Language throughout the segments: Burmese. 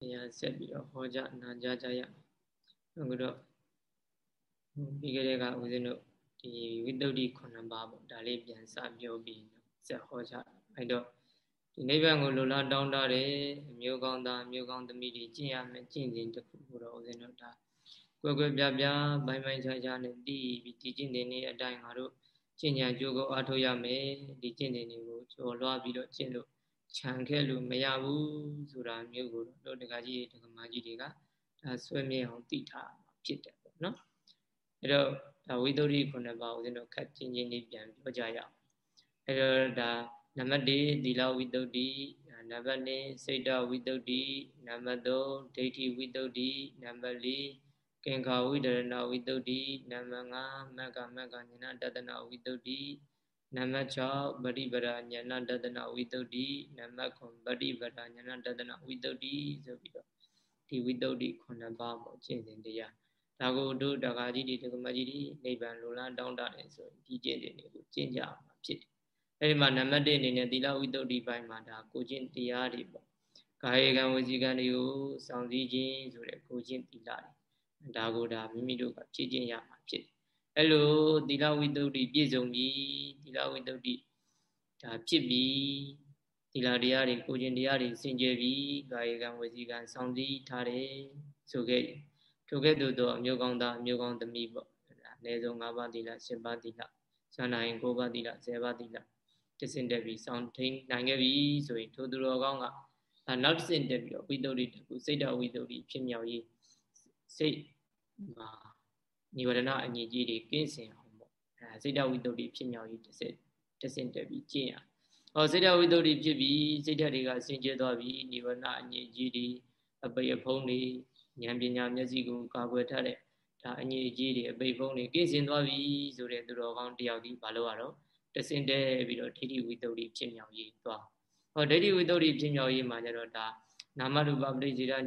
တရားဆက်ပြီးတော့ဟောကြားနာကြားကြရအောင်အခုတော့ပြီးခဲ့တဲ့ကဦးဇင်းတို့ဒီဝိတ္တုဒ္ဓိ9ပါးပေါ့ဒါလေးပြန်စပြောပြီးဆက်ဟောကြအဲ့တော့ဒီနိဗ္ဗာန်ကိုလိုလားတောင်းတတယ်အမျိုးကောင်းသားအမျိုးကောင်းသမီးတွေကျင့်ရမယ်ကျင့်စဉ်တစ်ခုကိုတော့ဦးဇင်းတို့ဒါကွယ်ကွယ်ပြားပြားဘိုင်းဘိုင်းခြားခြားနဲ့တည်ပြီးဒီကျင့်စဉ်တွေအတိုင်းငါတို့ကျင့်ကြံကြိုးကိုအားထုတ်ရမယ်ဒီကျင့်စဉ်တွေကိုကျော်လွှားပြီးတော့ကျင့်လို့ ခြံခဲ့လို့မရဘူးဆိုတာမျိုးကိုတော့တက္ကကြီးတက္ကမကြီးတွေကဒါဆွဲမြဲအောင်သိထားမှာဖြစ်တယ်ပေါ့နော်အဲ့တော့ဒါဝိသုဒ္ဓိခုနှစ်ပါးဦးဇင်းတို့ခက်ချင်းချင်းလေးပြန်ပြောကြရအောင်အဲ့တော့ဒါနံပါတ်1သီလဝိသုဒ္ဓိနံပါတ်2စိတ်တဝိသုဒ္ဓိနံပါတ်3ဒိဋ္ဌိဝိသုဒ္ဓိနံပါတ်4ကင်္ခာဝိဒရဏဝိသုဒ္ဓိနံပါတ်5မက္ကမက္ကဉာဏတတနာဝိသုဒ္ဓိ နံပါတ်6ပရိပရာဉာဏတတနာဝိသုဒ္ဓိနံပါတ်9ပရိပရာဉာဏတတနာဝိသုဒ္ဓိဆိုပြီးတော့ဒီဝိသုဒ္ဓိ9ပါးပေါ့ကျင့်စဉ်တရားဒါကိုတို့တက္ကကြီးတွေတက္ကမကြီးတွေနိဗ္ဗာန်လိုလားတောင်းတတယ်ဆိုရင်ဒီကျင့်စဉ်တွေကိုကျင့်ကြမှာဖြစ်တယ်အဲဒီမှာနံပါတ်1အနေနဲ့သီလဝိသုဒ္ဓိပိုင်းမှာဒါကိုကျင့်တရားတွေပေါ့ကာယကံဝစီကံတွေကိုစောင့်စည်းခြင်းဆိုတဲ့ကိုကျင့်သီလတွေဒါကိုဒါမိမိတို့ကဖြည့်ကျင့်ရမှာဖြစ်တယ် အဲ့လိုသီလဝိသုဒ္ဓိပြည့်စုံပြီသီလဝိသုဒ္ဓိဒါဖြစ်ပြီသီလတရားတွေကိုကျင့်တရားတွေစင်ကြယ်ပြီကာယကံဝစီကံစောင့်စည်းထားတယ်ဆိုခဲ့ထိုကဲ့သို့သောအမျိုးကောင်းသားအမျိုးကောင်းသမီးပေါ့အနည်းဆုံး၅ပါးသီလ၈ပါးသီလဇာနာရင်၉ပါးသီလ၁၀ပါးသီလတဆင့်တက်ပြီးစောင့်ထိန်နိုင်ခဲ့ပြီဆိုရင်ထိုသူတော်ကောင်းကနောက်တစ်ဆင့်တက်ပြီးတော့ဝိသုဒ္ဓိတခုစိတ်တော်ဝိသုဒ္ဓိဖြစ်မြောက်ရေးစိတ်မှာ និဝရဏအငြိကြီးတွေကင်းစင်အောင်ပေါ့အဲစိတ်တော်ဝိသုဒ္ဓိဖြစ်မြောက်ရေးတစ်ဆင့်တစ်ဆင့်တက်ပြီးကျင့်ရဟောစိတ်တော်ဝိသုဒ္ဓိဖြစ်ပြီးစိတ်ဓာတ်တွေကဆင်ကျဲသွားပြီးនិဝရဏအငြိကြီးတွေအပိယဖုံးတွေဉာဏ်ပညာမျက်စိကိုကာကွယ်ထားတဲ့ဒါအငြိကြီးတွေအပိဖုံးတွေကင်းစင်သွားပြီဆိုတဲ့သူတော်ကောင်းတယောက်ဒီဘာလို့ရတော့တစင်တဲပြီးတော့ဒိဋ္ဌိဝိတ္တုဖြစ်မြောက်ရေးသွားဟောဒိဋ္ဌိဝိတ္တုဖြစ်မြောက်ရေးမှာကျတော့ဒါနာမရူပပရိစ္ဆေဒဉာဏ်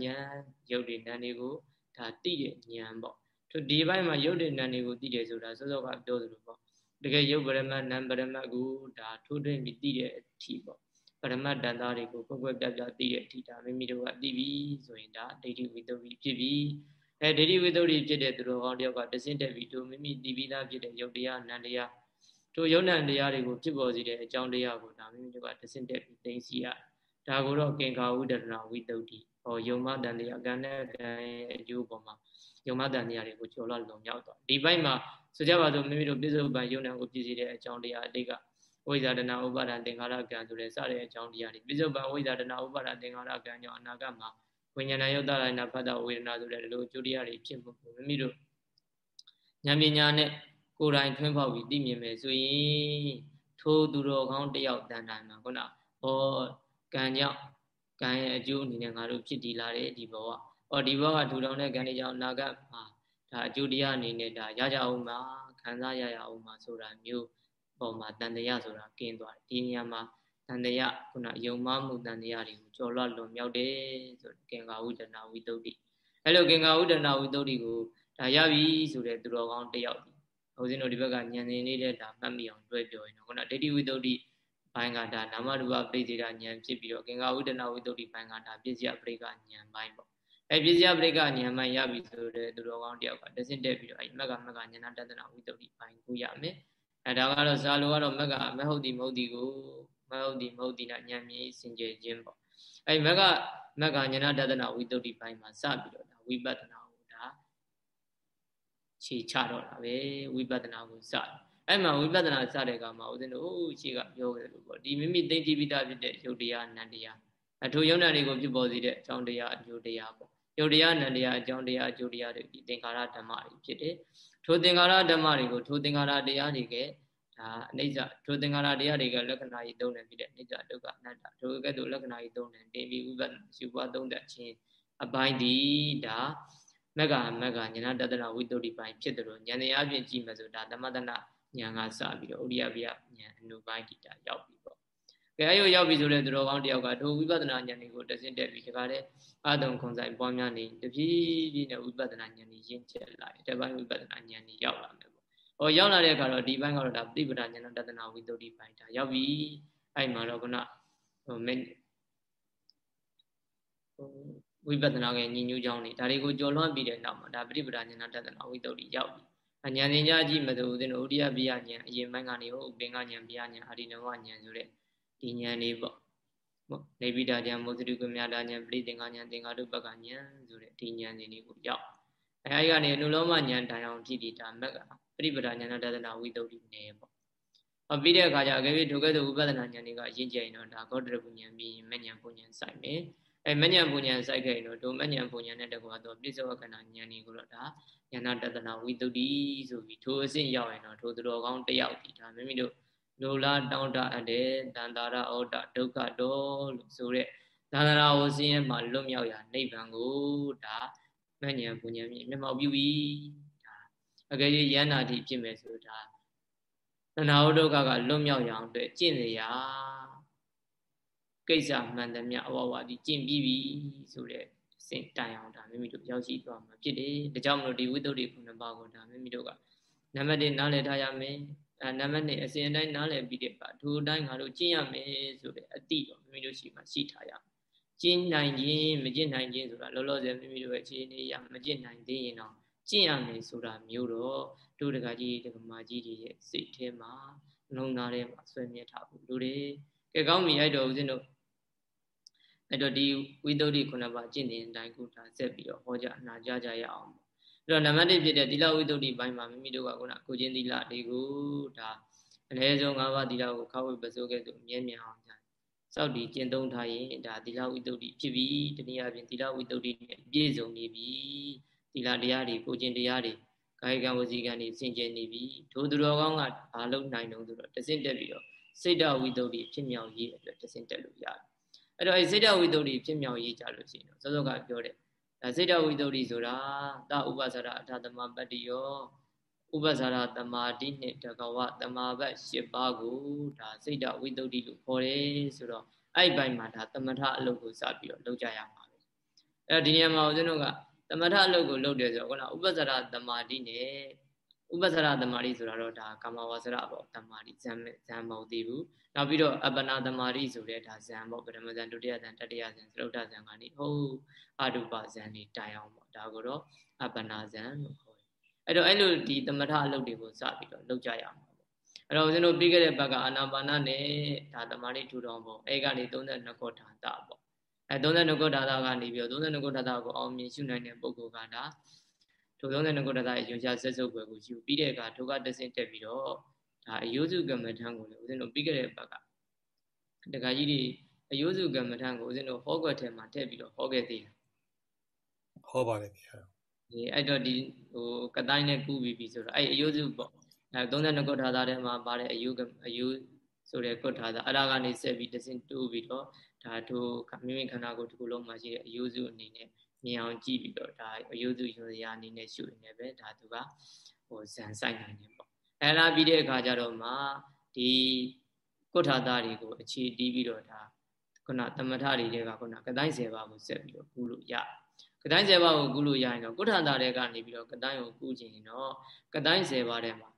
ရုပ်တွေနာမ်တွေကိုဒါသိတဲ့ဉာဏ်ပေါ့သူ ဒီဘက်မှာရုပ်တွေနာမ်တွေကိုသိတယ်ဆိုတာစောစောကပြောသလိုပေါ့တကယ်ရုပ်ပရမတ်နာမ်ပရမတ်ကိုဒါထိုးထွင်းပြီးသိတဲ့အထီပေါ့ပရမတ်တန်သားတွေကိုကွက်ကွက်ပြပြသိတဲ့အထီဒါမိမိတို့ကသိပြီဆိုရင်ဒါဒိဋ္ဌိဝိတ္တုဖြစ်ပြီအဲဒိဋ္ဌိဝိတ္တုဖြစ်တဲ့သူတော်ကောင်းတယောက်ကတစင်းတက်ပြီးတို့မိမိသိပြီးသားဖြစ်တဲ့ရုပ်တရားနာမ်တရားတို့ယုံနံတရားတွေကိုဖြစ်ပေါ်စေတဲ့အကြောင်းတရားကိုဒါမိမိတို့ကတစင့်တက်ပြီးသိသိရဒါကိုတော့ကင်္ကာဝိဒရဏဝိတုဒ္ဓိဟောယုံမတန်တရားကံနဲ့ကံရဲ့အကျိုးပေါ်မှာ ယုံမတန်တရားတွေကိုကျော်လွှတ်လုံမြောက်သွားဒီဘက်မှာဆိုကြပါစို့မိမိတို့ပြစ္ဆုတ်ပံယုံနံကိုပြည့်စည်တဲ့အကြောင်းတရားအတိတ်ကဝိဇာတနာဥပါဒံသင်္ခါရကံဆိုတဲ့စတဲ့အကြောင်းတရားတွေပြစ္ဆုတ်ပံဝိဇာတနာဥပါဒံသင်္ခါရကံကြောင့်အနာဂတ်မှာဝိညာဏယုတ်တရဏဖတ်တဝေဒနာဆိုတဲ့ဒီလိုအကျိုးတရားတွေဖြစ်မှုကိုမိမိတို့ဉာဏ်ပညာနဲ့ကိုယ်တိုင်ထွန်းပေါက်ပြီးသိမြင်မယ်ဆိုရင်ထိုသူတော်ကောင်းတယောက်တန်တိုင်းမှာခုနဟောကံကြောင့်ကံရဲ့အကျိုးအနေနဲ့ငါတို့ဖြစ်တည်လာတဲ့ဒီဘဝ ဟောဒီဘဝကထူထောင်တဲ့ကံတွေကြောင့်နာဂတ်မှာဒါအကျိုးတရားအနေနဲ့ဒါရကြအောင်မှာခံစားရရအောင်မှာဆိုတာမျိုးပေါ်မှာတန်တရားဆိုတာကင်းသွားတယ်ဒီနေရာမှာတန်တရားခုနယုံမမှုတန်တရားတွေကိုကြော်လွတ်လွန်မြောက်တယ်ဆိုကင်္ဂါဝုဒနာဝိတုဒ္ဓိအဲ့လိုကင်္ဂါဝုဒနာဝိတုဒ္ဓိကိုဒါရပြီဆိုတဲ့သူတော်ကောင်းတယောက်ဦးဇင်းတို့ဒီဘက်ကညံနေနေတဲ့ဒါမှတ်မိအောင်တွဲပြောရင်တော့ခုနဒိဋ္ဌိဝိတ္တုဘိုင်းကဒါနာမရူပပရိသေဒဉာဏ်ဖြစ်ပြီးတော့ကင်္ဂဝိတ္တနာဝိတ္တုဘိုင်းကဒါပစ္စယပရိကဉာဏ်ဘိုင်းပေါ့ အဲပစ္စယပရိကဉာဏ်ဘိုင်းရပြီဆိုတဲ့သူတော်ကောင်းတယောက်ကတဆင့်တက်ပြီးတော့အဲမက်ကမက်ကဉာဏတတနာဝိတ္တုဘိုင်းကိုရမယ်အဲဒါကတော့ဇာလိုကတော့မက်ကမဟုတ်ဒီမဟုတ်ဒီကိုမဟုတ်ဒီမဟုတ်ဒီနာဉာဏ်မြင်စင်ကြယ်ခြင်းပေါ့အဲမက်ကမက်ကဉာဏတတနာဝိတ္တုဘိုင်းမှာစပြီးတော့ဒါဝိပဿနာခြေချတော့တာပဲဝိပဿနာကိုစတယ်အဲ့မှာဝိပဿနာစတဲ့ကမှာဦးဇင်းတို့ဟိုခြေကပြောခဲ့လို့ပေါ့ဒီမိမိသိသိပိတာဖြစ်တဲ့ယုတ်တရားနန္တရားအထူယုံနာတွေကိုဖြစ်ပေါ်စေတဲ့အကြောင်းတရားအကျိုးတရားပေါ့ ယုတ်တရားနန္တရားအကြောင်းတရားအကျိုးတရားတွေဒီသင်္ခါရဓမ္မတွေဖြစ်တယ်ထိုသင်္ခါရဓမ္မတွေကိုထိုသင်္ခါရတရားတွေကဒါအနိစ္စထိုသင်္ခါရတရားတွေကလက္ခဏာကြီးသုံးတယ်ဖြစ်တဲ့အနိစ္စဒုက္ခအနတ္တထိုကဲ့သို့လက္ခဏာကြီးသုံးတယ်တင်ပြီးဝိပဿနာရှုပွားသုံးတဲ့ခြင်းအပိုင်းဒီဒါမက္ကမက္ကညာတတနာဝိတ္တုဒီပိုင်းဖြစ်တယ်လို့ဉာဏ်တရားပြင်ကြည့်မယ်ဆိုဒါသမတနာဉာဏ်ကစပြီးတော့ဥရိယပြဉာဏ်အနုပိုင်းဒီတာရောက်ပြီပေါ့။ ကဲအဲ့လိုရောက်ပြီဆိုတဲ့သူတော်ကောင်းတယောက်ကဒုဝိပဿနာဉာဏ်တွေကိုတဆင့်တက်ပြီးဒီကတဲ့အာတုံခွန်ဆိုင်ပွားများနေတပြေးပြေးနဲ့ဝိပဿနာဉာဏ်ကြီးရင့်ကျက်လာတယ်။တပိုင်းဝိပဿနာဉာဏ်ကြီးရောက်လာမယ်ပေါ့။ဟောရောက်လာတဲ့အခါတော့ဒီပိုင်းကတော့ဒါပြိပဒဉာဏ်တတနာဝိတ္တုဒီပိုင်းဒါရောက်ပြီ။အဲ့မှာတော့ခုနဟိုမင်းဟိုဝိပဿနာကညီညွတ်ကြောင်းနေဒါတွေကိုကြော်လွှမ်းပြီးတဲ့နောက်မှာဒါပရိပဒါဉာဏတဒနာဝိတ္တုရောက်ပြီအဉာဏ်ဉာဏ်ကြကြည့်မသူဦးဇင်းတို့ဥဒိယပိယဉာဏ်အရင်ပိုင်းကနေဟိုဥပင်္ဂဉာဏ်ပိယဉာဏ်အာရိနဝဉာဏ်ဆိုတဲ့ ဒီဉာဏ်လေးပေါ့ပေါ့နေဗိဒာဉာဏ်မောသတိကမြတာဉာဏ်ပရိသင်္ဂဉာဏ်သင်္ဃာတုပ္ပကဉာဏ်ဆိုတဲ့ဒီဉာဏ်တွေလေးကိုရောက်အဲဒီကနေအနုလောမဉာဏ်တိုင်အောင်ဖြစ်ပြီးဒါမက်ကပရိပဒါဉာဏတဒနာဝိတ္တုနေပေါ့ဟောပြီးတဲ့အခါကျအကယ်၍ဒုက္ခတုဥပဒနာဉာဏ်တွေကအရင်ကျရင်တော့ဒါဂေါတရပုဉာဏ်ပြီးမဉဏ်ပုဉာဏ်ဆိုင်မယ်အဲမဉဏ်ပုဉဏ်စိုက်ခဲ့ရင်တော့ဒုမဉဏ်ပုဉဏ်နဲ့တကွာတော့ပြစ္ဆောကနာဉာဏ်တွေကိုတော့ဒါဉာဏတတနာဝိတုဒ္ဓိဆိုပြီးထိုအဆင့်ရောက်ရင်တော့ထိုသူတော်ကောင်းတယောက်ဒီဒါမိမိတို့ လိုလားတောင်းတအပ်တဲ့တန်တာရဩတဒုက္ခတော်လို့ဆိုတဲ့သန္တရာဝဆင်းရဲမှာလွတ်မြောက်ရာနိဗ္ဗာန်ကိုဒါမဉဏ်ပုဉဏ်မြင်မျက်မှောက်ပြုပြီးဒါအကယ်၍ယန္နာတိဖြစ်မယ်ဆိုဒါသန္တာဝဒုက္ခကလွတ်မြောက်ရအောင်အတွက်ကျင့်ရရာကိစ္စမှန်သမျှအဝဝဒီကျင့်ပြီးပြီဆိုတဲ့စင်တိုင်အောင်ဒါမိမိတို့ရောက်ရှိသွားမှာဖြစ်တယ်ဒါကြောင့်မလို့ဒီဝိတ္တုတွေခုနှစ်ပါးကိုဒါမိမိတို့ကနံပါတ်1နားလည်ထားရမယ် အဲနံပါတ်2အစဉ်အတိုင်းနားလည်ပြီးတဲ့အခါဒို့အတိုင်းငါတို့ကျင့်ရမယ်ဆိုတဲ့အတိတော့မိမိတို့ရှိမှရှိထားရကျင့်နိုင်ခြင်းမကျင့်နိုင်ခြင်းဆိုတာလောလောဆယ်မိမိတို့ရဲ့အခြေအနေအရမကျင့်နိုင်သေးရင်တော့ကျင့်ရမယ်ဆိုတာမျိုးတော့တို့တကကြီးတကမာကြီးတွေရဲ့စိတ်ထဲမှာလုံးသားထဲမှာဆွဲမြဲထားဖို့လိုတယ်ကဲကောင်းပြီအဲ့တော့ဦးဇင်းတို့အဲ့တော့ဒီဝိသုဒ္ဓိခုနှစ်ပါးကျင့်နေတဲ့အတိုင်းကိုဒါဆက်ပြီးတော့ဟောကြအနာကြကြရအောင်အဲ့ တော့နံပါတ်1ဖြစ်တဲ့သီလဝိသုဒ္ဓိဘိုင်းမှာမိမိတို့ကခုနကိုချင်းသီလတွေကိုဒါအနည်းဆုံး၅ပါးသီလကိုခါဝိပစိုးခဲ့သူအမြဲမြံအောင်ကြစောက်ဒီကျင့်သုံးထားရင်ဒါသီလဝိသုဒ္ဓိဖြစ်ပြီတနည်းအားဖြင့်သီလဝိသုဒ္ဓိနဲ့ပြည့်စုံနေပြီသီလတရားတွေကိုချင်းတရားတွေကာယကံဝစီကံတွေစင်ကြယ်နေပြီထိုသူတော်ကောင်းကဘာလို့နိုင်တော့ဆိုတော့တစင့်တက်ပြီးတော့စိတ်တဝိသုဒ္ဓိဖြစ်မြောက်ရေးအတွက်တစင့်တက်လို့ရတယ်အဲ့တော့အဲစိတ်တဝိတ္တုဖြစ်မြောက်ရေးကြလို့ရှိရင်တော့စောစောကပြောတဲ့ဒါ စိတ်တဝိတ္တုဆိုတာသာဥပ္ပဇာရအထာသမပတ္တိယောဥပ္ပဇာရသမာဓိနဲ့တကဝသမာဘတ်၈ပါးကိုဒါစိတ်တဝိတ္တုလို့ခေါ်တယ်ဆိုတော့အဲ့ဘိုင်းမှာဒါသမထအလုပ်ကိုစပြီးတော့လုပ်ကြရမှာပဲအဲ့ဒီနေရာမှာဦးဇင်းတို့ကသမထအလုပ်ကိုလုပ်တယ်ဆိုတော့ခုနဥပ္ပဇာရသမာဓိနဲ့ ဥပ္ပဇာရသမာဓိဆိုတာတော့ဒါကာမဝါစရပေါ့သမာဓိဇံဇံမဟုတ်သေးဘူးနောက်ပြီးတော့အပ္ပနာသမารိဆိုတဲ့ဒါဇံပေါ့ပထမဇံဒုတိယဇံတတိယဇံသရုတ်တဇံကနေဟုတ်အတုပဇံနေတိုင်အောင်ပေါ့ဒါကိုတော့အပ္ပနာဇံလို့ခေါ်တယ်အဲ့တော့အဲ့လိုဒီသမထအလုပ်တွေကိုစပြီးတော့လုပ်ကြရမှာပေါ့အဲ့တော့ဦးဇင်းတို့ပြီးခဲ့တဲ့ဘက်ကအာနာပါနနဲ့ဒါသမารိထူထောင်ပေါ့အဲ့ကနေ32ခုထာတာပေါ့အဲ32ခုထာတာကနေပြီးတော့32ခုထာတာကိုအောင်မြင်ရှုနိုင်တဲ့ပုဂ္ဂိုလ်ကဒါ ထို32ခုထာတာရဲ့ယုံကြဆက်စုပ်ွယ်ကိုရှုပြီးတဲ့အခါဒုက္ခတဆင့်တက်ပြီးတော့ဒါအယုစုကမ္မထံကိုလည်းဦးဇင်းတို့ပြီးခဲ့တဲ့ဘက်ကတခါကြီးတွေအယုစုကမ္မထံကိုဦးဇင်းတို့ဟောကွက်ထဲမှာထည့်ပြီးတော့ဟောခဲ့သေးတယ်ဟောပါတယ်ဗျာဒီအဲ့တော့ဒီဟိုကတိုင်းနဲ့ကူးပြီးပြီဆိုတော့အဲ့အယုစုပေါ့အဲ32ကုဋ္ဌာသားထဲမှာပါတဲ့အယုအယုဆိုတဲ့ကုဋ္ဌာသားအဲ့ဒါကနေဆက်ပြီးတစင်တိုးပြီးတော့ဒါတို့မိမိခန္ဓာကိုယ်တစ်ခုလုံးမှာရှိတဲ့အယုစုအနေနဲ့ မြင်အောင်ကြည့်ပြီးတော့ဒါအယုစုယုံစရာအနေနဲ့ရှုနေပဲဒါသူကဟိုဇန်ဆိုင်နိုင်တယ်ပေါ့အဲလာပြီးတဲ့အခါကျတော့မှဒီကုဋ္ဌာသားတွေကိုအခြေတီးပြီးတော့ဒါခုနသမထတွေတွေကခုနကတိုင်း၁၀ပါးကိုဆက်ပြီးတော့ကူးလို့ရကတိုင်း၁၀ပါးကိုကူးလို့ရရင်တော့ကုဋ္ဌာသားတွေကနေပြီးတော့ကတိုင်းကိုကူးခြင်းရင်တော့ကတိုင်း၁၀ပါးထဲမှာ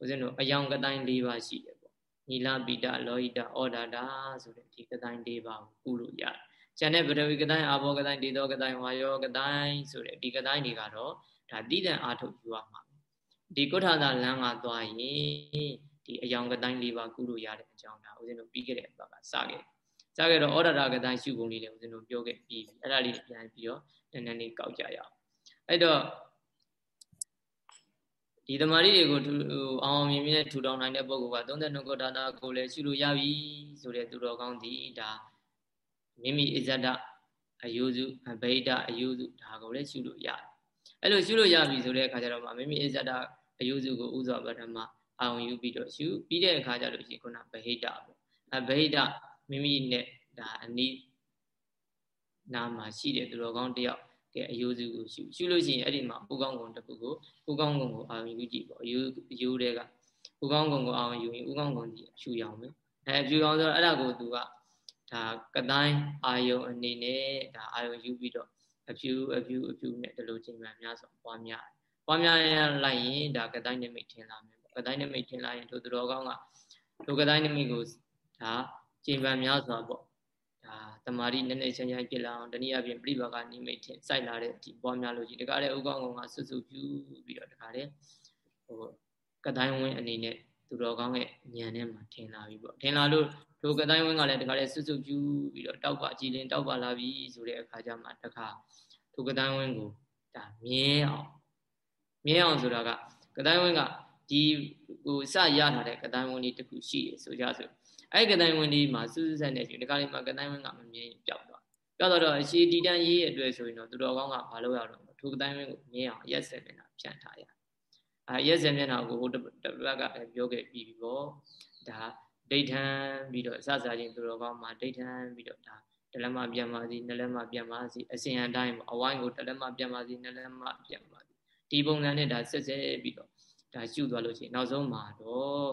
ဦးဇင်းတို့အယောင်ကတိုင်း၄ပါးရှိတယ်ပေါ့နီလာပိတလောဟိတဩဒါတာဆိုတဲ့ဒီကတိုင်း၄ပါးကိုကူးလို့ရတယ် ကျန်တဲ့ပထဝီကတိုင်းအာဘောကတိုင်းဒေသောကတိုင်းဝါယောကတိုင်းဆိုတဲ့ဒီကတိုင်းတွေကတော့ဒါတည်တံ့အာထုတ်ယူရမှာဒီကုဋ္ဌာသာလမ်းကသွားရင်ဒီအယောင်ကတိုင်း၄ပါးကုလို့ရတဲ့အကြောင်းဒါဦးဇင်းတို့ပြီးခဲ့တဲ့အပတ်ကစခဲ့စခဲ့တော့ဩဒရာကတိုင်းရှုပုံလေးလည်းဦးဇင်းတို့ပြောခဲ့ပြီးပြီအဲ့ဒါလေးပြန်ပြီးတော့နည်းနည်းလေးကောက်ကြရအောင်အဲ့တော့ဒီတမာရီတွေကိုအောင်အောင်မြင်မြင်ထူထောင်နိုင်တဲ့ပုဂ္ဂိုလ်က32ကုဋ္ဌာသာကိုလည်းရှုလို့ရပြီဆိုတဲ့သူတော်ကောင်းဒီဒါ မိမိအဇဒအယုစုအဘိဒအယုစုဒါကိုလည်းရှုလို့ရတယ်အဲ့လိုရှုလို့ရပြီဆိုတဲ့အခါကျတော့မိမိအဇဒအယုစုကိုဥစွာပထမအာရုံယူပြီးတော့ရှုပြီးတဲ့အခါကျလို့ရှိရင်ခုနဗဟိတပေါ့အဗဟိတမိမိနဲ့ဒါအနိနာမှာရှိတဲ့သူတော်ကောင်းတယောက်ကဲအယုစုကိုရှုရှုလို့ရှိရင်အဲ့ဒီမှာဥကောင်းကုံတစ်ခုကိုဥကောင်းကုံကိုအာရုံယူကြည့်ပေါ့အယုအယုတွေကဥကောင်းကုံကိုအာရုံယူရင်ဥကောင်းကုံကြီးရှုရအောင်ပဲအဲရှုအောင်ဆိုတော့အဲ့ဒါကိုသူက ဒါကတိုင်းအာယုံအနေနဲ့ဒါအာယုံယူပြီးတော့အဖြူအဖြူအဖြူနဲ့ဒီလိုချိန်မှများစွာပွားများတယ်ပွားများရလိုက်ရင်ဒါကတိုင်းနမိတ်ထင်လာမယ်ပေါ့ကတိုင်းနမိတ်ထင်လာရင်တို့သူတော်ကောင်းကတို့ကတိုင်းနမိတ်ကိုဒါချိန်ပန်များစွာပေါ့ဒါဒါတမာရီနည်းနည်းချမ်းချမ်းဖြစ်လာအောင်တနည်းအားဖြင့်ပြိပါကနိမိတ်ထင်စိုက်လာတဲ့ဒီပွားများလို့ကြီးတကားတဲ့ဥကောင်းကောင်ကဆွဆွပြူပြီးတော့တကားတဲ့ဟိုကတိုင်းဝင်းအနေနဲ့ သူတော်ကောင်းရဲ့ညံထဲမှာထင်လာပြီပေါ့ထင်လာလို့ဒုကတိုင်းဝင်းကလည်းတကားတဲ့ဆွဆွပြူပြီးတော့တောက်ပါကြည်လင်တောက်ပါလာပြီဆိုတဲ့အခါကျမှတခါဒုကတိုင်းဝင်းကိုဒါမြဲအောင်မြဲအောင်ဆိုတာကကတိုင်းဝင်းကဒီဟိုစရထားတဲ့ကတိုင်းဝင်းလေးတစ်ခုရှိတယ်ဆိုကြဆိုအဲ့ကတိုင်းဝင်းလေးမှာစူးစူးဆက်နေပြီဒီကလေးမှာကတိုင်းဝင်းကမမြင်ပျောက်သွားပျောက်တော့အရှိတီတန်ရေးရဲ့အတွက်ဆိုရင်တော့သူတော်ကောင်းကမလုပ်ရတော့ဘူးထိုကတိုင်းဝင်းကိုမြင်အောင်ရက်ဆက်မျက်နှာဖြန့်ထားရ အဲရက်ဆက်မျက်နှာကိုဟိုတစ်ပတ်ကလည်းပြောခဲ့ပြီးပြီပေါ့ဒါဒိဋ္ဌံပြီးတော့အစစားချင်းသူတော်ကောင်းမှာဒိဋ္ဌံပြီးတော့ဒါတလက်မပြန်ပါစီနှစ်လက်မပြန်ပါစီအစဉ်အတိုင်းပေါ့အဝိုင်းကိုတလက်မပြန်ပါစီနှစ်လက်မပြန်ပါစီဒီပုံစံနဲ့ဒါဆက်ဆက်ပြီးတော့ဒါရှုသွားလို့ရှိရင်နောက်ဆုံးမှာတော့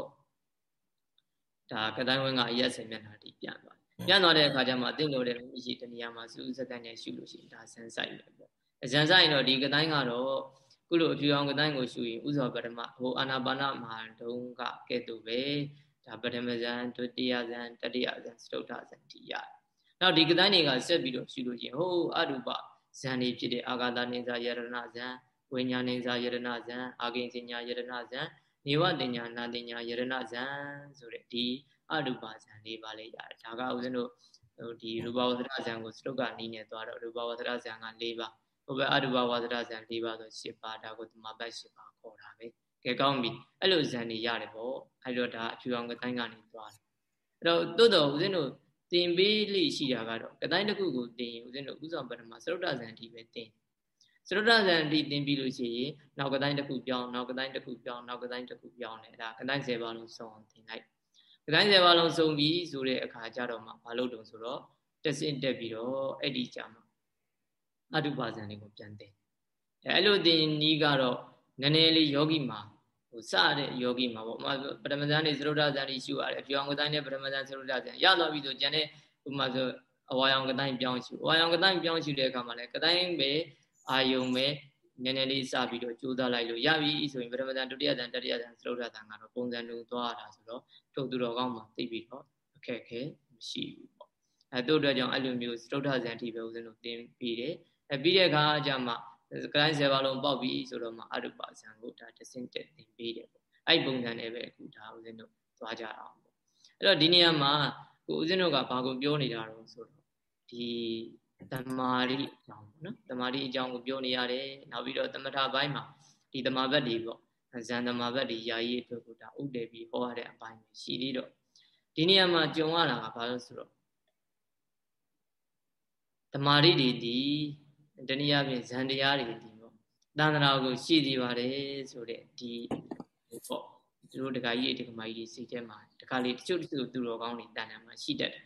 ဒါကတိုင်းဝင်းကအရက်စင်မျက်နှာတီပြန်သွားပြန်သွားတဲ့အခါကျမှအသိလို့တဲ့မရှိတနေရာမှာစူးစက်ကန်နဲ့ရှုလို့ရှိရင်ဒါဆန်ဆိုင်ပဲပေါ့အဇန်ဆိုင်တော့ဒီကတိုင်းကတော့ ခုလိုအဖြူအောင်ကတိုင်းကိုရှုရင်ဥစွာပထမဟိုအာနာပါနမှာတုံးကကဲ့သို့ပဲဒါပထမဇန်ဒုတိယဇန်တတိယဇန်စတုထဇန်ဒီရတယ်နောက်ဒီကတိုင်းတွေကဆက်ပြီးတော့ရှုလို့ရှိရင်ဟိုအရူပဇန်တွေဖြစ်တဲ့အာဂါတနိဇာယရဏဇန်ဝိညာဏိဇာယရဏဇန်အာဂိဉ္စညာယရဏဇန်နေဝတင်ညာနာတင်ညာယရဏဇန်ဆိုတဲ့ဒီအရူပဇန်လေးပါလေရတယ်ဒါကဦးဇင်းတို့ဟိုဒီရူပဝသရဇန်ကိုစတုကနီးနေသွားတော့ရူပဝသရဇန်က၄ပါး ဟိုဘက်အရူပဝသရဇန်၄ပါးဆို၈ပါးဒါကိုသမဘတ်၈ပါးခေါ်တာပဲကဲကောင်းပြီအဲ့လိုဇန်တွေရတယ်ပေါ့အဲ့တော့ဒါအဖြူအောင်ကတိုင်းကနေသွားတယ်အဲ့တော့တိုးတော်ဦးဇင်းတို့တင်ပေးလိရှိတာကတော့ကတိုင်းတစ်ခုကိုတင်ရင်ဦးဇင်းတို့ဥဆောင်ပထမစရုဒ္ဒဇန်ဒီပဲတင်စရုဒ္ဒဇန်ဒီတင်ပြီးလို့ရှိရင်နောက်ကတိုင်းတစ်ခုပြောင်းနောက်ကတိုင်းတစ်ခုပြောင်းနောက်ကတိုင်းတစ်ခုပြောင်းတယ်ဒါကတိုင်း၁၀ပါးလုံးစုံအောင်တင်လိုက်ကတိုင်း၁၀ပါးလုံးစုံပြီးဆိုတဲ့အခါကျတော့မှမလုပ်တော့ဆိုတော့တက်စင်တက်ပြီးတော့အဲ့ဒီကြမှာ အတုပါဇန်လေးကိုပြန်တင်အဲ့လိုတင်နီးကတော့နည်းနည်းလေးယောဂီမှာဟိုစတဲ့ယောဂီမှာပေါ့ပထမဇန်နေသရုဒ္ဒဇန်ကြီးရှုရတယ်ပြောင်းကတိုင်းနဲ့ပထမဇန်သရုဒ္ဒဇန်ရလာပြီဆိုကျန်တဲ့ဥမာဆိုအဝါရောင်ကတိုင်းပြောင်းရှုအဝါရောင်ကတိုင်းပြောင်းရှုတဲ့အခါမှာလည်းကတိုင်းပဲအာယုံပဲနည်းနည်းလေးစပြီးတော့ကြိုးစားလိုက်လို့ရပြီဆိုရင်ပထမဇန်ဒုတိယဇန်တတိယဇန်သရုဒ္ဒဇန်ကတော့ပုံစံတူသွားတာဆိုတော့ထုတ်သူတော်ကောင်းမှာသိပြီးတော့အခက်ခဲမရှိဘူးပေါ့အဲတို့အတွက်ကြောင့်အဲ့လိုမျိုးသရုဒ္ဒဇန်အထိပဲဦးဇင်းတို့သင်ပြီးတယ် အဲပြီးတဲ့အခါကျမှကတိုင်းဆယ်ပါလုံးပေါက်ပြီဆိုတော့မှအရုပဇံကိုဒါတဆင့်တက်သင်ပေးတယ်ပေါ့အဲ့ပုံစံနဲ့ပဲအခုဒါဦးဇင်းတို့သွားကြအောင်ပေါ့အဲ့တော့ဒီနေရာမှာကိုဦးဇင်းတို့ကဘာကိုပြောနေတာတော့ဆိုတော့ဒီတမာရီအကြောင်းပေါ့နော်တမာရီအကြောင်းကိုပြောနေရတယ်နောက်ပြီးတော့သမထဘိုင်းမှာဒီတမာဘတ်တွေပေါ့ဇန်တမာဘတ်တွေယာယီအတွက်ကိုဒါဥတည်ပြီးဟောရတဲ့အပိုင်းရှိသေးတော့ဒီနေရာမှာကြုံရတာကဘာလို့ဆိုတော့တမာရီတွေဒီ တနည်းအားဖြင့်ဇန်တရားတွေဒီပေါ့တန်တရာကိုရှိသေးပါတယ်ဆိုတဲ့ဒီပေါ့သူတို့တခါကြီးတခါမကြီးစိတ်ထဲမှာတခါလေတချို့တချို့သူတော်ကောင်းတွေတန်တရာမှာရှိတတ်တယ်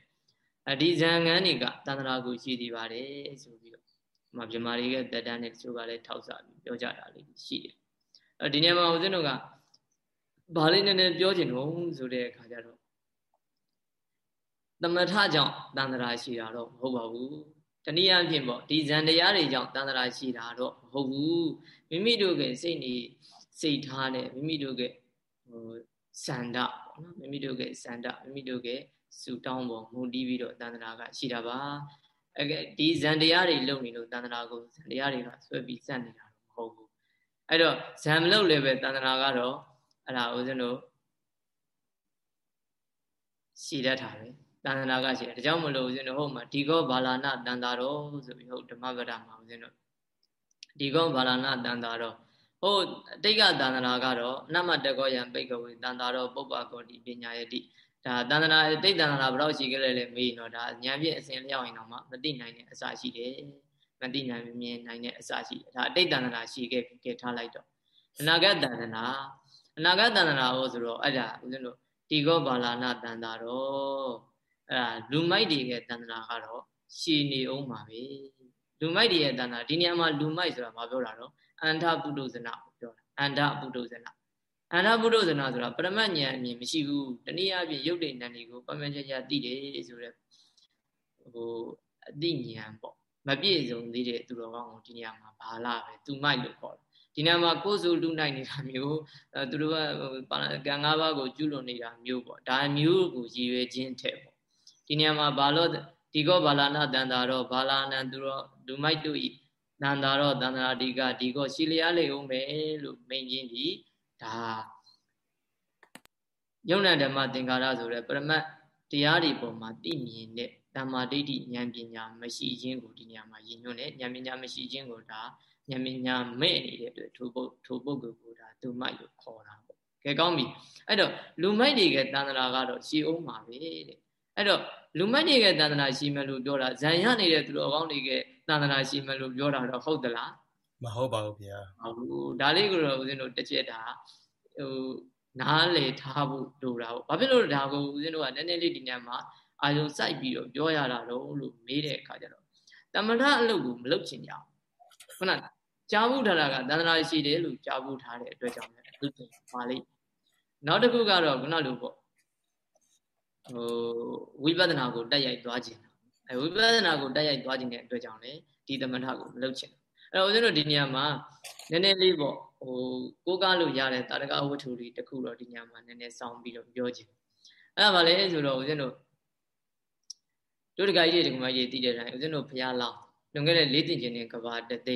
အဲဒီဇန်ငန်းတွေကတန်တရာကိုရှိသေးပါတယ်ဆိုပြီးတော့မဗြမာတွေကတက်တန်းနဲ့တချို့ကလည်းထောက်စားပြီးပြောကြတာလေးရှိတယ်အဲဒီနေရာမှာဦးဇင်းတို့ကဘာလေးနည်းနည်းပြောချင်တော့ဆိုတဲ့အခါကျတော့သမထကြောင့်တန်တရာရှိတာတော့မဟုတ်ပါဘူး တနည်းအားဖြင့်ပေါ့ဒီဇန်တရားတွေကြောင့်တန်တရာရှိတာတော့မဟုတ်ဘူးမိမိတို့ကစိတ်နေစိတ်ထားနဲ့မိမိတို့ကဟိုစန္ဒပေါ့နော်မိမိတို့ကစန္ဒမိမိတို့ကစူတောင်းပေါ်မူတည်ပြီးတော့တန်တရာကရှိတာပါအဲဒီဇန်တရားတွေလုံနေလို့တန်တရာကိုဇန်တရားတွေကဆွဲပြီးစက်နေတာတော့မဟုတ်ဘူးအဲ့တော့ဇန်မလုံလည်းပဲတန်တရာကတော့အဲ့ဒါဦးဇင်းတို့ရှိတတ်တာပဲ တန်တရာကရှိတယ်ဒါကြောင့်မလို့ဦးဇင်းတို့ဟုတ်မှာဒီကောဘာလာနတန်တာတော်ဆိုပြီးဟုတ်ဓမ္မပဒမှာဦးဇင်းတို့ဒီကောဘာလာနတန်တာတော်ဟုတ်အတိတ်ကတန်တရာကတော့အနမတကောယံပိတ်ကဝေတန်တာတော်ပုပ္ပကောတိပညာယတိဒါတန်တရာတိတ်တန်တရာဘယ်တော့ရှိခဲ့လဲလဲမေးရင်တော့ဒါဉာဏ်ပြည့်အစဉ်လျောက်ရင်တော့မှမသိနိုင်တဲ့အစာရှိတယ်မသိနိုင်မြင်နိုင်တဲ့အစာရှိတယ်ဒါအတိတ်တန်တရာရှိခဲ့ပြီကဲထားလိုက်တော့အနာဂတ်တန်တရာအနာဂတ်တန်တရာဟောဆိုတော့အဲ့ဒါဦးဇင်းတို့ဒီကောဘာလာနတန်တာတော် အဲ့ဒါလူမိုက်တွေရဲ့တန်တရာကတော့ရှည်နေအောင်ပါပဲလူမိုက်တွေရဲ့တန်တရာဒီနေရာမှာလူမိုက်ဆိုတာမပြောတာတော့အန္တပုဒ္ဒဇနာကိုပြောတာအန္တပုဒ္ဒဇနာအန္တပုဒ္ဒဇနာဆိုတာပရမတ်ဉာဏ်အမြင်မရှိဘူးတနည်းအားဖြင့်ရုပ်တည်ဉာဏ်တွေကိုပမချာချာသိတယ်ဆိုတော့ဟိုအသိဉာဏ်ပေါ့မပြည့်စုံသေးတဲ့သူတော်ကောင်းကိုဒီနေရာမှာဘာလာပဲသူမိုက်လို့ခေါ်တယ်ဒီနေရာမှာကိုယ်စုလူနိုင်နေတာမျိုးအဲသူတို့ကကံ၅ပါးကိုကျူးလွန်နေတာမျိုးပေါ့ဒါမျိုးကိုရည်ရွယ်ခြင်းထက်ပေါ့ ဒီနေရာမှာဘာလို့ဒီကောဘာလာနာတန်တာတော့ဘာလာနံသူတော့လူမိုက်တို့ဤတန်တာတော့တန်တာဒီကဒီကောရှိလျားလေဦးမယ်လို့မိန်ချင်းဒီဒါယုံနာဓမ္မသင်္ကာရဆိုတဲ့ပရမတ်တရားတွေပေါ်မှာသိမြင်တဲ့ဓမ္မဒိဋ္ဌိဉာဏ်ပညာမရှိခြင်းကိုဒီနေရာမှာရည်ညွှန်းတယ်ဉာဏ်ပညာမရှိခြင်းကိုဒါဉာဏ်ပညာမဲ့နေတဲ့အတွက်ထိုပုထိုပုဂ္ဂိုလ်ကိုဒါသူမိုက်လို့ခေါ်တာပေါ့ကဲကောင်းပြီအဲ့တော့လူမိုက်တွေကတန်ត្រာကတော့ရှိအောင်ပါပဲတဲ့ အဲ့တော့လူမတ်တွေကသာသနာရှိမယ်လို့ပြောတာဇံရနေတဲ့သူတော်ကောင်းတွေကသာသနာရှိမယ်လို့ပြောတာတော့ဟုတ်သလားမဟုတ်ပါဘူးဗျာဟုတ်ဘူးဒါလေးကိုတော့ဦးဇင်းတို့တစ်ချက်ဒါဟိုနားလည်ထားဖို့လိုတာပေါ့ဘာဖြစ်လို့ဒါကိုဦးဇင်းတို့ကနည်းနည်းလေးဒီညမှာအာယုံစိုက်ပြီးတော့ပြောရတာတော့လို့မေးတဲ့အခါကျတော့တမထအလုပ်ကိုမလုပ်ချင်ကြဘူးခုနကြားဘူးထားတာကသန္တရာရှိတယ်လို့ကြားဘူးထားတဲ့အတွက်ကြောင့်လည်းလုပ်ချင်ပါလိမ့်နောက်တစ်ခုကတော့ခုနလိုပေါ့ ဟိုဝိပဿနာကိုတက်ရိုက်သွားခြင်းအဲဝိပဿနာကိုတက်ရိုက်သွားခြင်းတဲ့အတွက်ကြောင့်လည်းဒီသမထကိုမလုပ်ချင်အဲ့တော့ဦးဇင်းတို့ဒီနေရာမှာနည်းနည်းလေးပေါ့ဟိုကိုးကားလို့ရတဲ့တာရကဝတ္ထုတွေတခုတော့ဒီညမှာနည်းနည်းစောင်းပြီးတော့ပြောခြင်းအဲ့ဒါပါလေဆိုတော့ဦးဇင်းတို့တို့တကကြီးတွေဒီကမကြီးတည်တဲ့အတိုင်းဦးဇင်းတို့ဖျားလောင်းလွန်ခဲ့တဲ့လေးတင်ခြင်းနဲ့ကဘာတသိ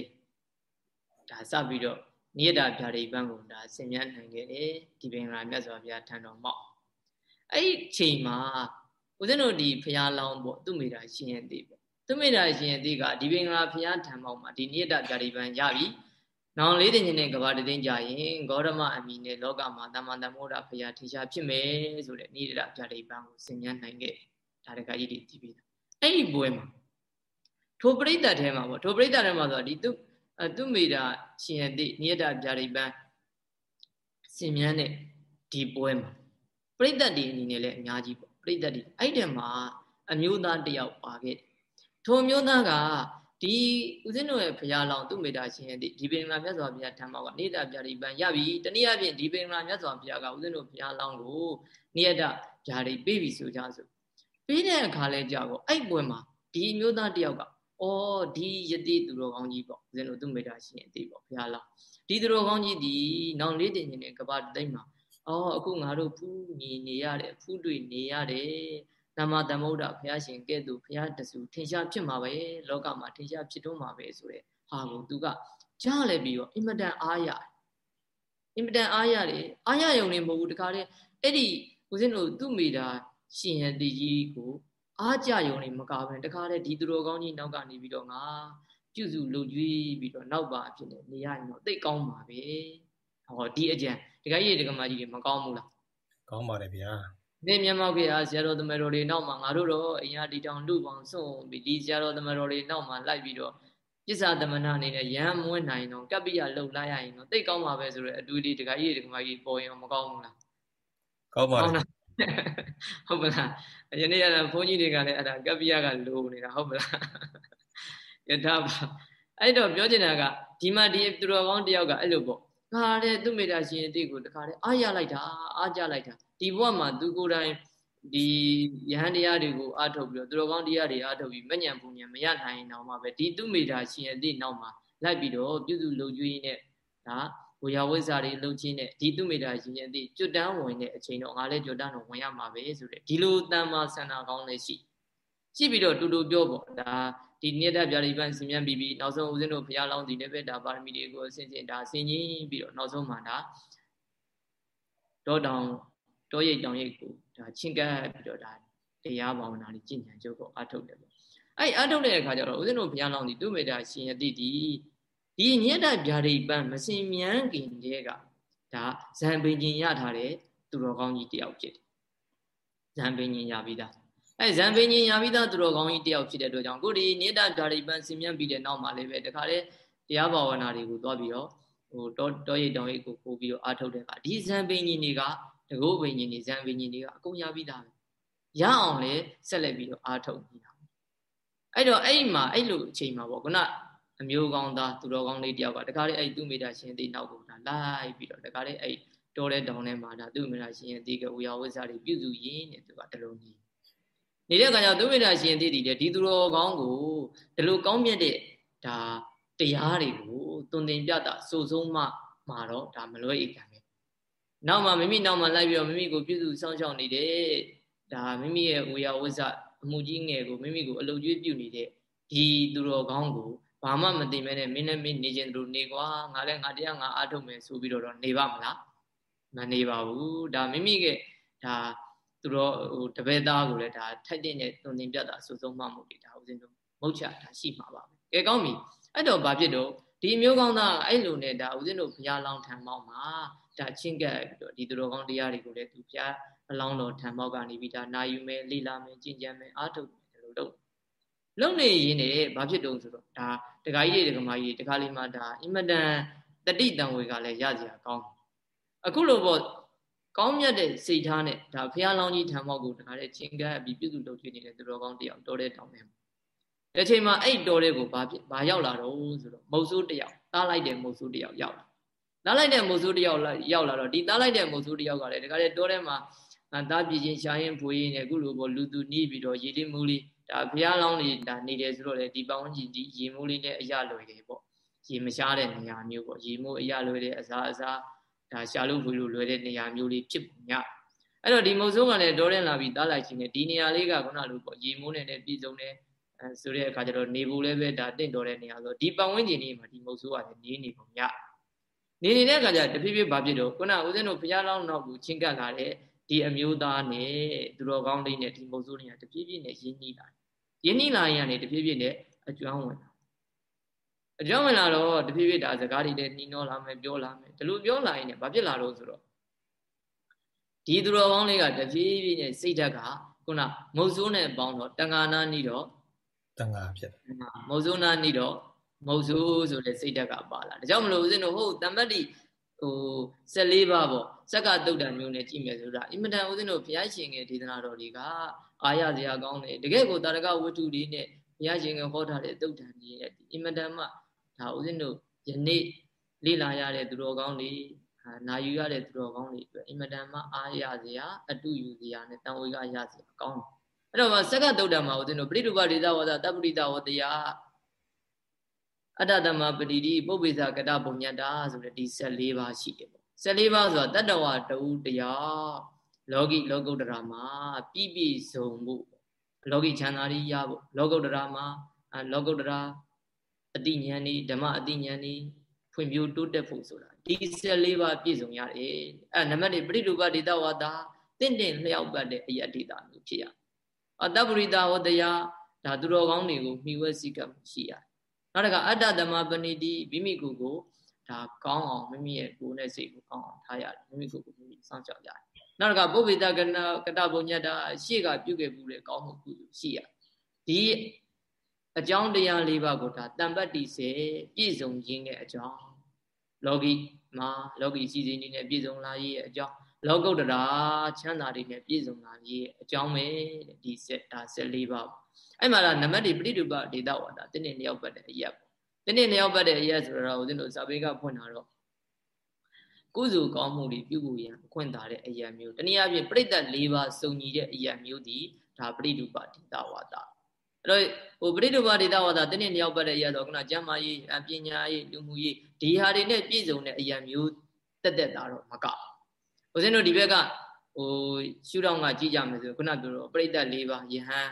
ဒါစပြီးတော့နိယတာဗျာဒိပန်းကိုဒါဆင်မြန်းနိုင်ခဲ့တယ်ဒီပင်လာမြတ်စွာဘုရားထံတော်မောက် အဲ့ဒီချိန်မှာဦးဇင်းတို့ဒီဖျားလောင်းပေါ့သူ့မိတာရှင်ရဲ့သိပေါ့သူ့မိတာရှင်ရဲ့သိကဒီပင်လာဘုရားထံမောက်မှာဒီနိယတာဗျာဒိပန်းရပြီနောင်လေးတင်ခြင်းနဲ့ကဘာတသိကြရင်ဂေါရမအမိနဲ့လောကမှာတမန်တမောဒဘုရားထေရှားဖြစ်မယ်ဆိုတဲ့နိယတာဗျာဒိပန်းကိုဆင်မြန်းနိုင်ခဲ့ဒါတကကြီးတွေတည်ပြီးတာအဲ့ဒီပွဲမှာထိုပရိသတ်ထဲမှာပေါ့ထိုပရိသတ်ထဲမှာဆိုတော့ဒီသူသူမိတာရှင်ရတိနိယတဗျာဒိပံစင်မြန်းတဲ့ဒီပွဲမှာ ပရိသတ်ဒီအနေနဲ့လည်းအများကြီးပေါ့ပရိသတ်ဒီအဲ့ဒီမှာအမျိုးသားတယောက်ပါခဲ့ထိုမျိုးသားကဒီဦးဇင်းတို့ရဲ့ဘုရားလောင်းသူ့မေတ္တာရှင်ရဲ့ဒီပင်မမြတ်စွာဘုရားဓမ္မကနေတာဗျာဒိပံရပြီတနည်းအားဖြင့်ဒီပင်မမြတ်စွာဘုရားကဦးဇင်းတို့ဘုရားလောင်းကိုနိယတဗျာဒိပေးပြီဆိုကြဆိုပြီးတဲ့အခါလဲကြာပေါ့အဲ့ပွဲမှာဒီမျိုးသားတယောက်ကအော်ဒီယတိသူတော်ကောင်းကြီးပေါ့ဦးဇင်းတို့သူမေတ္တာရှင်အသေးပေါ့ဘုရားလားဒီသူတော်ကောင်းကြီးဒီနောင်လေးတင်နေတဲ့ကဘာတိတ်မှာ အော်အခုငါတို့ဖူးညီနေရတယ်ဖူးတွေ့နေရတယ်နမသမုဒ္ဒဘုရားရှင်ကဲ့သို့ဘုရားတဆူထင်ရှားဖြစ်မှာပဲလောကမှာထင်ရှားဖြစ်တော့မှာပဲဆိုတဲ့ဟာကိုသူကကြားလဲပြီးတော့အင်မတန်အားရတယ်အင်မတန်အားရတယ်အားရယုံနေမဟုတ်ဘူးတခါတည်းအဲ့ဒီဦးဇင်းတို့သူ့မိတာရှင်ရတိကြီးကိုအားကြယုံနေမကဘဲတခါတည်းဒီသူတော်ကောင်းကြီးနောက်ကနေပြီးတော့ငါပြုစုလုပ်ကြွေးပြီးတော့နောက်ပါအဖြစ်နဲ့နေရရင်တော့သိကောင်းပါပဲဟောဒီအကြံ ဒီကကြီးဒီကမကြီးတွေမကောင်းဘူးလားကောင်းပါတယ်ဗျာနေမြန်မာပြည်အားဆရာတော်သမတော်တွေနောက်မှာငါတို့တော့အရာဒီတောင်လူပေါင်းစွန့်ပြီးဒီဆရာတော်သမတော်တွေနောက်မှာလိုက်ပြီးတော့ပစ္စာသမဏအနေနဲ့ရဟန်းမွေးနိုင်တော့ကပ္ပိယလှုပ်လိုက်ရရင်တော့သိကောင်းပါပဲဆိုတော့အတူတူဒီကကြီးဒီကမကြီးပေါ်ရင်မကောင်းဘူးလားကောင်းပါတယ်ဟုတ်မလားယနေ့ရတာဘုန်းကြီးတွေကလည်းအဲ့ဒါကပ္ပိယကလိုနေတာဟုတ်မလားယထာပါအဲ့တော့ပြောချင်တာကဒီမှာဒီသူတော်ကောင်းတယောက်ကအဲ့လိုပေါ့ ခါတဲ့သူမေတ္တာရှင်အတိကိုတခါတဲ့အားရလိုက်တာအားကြလိုက်တာဒီဘဝမှာသူကိုယ်တိုင်ဒီယဟန်တရားတွေကိုအားထုတ်ပြီးတော့သူတော်ကောင်းတရားတွေအားထုတ်ပြီးမညံပူညံမရနိုင်အောင်မှာပဲဒီသူမေတ္တာရှင်အတိနောက်မှာလိုက်ပြီးတော့ပြုစုလုပ်ကြွေးနဲ့ဒါဝေယဝိဇ္ဇာတွေလှုပ်ချင်းနဲ့ဒီသူမေတ္တာရှင်ရင်ဒီကျွတ်တန်းဝင်တဲ့အချိန်တော့ငါလည်းကျွတ်တန်းတော့ဝင်ရမှာပဲဆိုတဲ့ဒီလိုတန်မာဆန္ဒကောင်းလည်းရှိရှိပြီးတော့တူတူပြောပေါ့ဒါ ဒီနိဒဗျာရိပန်ဆင်မြန်းပြီးပြီးနောက်ဆုံးဦးဇင်းတို့ဘုရားလောင်းဒီလည်းပဲဒါပါရမီတွေကိုအစဉ်စဉ်ဒါဆင်ကြီးပြီးတော့နောက်ဆုံးမှဒါတောတောင်တောရိပ်တောင်ရိပ်ကိုဒါချင်းကပ်ပြီးတော့ဒါတရားဘာဝနာကြီးကျင့်ကြံကြုတ်ကိုအထုတ်တယ်ပေါ့အဲ့အထုတ်တဲ့အခါကျတော့ဦးဇင်းတို့ဘုရားလောင်းဒီသူမေတ္တာရှင်ယတိဒီဒီညက်တဗျာဒိပံမစင်မြန်းခင်တည်းကဒါဇံပင်ကျင်ရထားတဲ့သူတော်ကောင်းကြီးတယောက်ဖြစ်တယ်ဇံပင်ကျင်ရပြီးသား အဲဇံပင်ကျင်ရပြီးသားသူတော်ကောင်းကြီးတယောက်ဖြစ်တဲ့အတွက်ကြောင့်ကိုဒီညက်တဗျာဒိပံစင်မြန်းပြီးတဲ့နောက်မှာလည်းပဲတခါလေတရားဘာဝနာတွေကိုသွားပြီးတော့ဟိုတောတောရိတ်တောင်ရိတ်ကိုပို့ပြီးတော့အားထုတ်တဲ့အခါဒီဇံပင်ကျင်တွေကတကုတ်ပင်ကျင်တွေဇံပင်ကျင်တွေကအကုန်ရပြီးသားပဲရအောင်လဲဆက်လက်ပြီးတော့အားထုတ်နေတာအဲ့တော့အဲ့မှာအဲ့လိုအချိန်မှာပေါ့ခုနအမျိုးကောင်းသားသူတော်ကောင်းလေးတယောက်ကတခါလေးအဲ့သူမိတာရှင်သေးနောက်ကိုဒါလိုက်ပြီးတော့တခါလေးအဲ့တော်တဲ့တောင်ထဲမှာဒါသူမိတာရှင်ရဲ့သေးကဝေယဝိဇ္ဇာတွေပြုစုရင်းနဲ့သူကတလုံးကြီး နေတဲ့အခါကျသူမိတာရှင်သေးတည်တယ်ဒီသူတော်ကောင်းကိုဒီလိုကောင်းမြတ်တဲ့ဒါတရားတွေကိုသွန်သင်ပြတာစုဆုံးမှမှာတော့ဒါမလွဲဧကံပဲနောက်မှမိမိနောက်မှလိုက်ပြီးတော့မိမိကိုပြုစုစောင့်ရှောက်နေတယ်ဒါမိမိရဲ့ဝေယဝိဇ္ဇအမှုကြီးငယ်ကိုမိမိကိုအလုတ်ကျွေးပြုနေတဲ့ဒီသူတော်ကောင်းကိုဘာမှမသိမဲနဲ့မင်းနဲ့မင်းနေခြင်းတို့နေကွာငါလည်းငါတရားငါအားထုတ်မယ်ဆိုပြီးတော့နေပါမလားမနေပါဘူးဒါမိမိကဒါ သူတော်ဟိုတပည့်သားကိုလည်းဒါထိုက်တဲ့နဲ့သွန်သင်ပြတာအဆိုဆုံးမှမှုတွေဒါဥစဉ်တို့မဟုတ်ချတာရှိမှာပါပဲကဲကောင်းပြီအဲ့တော့ဘာဖြစ်တော့ဒီမျိုးကောင်းသားအဲ့လိုနဲ့ဒါဥစဉ်တို့ဘုရားလောင်းထံမောက်မှာဒါချင်းကပ်ပြီးတော့ဒီသူတော်ကောင်းတရားတွေကိုလည်းသူဘုရားအလောင်းတော်ထံမောက်ကနေပြီးဒါနာယူမယ်လိလာမယ်ကြင်ကြံမယ်အားထုတ်မယ်လို့လုပ်လုံနေရင်းနဲ့ဘာဖြစ်တုံးဆိုတော့ဒါတခါကြီးတွေတခါမကြီးတွေတခါလေးမှဒါအင်မတန်တတိတံဝေကလည်းရစရာကောင်းအခုလိုပေါ့ ကောင်းမြတ်တဲ့စိတ်ထားနဲ့ဒါဖះလောင်းကြီးထံမောက်ကိုတခါလေးချင်းကပ်ပြီးပြုစုလုပ်ကျွေးနေတဲ့သူတော်ကောင်းတယောက်တော်တဲ့တောင်းတယ်ဒီချိန်မှာအဲ့တော်တဲ့ကိုဘာဖြစ်ဘာရောက်လာတော့ဆိုတော့မုတ်ဆိုးတယောက်တားလိုက်တဲ့မုတ်ဆိုးတယောက်ရောက်လာတားလိုက်တဲ့မုတ်ဆိုးတယောက်ရောက်လာတော့ဒီတားလိုက်တဲ့မုတ်ဆိုးတယောက်ကလည်းတခါလေးတော်ထဲမှာတားပြချင်းရှာရင်ဖွေးရင်အခုလိုပေါ့လူသူနီးပြီးတော့ရေလေးမူးလေးဒါဘုရားလောင်းလေးဒါနေတယ်ဆိုတော့လေဒီပဝန်းကျင်ဒီရေမိုးလေးနဲ့အရလွယ်တယ်ပေါ့ရေမရှားတဲ့နေရာမျိုးပေါ့ရေမိုးအရလွယ်တဲ့အစားအစား ဒါရှာလို့ဖွေလို့လွယ်တဲ့နေရာမျိုးလေးဖြစ်ပုံရအဲ့တော့ဒီမုတ်ဆိုးကလည်းဒေါ်ရင်လာပြီးတားလိုက်ခြင်းနဲ့ဒီနေရာလေးကခုနလိုပေါ့ရေမိုးနဲ့လည်းပြည်စုံတယ်အဲဆိုတဲ့အခါကျတော့နေဖို့လည်းပဲဒါတင့်တော်တဲ့နေရာဆိုဒီပဝန်းကျင်လေးမှာဒီမုတ်ဆိုးကလည်းနေနေပုံရနေနေတဲ့အခါကျတဖြည်းဖြည်းဘာဖြစ်တော့ခုနဦးဇင်းတို့ဘုရားလောင်းနောက်ကိုချင်းကပ်လာတဲ့ဒီအမျိုးသားနဲ့သူတော်ကောင်းလေးနဲ့ဒီမုတ်ဆိုးတွေကတဖြည်းဖြည်းနဲ့ရင်းနှီးလာတယ်ရင်းနှီးလာရင်ကနေတဖြည်းဖြည်းနဲ့အကျွမ်းဝင်လာ အကျွမ်းဝင်လာတော့တဖြည်းဖြည်းဒါစကားတွေလည်းနှီးနှောလာမယ်ပြောလာမယ်ဒီလိုပြောလာရင်လည်းဘာဖြစ်လာတော့ဆိုတော့ဒီသူတော်ကောင်းလေးကတဖြည်းဖြည်းနဲ့စိတ်ဓာတ်ကခုနမုတ်ဆိုးနဲ့ပေါင်းတော့တန်ဃာနာနီးတော့တန်ဃာဖြစ်မုတ်ဆိုးနာနီးတော့မုတ်ဆိုးဆိုတဲ့စိတ်ဓာတ်ကပါလာဒါကြောင့်မလို့ဦးဇင်းတို့ဟုတ်တမ္ပတ္တိဟို14ပါးပေါ့စက္ကတုတ်တံမျိုးနဲ့ကြည့်မယ်ဆိုတာအင်မတန်ဦးဇင်းတို့ဘုရားရှင်ရဲ့ဒေသနာတော်တွေကအာရစရာကောင်းတယ်တကယ်ကိုတာရကဝတ္ထုတွေနဲ့ဘုရားရှင်ကဟောထားတဲ့တုတ်တံကြီးရဲ့အင်မတန်မှ ဒါဦးဇင်းတို့ယနေ့လေ့လာရတဲ့သူတော်ကောင်းတွေနာယူရတဲ့သူတော်ကောင်းတွေအတွက်အင်မတန်မှအားရစရာအတုယူစရာနဲ့တန်ဝေကရစရာကောင်းတယ်အဲ့တော့စက္ကတုတ်တံမှာဦးဇင်းတို့ပရိတုပဒေသဝါဒတပ္ပရိတဝတရားအတ္တတမပတိတိပုပ္ပိသကတပုံညတ္တာဆိုတဲ့ဒီ14ပါးရှိတယ်ပေါ့14ပါးဆိုတာတတ္တဝါတူတရားလောကီလောကုတ္တရာမှာပြည့်ပြည့်စုံမှုလောကီချမ်းသာရိရဖို့လောကုတ္တရာမှာလောကုတ္တရာ အတိညာဏီဓမ္မအတိညာဏီဖွံ့ဖြိုးတိုးတက်ဖို့ဆိုတာဒီ14ပါးပြည့်စုံရတယ်အဲနံပါတ်1ပရိလူပဒေတာဝါဒတင့်တယ်လျှောက်ပတ်တဲ့အယတ္တိတာမျိုးဖြစ်ရအတ္တပရိတာဝတရားဒါသူတော်ကောင်းတွေကိုမိဝဲစိကမှုရှိရနောက်တစ်ခါအတ္တသမပဏိတိမိမိကိုယ်ကိုဒါကောင်းအောင်မိမိရဲ့ကိုယ်နဲ့စိတ်ကိုကောင်းအောင်ထားရတယ်မိမိကိုယ်ကိုမိမိစောင့်ရှောက်ရတယ်နောက်ကပုဗ္ဗေတကနကတပုံညတရှေ့ကပြုခဲ့မှုတဲ့ကောင်းမှုကုသိုလ်ရှိရဒီ အကြောင်းတရား၄ပါးကိုဒါတံပတ်တိစေပြည့်စုံခြင်းရဲ့အကြောင်းလောကီမှာလောကီစီစဉ်နေနဲ့ပြည့်စုံလာရဲ့အကြောင်းလောကုတ္တရာချမ်းသာတွေနဲ့ပြည့်စုံလာရဲ့အကြောင်းပဲဒီစက်ဒါ၁၄ပါးအဲ့မှာလားနမတ်ဒီပရိဒုပဒေတာဝါဒတင်းနေလျောက်ပတ်တဲ့အရက်ပေါ့တင်းနေလျောက်ပတ်တဲ့အရက်ဆိုတော့ဦးဇင်းတို့ဇာဘေးကဖွင့်တာတော့ကုသိုလ်ကောင်းမှုတွေပြုဖို့ရန်အခွင့်သာတဲ့အရာမျိုးတနည်းအားဖြင့်ပြိတ္တ၄ပါးစုံညီတဲ့အရာမျိုးဒီဒါပရိဒုပဒေတာဝါဒ အဲ့တော့ဟိုပရိဒုပဒေတာဝါဒတင်းနေလျောက်ပတ်တဲ့အရာဆိုခုနကျမ်းမာရေးပညာရေးလူမှုရေးဒီဟာတွေနဲ့ပြည့်စုံတဲ့အရာမျိုးတက်တက်တာတော့မကဦးဇင်းတို့ဒီဘက်ကဟိုရှုထောင့်ကကြည့်ကြမယ်ဆိုခုနပြောတော့ပြိတ္တ၄ပါးယဟန်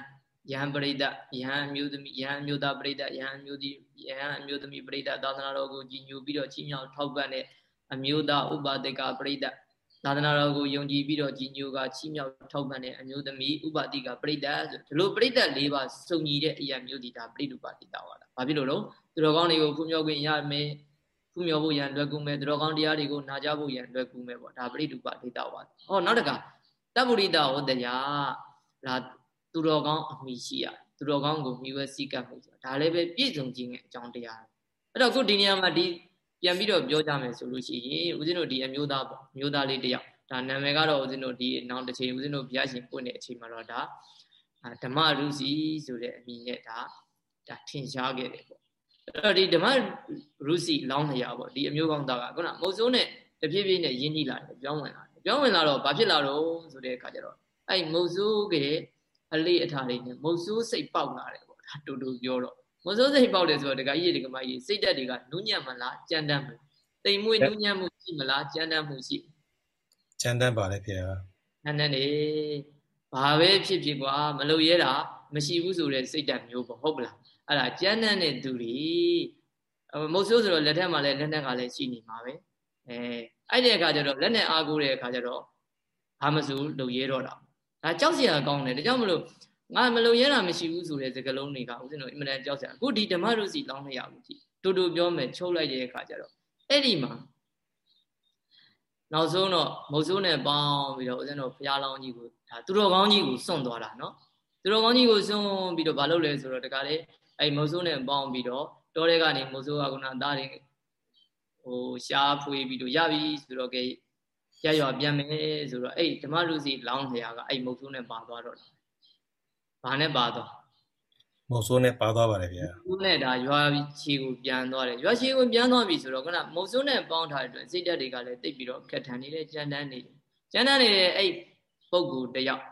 ယဟန်ပရိဒယဟန်အမျိုးသမီးယဟန်အမျိုးသားပရိဒယဟန်အမျိုးသမီးယဟန်အမျိုးသမီးပရိဒသာသနာတော်ကိုကြည်ညိုပြီးတော့ချီးမြှောက်ထောက်ပံ့တဲ့အမျိုးသားဥပါဒကပရိဒ သာသနာတော်ကိုယုံကြည်ပြီးတော့ကြည်ညိုကချီးမြှောက်ထောက်ပံ့တဲ့အမျိုးသမီးဥပါတိကပရိဒဆိုဒီလိုပရိဒ၄ပါးစုံညီတဲ့အရာမျိုးဒီဒါပရိဒုပါတိတာဝါဒဘာဖြစ်လို့လဲသူတော်ကောင်းတွေကိုဖူးမြော်ခွင့်ရမယ်ဖူးမြော်ဖို့ရန်လွယ်ကူမယ်သူတော်ကောင်းတရားတွေကိုနာကြားဖို့ရန်လွယ်ကူမယ်ပေါ့ဒါပရိဒုပါတိတာဝါဒဟောနောက်တကတပ္ပုရိတဝတ္တရားဒါသူတော်ကောင်းအမိရှိရသူတော်ကောင်းကိုမိဝဲစည်းကပ်မှုဆိုတာဒါလည်းပဲပြည့်စုံခြင်းရဲ့အကြောင်းတရားအဲ့တော့ခုဒီနေရာမှာဒီ ပြန်ပြီးတော့ပြောကြမယ်ဆိုလို့ရှိရင်ဦးဇင်းတို့ဒီအမျိုးသားပေါ့အမျိုးသားလေးတယောက်ဒါနာမည်ကတော့ဦးဇင်းတို့ဒီနောက်တစ်ချိန်ဦးဇင်းတို့ဘုရားရှင်ပွင့်တဲ့အချိန်မှာတော့ဒါဓမ္မရုစီဆိုတဲ့အမည်နဲ့ဒါဒါထင်ရှားခဲ့တယ်ပေါ့အဲ့တော့ဒီဓမ္မရုစီလောင်းလျာပေါ့ဒီအမျိုးကောင်းသားကခုနမုတ်စိုးနဲ့တဖြည်းဖြည်းနဲ့ယဉ်ကြီးလာတယ်ပြောင်းဝင်လာတယ်ပြောင်းဝင်လာတော့ဘာဖြစ်လာတော့ဆိုတဲ့အခါကျတော့အဲ့မုတ်စိုးကအလေးအထားလေးနဲ့မုတ်ဆိုးစိတ်ပေါက်လာတယ်ပေါ့ဒါတူတူပြောတော့ မုတ်ဆိုးစိတ်ပေါက်တယ်ဆိုတော့ဒကာကြီးဒကာမကြီးစိတ်တက်တွေကနူးညံ့မလားကြမ်းတမ်းမလားတိမ်မွေးနူးညံ့မှုရှိမလားကြမ်းတမ်းမှုရှိကြမ်းတမ်းပါလေဖေဟာနန်းနန်းနေဘာပဲဖြစ်ဖြစ်ကွာမလုပ်ရဲတာမရှိဘူးဆိုတဲ့စိတ်ဓာတ်မျိုးပေါ့ဟုတ်ပလားအဲ့ဒါကြမ်းတမ်းတဲ့သူတွေမဟုတ်ဆိုးဆိုတော့လက်ထက်မှာလည်းလက်နက်ကလည်းရှိနေမှာပဲအဲအဲ့ဒီအခါကျတော့လက်နဲ့အားကိုးတဲ့အခါကျတော့ဘာမစိုးလုံရဲတော့တာဒါကြောက်စရာကောင်းတယ်ဒါကြောင့်မလို့ ငါမလုံရဲတာမရှိဘူးဆိုတဲ့စကားလုံးတွေကဦးဇင်းတို့အင်မတန်ကြောက်စရာအခုဒီဓမ္မရုစီလောင်းလျောက်ကြည့်တူတူပြောမယ်ချုပ်လိုက်တဲ့အခါကျတော့အဲ့ဒီမှာနောက်ဆုံးတော့မုတ်ဆိုးနဲ့ပေါင်းပြီးတော့ဦးဇင်းတို့ဘုရားလောင်းကြီးကိုဒါသူတော်ကောင်းကြီးကိုစွန့်သွားတာနော်သူတော်ကောင်းကြီးကိုစွန့်ပြီးတော့မလုပ်လဲဆိုတော့တခါလေအဲ့မုတ်ဆိုးနဲ့ပေါင်းပြီးတော့တောထဲကနေမုတ်ဆိုးကကုနာသားတွေဟိုရှားဖွေပြီးတော့ရပြီဆိုတော့ကဲရရွာပြန်မယ်ဆိုတော့အဲ့ဓမ္မလူစီလောင်းလျာကအဲ့မုတ်ဆိုးနဲ့ပါသွားတော့ ဘာနဲ့ပါသွားမုတ်ဆိုးနဲ့ပါသွားပါတယ်ဗျာမုတ်နဲ့ဒါရွာချီကိုပြန်သွားတယ်ရွာချီကိုပြန်သွားပြီဆိုတော့ခုနမုတ်ဆိုးနဲ့ပေါင်းထားတဲ့အတွက်စိတ်ဓာတ်တွေကလည်းတိတ်ပြီးတော့ခက်ထန်နေတယ်ကြမ်းတမ်းနေတယ်ကြမ်းတမ်းနေတဲ့အဲ့ပုဂ္ဂိုလ်တယောက်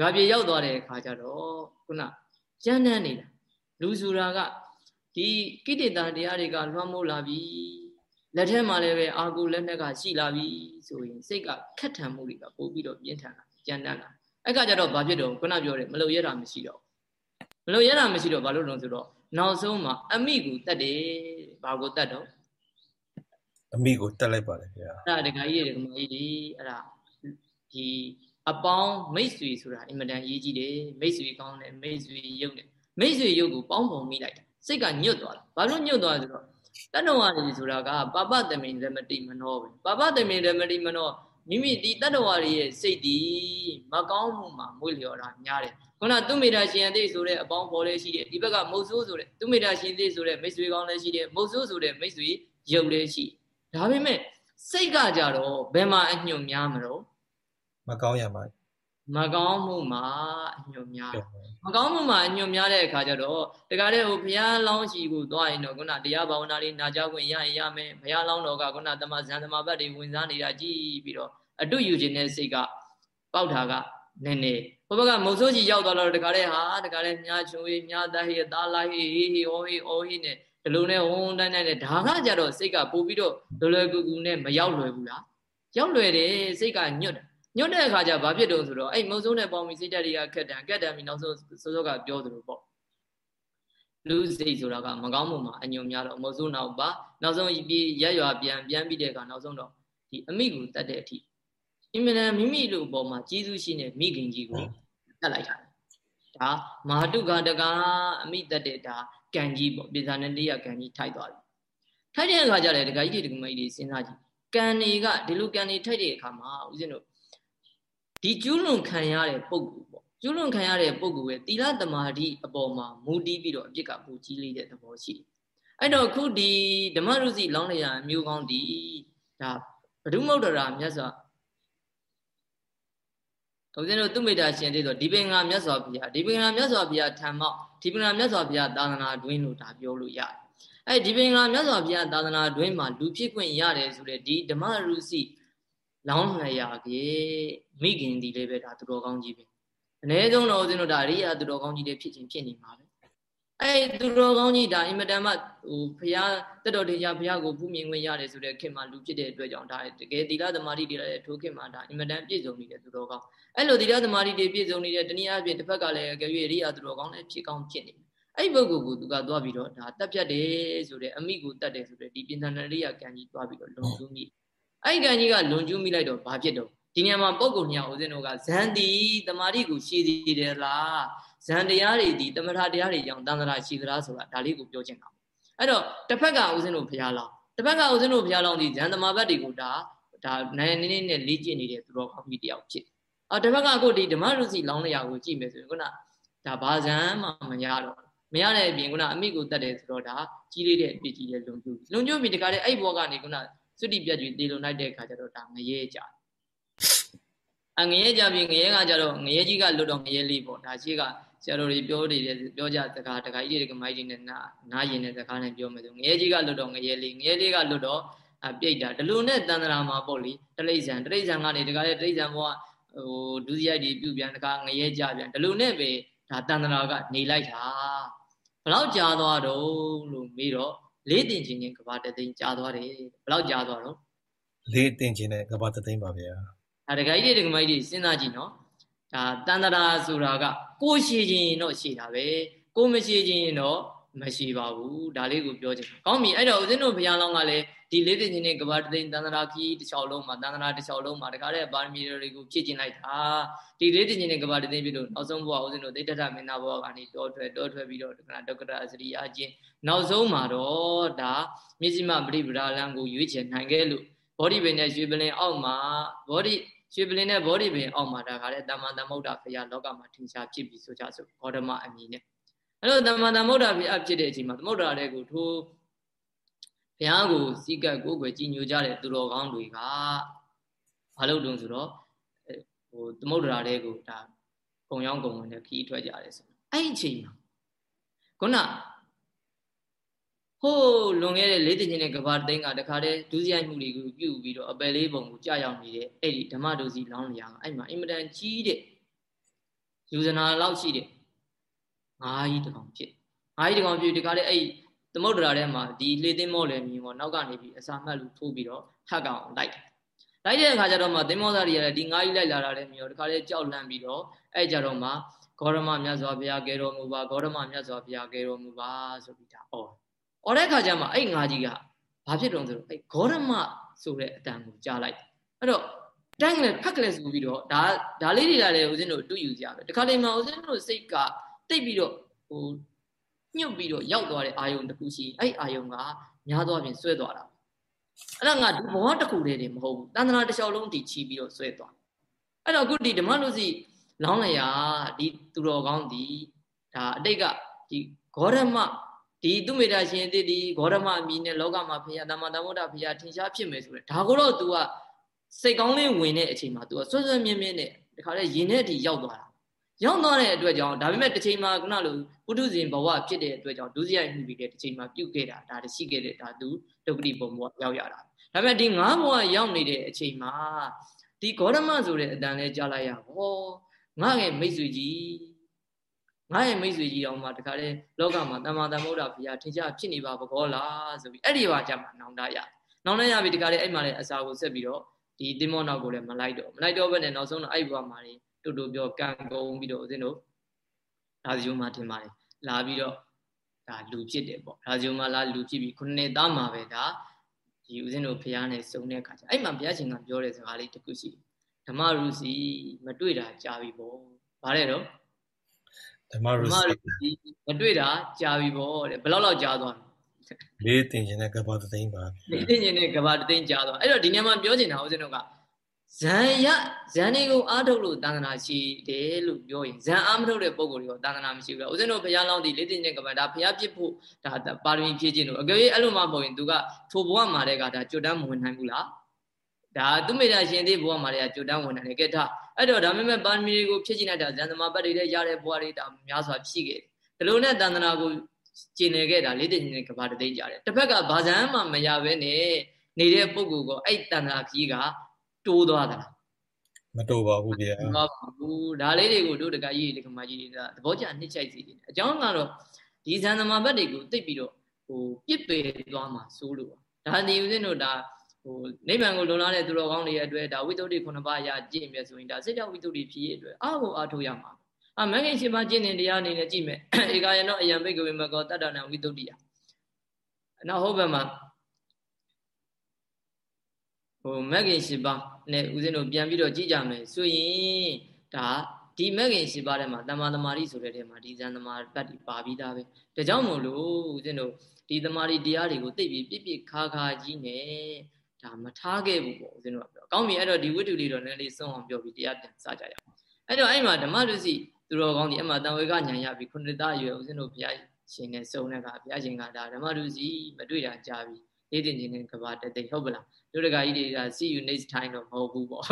ရွာပြေရောက်သွားတဲ့အခါကျတော့ခုနကြမ်းတမ်းနေတာလူဆိုတာကဒီကိဋ္တတာတရားတွေကလွှမ်းမိုးလာပြီလက်ထဲမှာလည်းပဲအာကိုလက်နဲ့ကရှိလာပြီဆိုရင်စိတ်ကခက်ထန်မှုတွေကပို့ပြီးတော့ပြင်းထန်လာကြမ်းတမ်းလာ အဲ့ကကြတော့ဘာဖြစ်တော့ခုနပြောတယ်မလုံရတာမရှိတော့မလုံရတာမရှိတော့ဘာလို့လဲဆိုတော့နောက်ဆုံးမှာအမိကိုတတ်တယ်ဘာကိုတတ်တော့အမိကိုတက်လိုက်ပါတယ်ဗျာအဲ့ဒါဒကာကြီးတွေဒကာမကြီးတွေအဲ့ဒါဒီအပေါင်းမိတ်ဆွေဆိုတာအင်မတန်ရေးကြည့်တယ်မိတ်ဆွေကောင်းတယ်မိတ်ဆွေရုပ်တယ်မိတ်ဆွေရုပ်ကိုပေါင်းပုံမိလိုက်တာစိတ်ကညွတ်သွားတာဘာလို့ညွတ်သွားလဲဆိုတော့တဏ္ဍဝါတွေဆိုတာကပပတမိန်လည်းမတိမနှောပဲပပတမိန်လည်းမတိမနှော မိမိဒီတတ္တဝါတွေရဲ့စိတ်ဒီမကောင်းမှုမှာမွေ့လျော်တာများတယ်ခုနသူမေတ္တာရှင်သေးဆိုတဲ့အပေါင်းဖော်လေးရှိတယ်ဒီဘက်ကမုတ်ဆိုးဆိုတဲ့သူမေတ္တာရှင်သေးဆိုတဲ့မိတ်ဆွေကောင်းလေးရှိတယ်မုတ်ဆိုးဆိုတဲ့မိတ်ဆွေရုပ်လေးရှိဒါပေမဲ့စိတ်ကကြတော့ဘယ်မှာအညွန့်များမလို့မကောင်းရမှာ မကောင်းမှုမှာအညွန့်များမကောင်းမှုမှာအညွန့်များတဲ့အခါကျတော့တခါတည်းဟိုဘုရားလောင်းရှိကိုသွားရင်တော့ခုနတရားဘာဝနာလေးနာကြခွင့်ရရင်ရမယ်ဘုရားလောင်းတော်ကခုနသမဇန်သမဘတ်တွေဝင်စားနေတာကြည်ပြီးတော့အတုယူခြင်းနဲ့စိတ်ကပေါက်တာကနည်းနည်းဘုဘကမုတ်ဆိုးကြီးရောက်သွားတော့တခါတည်းဟာတခါတည်းမြားချုံရေးမြားတဟေသားလိုက်ဟေးဟေးအော်ဟေးအော်ဟေးနဲ့ဒီလိုနဲ့ဝုန်းတန်းတန်းနဲ့ဒါကကြတော့စိတ်ကပို့ပြီးတော့လွယ်လွယ်ကူကူနဲ့မရောက်လွယ်ဘူးလားရောက်လွယ်တယ်စိတ်ကညွတ်တယ် ညွတ်တဲ့အခါကျဘာဖြစ်တုံးဆိုတော့အဲ့မုံဆုံးနဲ့ပေါင်းပြီးစိတ်ဓာတ်တွေကခက်တန်ခက်တန်ပြီးနောက်ဆုံးစောစောကပြောသလိုပေါ့လူစိတ်ဆိုတာကမကောင်းမှုမှာအညုံများတော့မုံဆုံးနောက်ပါနောက်ဆုံးပြီးရက်ရွာပြန်ပြန်ပြီးတဲ့အခါနောက်ဆုံးတော့ဒီအမိကိုတတ်တဲ့အထိအင်မတန်မိမိလိုပေါ်မှာကြီးစုရှိတဲ့မိခင်ကြီးကိုတတ်လိုက်တာဒါမာတုကတကအမိတတ်တဲ့ဒါကံကြီးပေါ့ပိဇာနဲ့လေးရကံကြီးထိုက်သွားပြီထိုက်တဲ့အခါကျလည်းဒကာကြီးတွေဒကာမကြီးတွေစဉ်းစားကြည့်ကံတွေကဒီလိုကံတွေထိုက်တဲ့အခါမှာဦးဇင်းတို့ ဒီကျူးလွန်ခံရတဲ့ပုံကူပေါ့ကျူးလွန်ခံရတဲ့ပုံကူရဲ့တီလသမာဓိအပေါ်မှာမူတည်ပြီးတော့အပြစ်ကပူကြီးလေးတဲ့သဘောရှိတယ်အဲ့တော့ခုဒီဓမ္မရုစီလောင်းလျာမျိုးကောင်းဒီဒါဘဒုမုဒ္ဒရာမြတ်စွာဦးဇင်းတို့သူမေတ္တာရှင်သေးဆိုဒီပင်ငါမြတ်စွာဘုရားဒီပင်ငါမြတ်စွာဘုရားထံမောက်ဒီပင်ငါမြတ်စွာဘုရားသာသနာတွင်လို့ဒါပြောလို့ရတယ်အဲ့ဒီပင်ငါမြတ်စွာဘုရားသာသနာတွင်မှာလူဖြစ်ခွင့်ရတယ်ဆိုတဲ့ဒီဓမ္မရုစီ လောင်းလျာကြီးမိခင်ဒီလေးပဲဒါသူတော်ကောင်းကြီးပဲအ ਨੇ ဆုံးတော့ဦးဇင်းတို့ဒါရိယာသူတော်ကောင်းကြီးတွေဖြစ်ချင်းဖြစ်နေမှာပဲအဲ့သူတော်ကောင်းကြီးဒါအင်မတန်မှဟိုဘုရားတတော်တရားဘုရားကိုဖူးမြင်ခွင့်ရတယ်ဆိုတဲ့ခင်မှာလူဖြစ်တဲ့အတွက်ကြောင့်ဒါတကယ်သီလသမာဓိတွေလည်းထိုးခင်မှာဒါအင်မတန်ပြည့်စုံနေတဲ့သူတော်ကောင်းအဲ့လိုသီလသမာဓိတွေပြည့်စုံနေတဲ့တနည်းအားဖြင့်တစ်ဖက်ကလည်းအကယ်၍ရိယာသူတော်ကောင်းလည်းဖြစ်ကောင်းဖြစ်နေအဲ့ပုဂ္ဂိုလ်ကိုသူကသွားပြီးတော့ဒါတက်ပြတ်တယ်ဆိုတဲ့အမိကိုတတ်တယ်ဆိုတဲ့ဒီပြင်သန္တရိယကံကြီးသွားပြီးတော့လုံကျူးမိ အဲ့ကံကြီးကလွန်ကျူးမိလိုက်တော့ဘာဖြစ်တော့ဒီနေရာမှာပုဂ္ဂိုလ်ညာဦးဇင်းတို့ကဇန်တီတမာတိကိုရှိသေးတယ်လားဇန်တရားတွေဒီတမထတရားတွေကြောင့်တန်ត្រာရှိသလားဆိုတာဒါလေးကိုပြောချင်တာအဲ့တော့တစ်ဖက်ကဦးဇင်းတို့ဘုရားလောင်းတစ်ဖက်ကဦးဇင်းတို့ဘုရားလောင်းဒီဇန်သမာဘတ်တွေကိုဒါဒါနိုင်နေနေနဲ့လေ့ကျင့်နေတဲ့သူတော်ကောင်းကြီးတယောက်ဖြစ်အော်တစ်ဖက်ကအခုဒီဓမ္မရုစီလောင်းလျာကိုကြည့်မယ်ဆိုရင်ခုနဒါဘာဇန်မှမရတော့မရတဲ့အပြင်ခုနအမိကိုတတ်တယ်ဆိုတော့ဒါကြီးလေးတဲ့အပြစ်ကြီးရဲ့လုံကျူးလုံကျူးပြီတခါလေအဲ့ဘောကနေခုန စွတိပြတ်ကြီးတေလုံလိုက်တဲ့အခါကျတော့ဒါငရဲကြအငရဲကြပြီငရဲကကြတော့ငရဲကြီးကလွတ်တော့ငရဲလေးပေါ့ဒါရှိကဆရာတော်တွေပြောနေတယ်ပြောကြစကားတခါကြီးတွေကမိုင်းကြီးနဲ့နာနားရင်တဲ့စကားနဲ့ပြောမယ်ဆိုငရဲကြီးကလွတ်တော့ငရဲလေးငရဲလေးကလွတ်တော့အပြိတ်တာဒလူနဲ့တန်တရာမှာပေါ့လေတလိษံတလိษံကနေတခါလေတလိษံဘောကဟိုဒုစရိုက်တွေပြုပြန်တခါငရဲကြပြန်ဒလူနဲ့ပဲဒါတန်တရာကနေလိုက်တာဘလောက်ကြာသွားတော့လို့မေးတော့ လေးတင်ချင်းချင်းကဘာတသိန်းကြာသွားတယ်ဘလောက်ကြာသွားတော့လေးတင်ချင်းနဲ့ကဘာတသိန်းပါဗျာအဲဒကာကြီးတွေဒကာမကြီးတွေစဉ်းစားကြည့်နော်ဒါတန်တရာဆိုတာကကိုရှိခြင်းတော့ရှိတာပဲကိုမရှိခြင်းတော့မရှိပါဘူးဒါလေးကိုပြောချင်ကောင်းပြီအဲ့တော့ဦးဇင်းတို့ဘုရားလောင်းကလည်း ဒီလေးသိချင်းနဲ့ကဘာတသိန်းတန်တရာခီးတစ်ချောင်းလုံးမှာတန်တရာတစ်ချောင်းလုံးမှာတခါတည်းပါရမီတွေကိုဖြည့်ကျင်လိုက်တာဒီလေးသိချင်းနဲ့ကဘာတသိန်းပြလို့နောက်ဆုံးဘဝဦးဇင်းတို့သိတ္တမင်းသားဘဝကနေတောထွက်တောထွက်ပြီးတော့ဒကဒကရအစရိအချင်းနောက်ဆုံးမှာတော့ဒါမြစ္စည်းမပရိပဒါလံကိုရွေးချယ်နိုင်ခဲ့လို့ဘောဓိပင်နဲ့ရွှေပလင်အောက်မှာဘောဓိရွှေပလင်နဲ့ဘောဓိပင်အောက်မှာဒါခါတဲ့တမ္မာသမုဒ္ဒဖရာလောကမှာထင်ရှားဖြစ်ပြီးဆိုကြဆိုဂေါတမအမည်နဲ့အဲ့လိုတမ္မာသမုဒ္ဒဖရာဖြစ်တဲ့အချိန်မှာသမုဒ္ဒရာတဲ့ကိုထိုး ဘုရားကိုစီကပ်ကိုယ်ွယ်ကြည်ညိုကြတဲ့သူတော်ကောင်းတွေကဘာလို့တုံးဆိုတော့ဟိုသမုဒ္ဒရာတဲ့ကိုဒါကုံရောင်းကုံဝင်တဲ့ခီးထွက်ကြတယ်ဆိုအဲ့ဒီအချိန်မှာခုနဟိုးလွန်ခဲ့တဲ့လေးတင်ချင်းတဲ့ကဘာသိန်းကတခါတည်းဒုစရိုက်မှုတွေကိုပြုတ်ပြီးတော့အပယ်လေးပုံကိုကြာရောက်နေတဲ့အဲ့ဒီဓမ္မဒုစီလောင်းလျာအဲ့မှာအင်မတန်ကြီးတဲ့ယူဇနာလောက်ရှိတဲ့ငါးကြီးတကောင်ဖြစ်ငါးကြီးတကောင်ဖြစ်ဒီခါတည်းအဲ့ သမုဒ္ဒရာထဲမှာဒီလေသိန်းမောလည်းမြင်ပေါ့နောက်ကနေပြီးအစာမှတ်လူထိုးပြီးတော့ထပ်ကောင်လိုက်တယ်လိုက်တဲ့အခါကျတော့မှသင်္မောသားတွေကလည်းဒီငါးကြီးလိုက်လာတာလည်းမြင်တော့ဒီခါတည်းကြောက်လန့်ပြီးတော့အဲ့ကြတော့မှဂေါရမမြတ်စွာဘုရားကဲတော်မူပါဂေါရမမြတ်စွာဘုရားကဲတော်မူပါဆိုပြီးဒါဩ။အော်တဲ့ခါကျမှအဲ့ငါကြီးကဘာဖြစ်တုံးဆိုတော့အဲ့ဂေါရမဆိုတဲ့အတန်ကိုကြားလိုက်။အဲ့တော့တန်းကလေးဖက်ကလေးဆိုပြီးတော့ဒါဒါလေးတွေကလည်းဦးဇင်းတို့တူယူကြပဲ။တခါလေမှဦးဇင်းတို့စိတ်ကတိတ်ပြီးတော့ဟို ညှုပ်ပြီးတော့ရောက်သွားတဲ့အာယုံတစ်ခုရှိအဲ့အာယုံကများသောအားဖြင့်ဆွဲသွားတာ။အဲ့ဒါငါဒီဘဝတစ်ခုတည်းတည်းမဟုတ်ဘူး။တန်တရာတစ်လျှောက်လုံးတည်ချီပြီးတော့ဆွဲသွား။အဲ့တော့အခုဒီဓမ္မလူစီလောင်းလျာဒီသူတော်ကောင်းဒီဒါအတိတ်ကဒီဂေါရမဒီသူမေတ္တာရှင်တိဒီဂေါရမအမည်နဲ့လောကမှာဖရာတမတမုဒ္ဒဖရာထင်ရှားဖြစ်မယ်ဆိုရယ်ဒါကိုတော့ तू ကစိတ်ကောင်းလေးဝင်တဲ့အချိန်မှာ तू ကဆွဆွမြင်းမြင်းနဲ့တခါလေရင်ထဲအထိရောက်သွားတာ ရောက်သွားတဲ့အတွက်ကြောင့်ဒါပေမဲ့တစ်ချိန်မှာခုနလိုပုထုဇဉ်ဘဝဖြစ်တဲ့အတွက်ကြောင့်ဒုစရိုက်မှုပြီးတဲ့တစ်ချိန်မှာပြုတ်ခဲ့တာဒါတရှိခဲ့တဲ့ဒါ तू ဒုက္ခတိဘုံဘဝရောက်ရတာဒါပေမဲ့ဒီငါးဘဝရောက်နေတဲ့အချိန်မှာဒီဂေါရမဆိုတဲ့အတန်လဲကြားလိုက်ရဟောငါ့ရဲ့မိတ်ဆွေကြီးငါရဲ့မိတ်ဆွေကြီးတော်မှာတခါလေလောကမှာတမ္မာသမ္ဗုဒ္ဓဘုရားထင်ရှားဖြစ်နေပါဘကောလားဆိုပြီးအဲ့ဒီပါကြမှာနောင်တရနောင်တရပြီတခါလေအဲ့မှာလည်းအစာကိုဆက်ပြီးတော့ဒီတိမောနောက်ကိုလည်းမလိုက်တော့မလိုက်တော့ဘဲနဲ့နောက်ဆုံးတော့အဲ့ဘဝမှာလေ တူတူပြောကံကုန်ပြီးတော့ဦးဇင်းတို့ဒါစီယုံမှာထင်ပါတယ်လာပြီးတော့ဒါလူဖြစ်တယ်ပေါ့ဒါစီယုံမှာလာလူဖြစ်ပြီးခုနှစ်သားမှာပဲဒါဒီဦးဇင်းတို့ဘုရားနဲ့စုံတဲ့အခါကျအဲ့မှာဘုရားရှင်ကပြောတဲ့စကားလေးတစ်ခုရှိတယ်ဓမ္မရုစီမတွေ့တာကြာပြီပေါ့ဗါတဲ့တော့ဓမ္မရုစီမတွေ့တာကြာပြီပေါ့တဲ့ဘယ်လောက်လောက်ကြာသွားလဲလေးတင်ခြင်းနဲ့ကဘာတသိန်းပါလေးတင်ခြင်းနဲ့ကဘာတသိန်းကြာသွားအဲ့တော့ဒီနေရာမှာပြောချင်တာဦးဇင်းတို့က ဇန်ရဇန်တွေကိုအားထုတ်လို့သာသနာရှိတယ်လို့ပြောရင်ဇန်အားမထုတ်တဲ့ပုံကိုယ်တွေကသာသနာမရှိဘူးလားဦးဇင်းတို့ဘုရားလောင်းဒီလေးတင်ခြင်းကဘာဒါဘုရားပြစ်ဖို့ဒါပါရမီဖြည့်ခြင်းလို့အကြွေအဲ့လိုမှမဟုတ်ရင်သူကထိုဘဝမှာတဲ့ကဒါကြွတန်းမဝင်နိုင်ဘူးလားဒါသူမေတ္တာရှင်သေးဘဝမှာတွေကကြွတန်းဝင်နိုင်တယ်ကဲဒါအဲ့တော့ဒါမဲ့မဲ့ပါရမီတွေကိုဖြည့်ကျင်လိုက်တာဇန်သမာပတ်တွေလည်းရတဲ့ဘဝတွေတာများစွာဖြည့်ခဲ့တယ်ဒီလိုနဲ့တန်တနာကိုကျင်နေခဲ့တာလေးတင်နေတဲ့ကဘာတသိကြတယ်တစ်ဖက်ကဘာဇန်မှမရဘဲနဲ့နေတဲ့ပုံကူကအဲ့တန်တနာကြီးက တိုးသွားတာမတိုးပါဘူးဗျာမပါဘူးဒါလေးတွေကိုတို့တကကြီးတကမကြီးတွေကသဘောကျနှစ်ချိုက်စီတယ်အကြောင်းကတော့ဒီဇန်သမာဘတ်တွေကိုတိတ်ပြီးတော့ဟိုပြစ်ပယ်သွားမှာစိုးလို့ဒါနေဦးစင်းတို့ဒါဟိုနိဗ္ဗာန်ကိုလုံလာတဲ့သူတော်ကောင်းတွေရဲ့အတွက်ဒါဝိတ္တုခုနှစ်ပါးရကြည့်မြဲဆိုရင်ဒါစိတ်ကြောင့်ဝိတ္တုဖြစ်ရဲ့အတွက်အားကိုအားထုတ်ရမှာအာမဂ္ဂင်ရှင်ပါကျင့်တဲ့တရားအနေနဲ့ကြည့်မယ်ဧကယနောအယံဘိကဝေမကောတတ္တနာဝိတ္တုတိယနောက်ဟုတ်ဘက်မှာ ဟိုမဂ္ဂင်ရှင်ပါနဲ့ဦးဇင်းတို့ပြန်ပြီးတော့ကြည့်ကြမယ်ဆိုရင်ဒါဒီမဂ္ဂင်ရှင်ပါထဲမှာတမ္မာတမာရီဆိုတဲ့ထဲမှာဒီဇန်တမာပတ်ဒီပါပြီးသားပဲဒါကြောင့်မို့လို့ဦးဇင်းတို့ဒီတမာရီတရားတွေကိုသိပြီးပြစ်ပြစ်ခါခါကြီးနဲ့ဒါမထားခဲ့ဘူးပေါ့ဦးဇင်းတို့ကပြောကောင်းပြီအဲ့တော့ဒီဝိတ္တုလေးတော့နည်းလေးဆုံးအောင်ပြောပြီးတရားပြန်စကြရအောင်အဲ့တော့အဲ့မှာဓမ္မဒုစီသူတော်ကောင်းဒီအမှတန်ဝေကညာရပြီခုနှစ်သားအရွယ်ဦးဇင်းတို့ဘုရားရှင်နဲ့စုံတဲ့ကဘုရားရှင်ကဒါဓမ္မဒုစီမတွေ့တာကြာပြီ လေးတင်ချင်းနဲ့ကဘာတသိဟုတ်ပလားတို့တကကြီးတွေက see you next time တော့မဟုတ်ဘူးပေါ့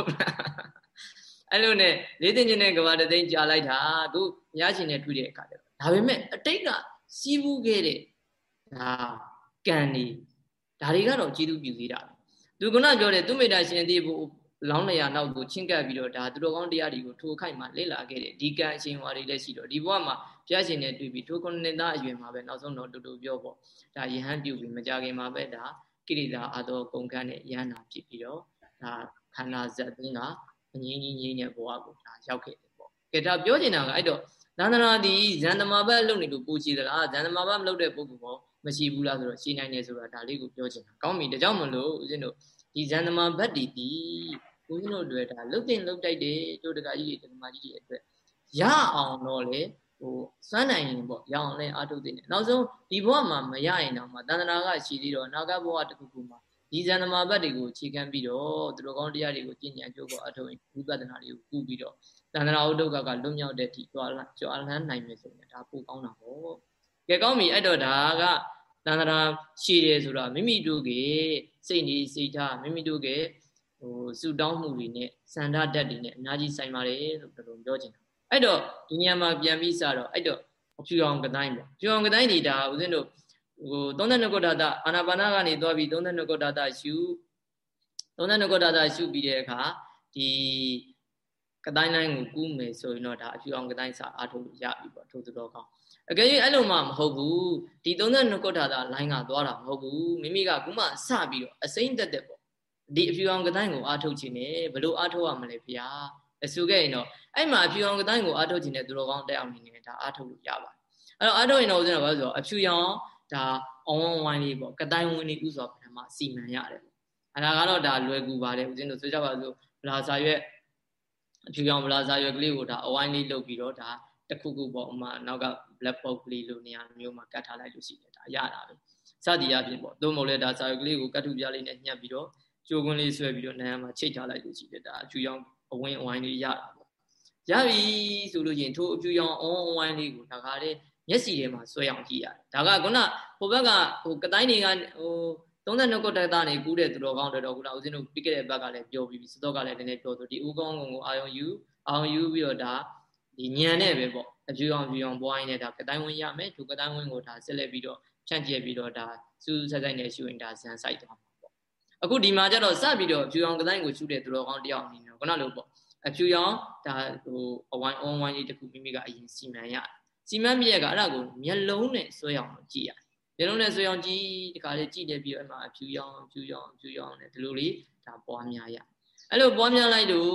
အဲ့လိုနဲ့လေးတင်ချင်းနဲ့ကဘာတသိကြာလိုက်တာသူဘုရားရှင်နဲ့တွေ့တဲ့အခါကျတော့ဒါပေမဲ့အတိတ်ကစီးပူးခဲ့တဲ့ဒါကံနေဒါတွေကတော့ကျေးဇူးပြုသေးတာသူကပြောတယ်သူမေတ္တာရှင်သေးဖို့လောင်းလျာနောက်ကိုချင်းကပ်ပြီးတော့ဒါသူတော်ကောင်းတရားတွေကိုထိုခိုက်မှလေ့လာခဲ့တယ်ဒီကံအရှင်ဝါတွေလည်းရှိတော့ဒီဘဝမှာ ဘုရားရှင်နဲ့တွေ့ပြီးထိုခုနှစ်သားအရွယ်မှာပဲနောက်ဆုံးတော့တူတူပြောပေါ့ဒါယဟန်ပြုပြီးမကြခင်မှာပဲဒါကိရိတာအတော်ကုန်ခန်းနဲ့ယဟန်နာဖြစ်ပြီးတော့ဒါခန္ဓာဇတ်သိန်းကအငြင်းကြီးငြင်းတဲ့ဘဝကိုဒါရောက်ခဲ့တယ်ပေါ့ကဲဒါပြောချင်တာကအဲ့တော့သန္တရာဒီဇန်သမာဘတ်လုပ်နေလို့ပူချီသလားဇန်သမာဘတ်မလုပ်တဲ့ပုဂ္ဂိုလ်ကောမရှိဘူးလားဆိုတော့ရှိနိုင်တယ်ဆိုတာဒါလေးကိုပြောချင်တာကောင်းပြီဒါကြောင့်မလို့ဦးဇင်းတို့ဒီဇန်သမာဘတ်ဒီဒီဦးဇင်းတို့တွေဒါလုတ်တင်လုတ်တိုက်တယ်တို့တကကြီးတွေတကမာကြီးတွေအတွက်ရအောင်တော့လေ ဟိုစွမ်းနိုင်ရင်ပေါ့ရအောင်လဲအားထုတ်တဲ့နောက်ဆုံးဒီဘဝမှာမရရင်တော့မှတန်တရာကရှိသေးတော့နောက်ကဘဝတစ်ခုခုမှာဒီဇန်သမာဘတ်တွေကိုအခြေခံပြီးတော့သူတို့ကောင်းတရားတွေကိုကျင့်ကြံကြိုးကိုအထုတ်ရင်ဝိပဿနာတွေကိုကူးပြီးတော့တန်တရာဥဒုက္ခကလွတ်မြောက်တဲ့ဒီကြွားကြွားလန်းနိုင်မယ်ဆိုရင်ဒါပိုကောင်းတာပေါ့ကဲကောင်းပြီအဲ့တော့ဒါကတန်တရာရှိတယ်ဆိုတာမိမိတို့ကစိတ်နေစိတ်ထားမိမိတို့ကဟိုဆူတောင်းမှုတွေနဲ့စန္ဒတတ်တွေနဲ့အများကြီးဆိုင်ပါတယ်လို့တော်တော်ပြောချင်တာ အဲ့တော့ဒီညမှာပြန်ပြီးစတော့အဲ့တော့အဖြူအောင်ကတိုင်းပေါ့ဖြူအောင်ကတိုင်းဒီဒါဦးဇင်းတို့ဟို32ကုဋ္ဌတာအာနာပါနာကနေသွားပြီး32ကုဋ္ဌတာရှု32ကုဋ္ဌတာရှုပြီးတဲ့အခါဒီကတိုင်းတိုင်းကိုကူးမယ်ဆိုရင်တော့ဒါအဖြူအောင်ကတိုင်းစာအားထုတ်ရပြီပေါ့ထို့သူတော်ကောင်းအကယ်၍အဲ့လိုမှမဟုတ်ဘူးဒီ32ကုဋ္ဌတာလိုင်းကသွားတာမဟုတ်ဘူးမိမိကခုမှစပြီးတော့အစိမ့်တက်တက်ပေါ့ဒီအဖြူအောင်ကတိုင်းကိုအားထုတ်ခြင်းနဲ့ဘလို့အားထုတ်ရမလဲဗျာ အဆူခဲ့ရင်တော့အဲ့မှာအဖြူအောင်ကတိုင်းကိုအားထုတ်ခြင်းနဲ့သူတော်ကောင်းတက်အောင်နေနေဒါအားထုတ်လို့ရပါတယ်အဲ့တော့အားထုတ်ရင်တော့ဦးဇင်းတော်ဘာလို့ဆိုတော့အဖြူရောင်ဒါအဝန်းဝိုင်းလေးပေါ့ကတိုင်းဝင်းလေးဥစွာပထမစီမံရတယ်ပေါ့အဲ့ဒါကတော့ဒါလွယ်ကူပါတယ်ဦးဇင်းတို့ဆိုကြပါစို့ဗလာစာရွက်အဖြူရောင်ဗလာစာရွက်ကလေးကိုဒါအဝိုင်းလေးလုပ်ပြီးတော့ဒါတခုခုပေါ့ဥမာနောက်က black box ကလေးလိုနေရာမျိုးမှာကတ်ထားလိုက်လို့ရှိတယ်ဒါရတာပဲစသည်အဖြစ်ပေါ့သို့မဟုတ်လဲဒါစာရွက်ကလေးကိုကတ်ထုပြားလေးနဲ့ညှက်ပြီးတော့ကြိုးကွင်းလေးဆွဲပြီးတော့နားမှာချိတ်ထားလိုက်လို့ရှိတယ်ဒါအဖြူရောင် အဝင်းအဝိုင်းလေးရတာပေါ့ရပြီဆိုလို့ရင်ထိုအဖြူရောင်အဝင်းအဝိုင်းလေးကိုဒါကလည်းမျက်စိထဲမှာဆွဲအောင်ကြည့်ရတယ်ဒါကခုနဟိုဘက်ကဟိုကတိုင်းတွေကဟို32ကုတ်တက်တာနေကူးတဲ့သူတော်ကောင်းတော်တော်ခုနဦးဇင်းတို့ပြီးခဲ့တဲ့ဘက်ကလည်းပြောပြီးပြီစတော့ကလည်းနည်းနည်းပြောဆိုဒီဦးကောင်းကုံကိုအာယုံယူအာယုံယူပြီးတော့ဒါဒီညံနဲ့ပဲပေါ့အဖြူအောင်ဖြူအောင်ပွားရင်းနဲ့ဒါကတိုင်းဝင်ရမယ်သူကတိုင်းဝင်ကိုဒါဆက်လက်ပြီးတော့ဖြန့်ကျက်ပြီးတော့ဒါစူးစူးဆိုင်ဆိုင်နဲ့ရှူရင်ဒါဇန်ဆိုင်သွားမှာပေါ့ အခုဒီမှာကျတော့စပြီးတော့ဖြူအောင်ကတိုင်းကိုရှူတဲ့သူတော်ကောင်းတယောက်အနေနဲ့ခုနလိုပေါ့အဖြူအောင်ဒါဟိုအဝိုင်းအဝိုင်းလေးတစ်ခုမိမိကအရင်စီမံရတယ်စီမံပြည့်ကအဲ့ဒါကိုမျက်လုံးနဲ့ဆွဲအောင်ကြည့်ရတယ်မျက်လုံးနဲ့ဆွဲအောင်ကြည့်ဒီခါလေးကြည့်တယ်ပြီးတော့အဲ့မှာအဖြူရောင်အဖြူရောင်အဖြူရောင်နဲ့ဒီလိုလေးဒါပွားများရအဲ့လိုပွားများလိုက်တော့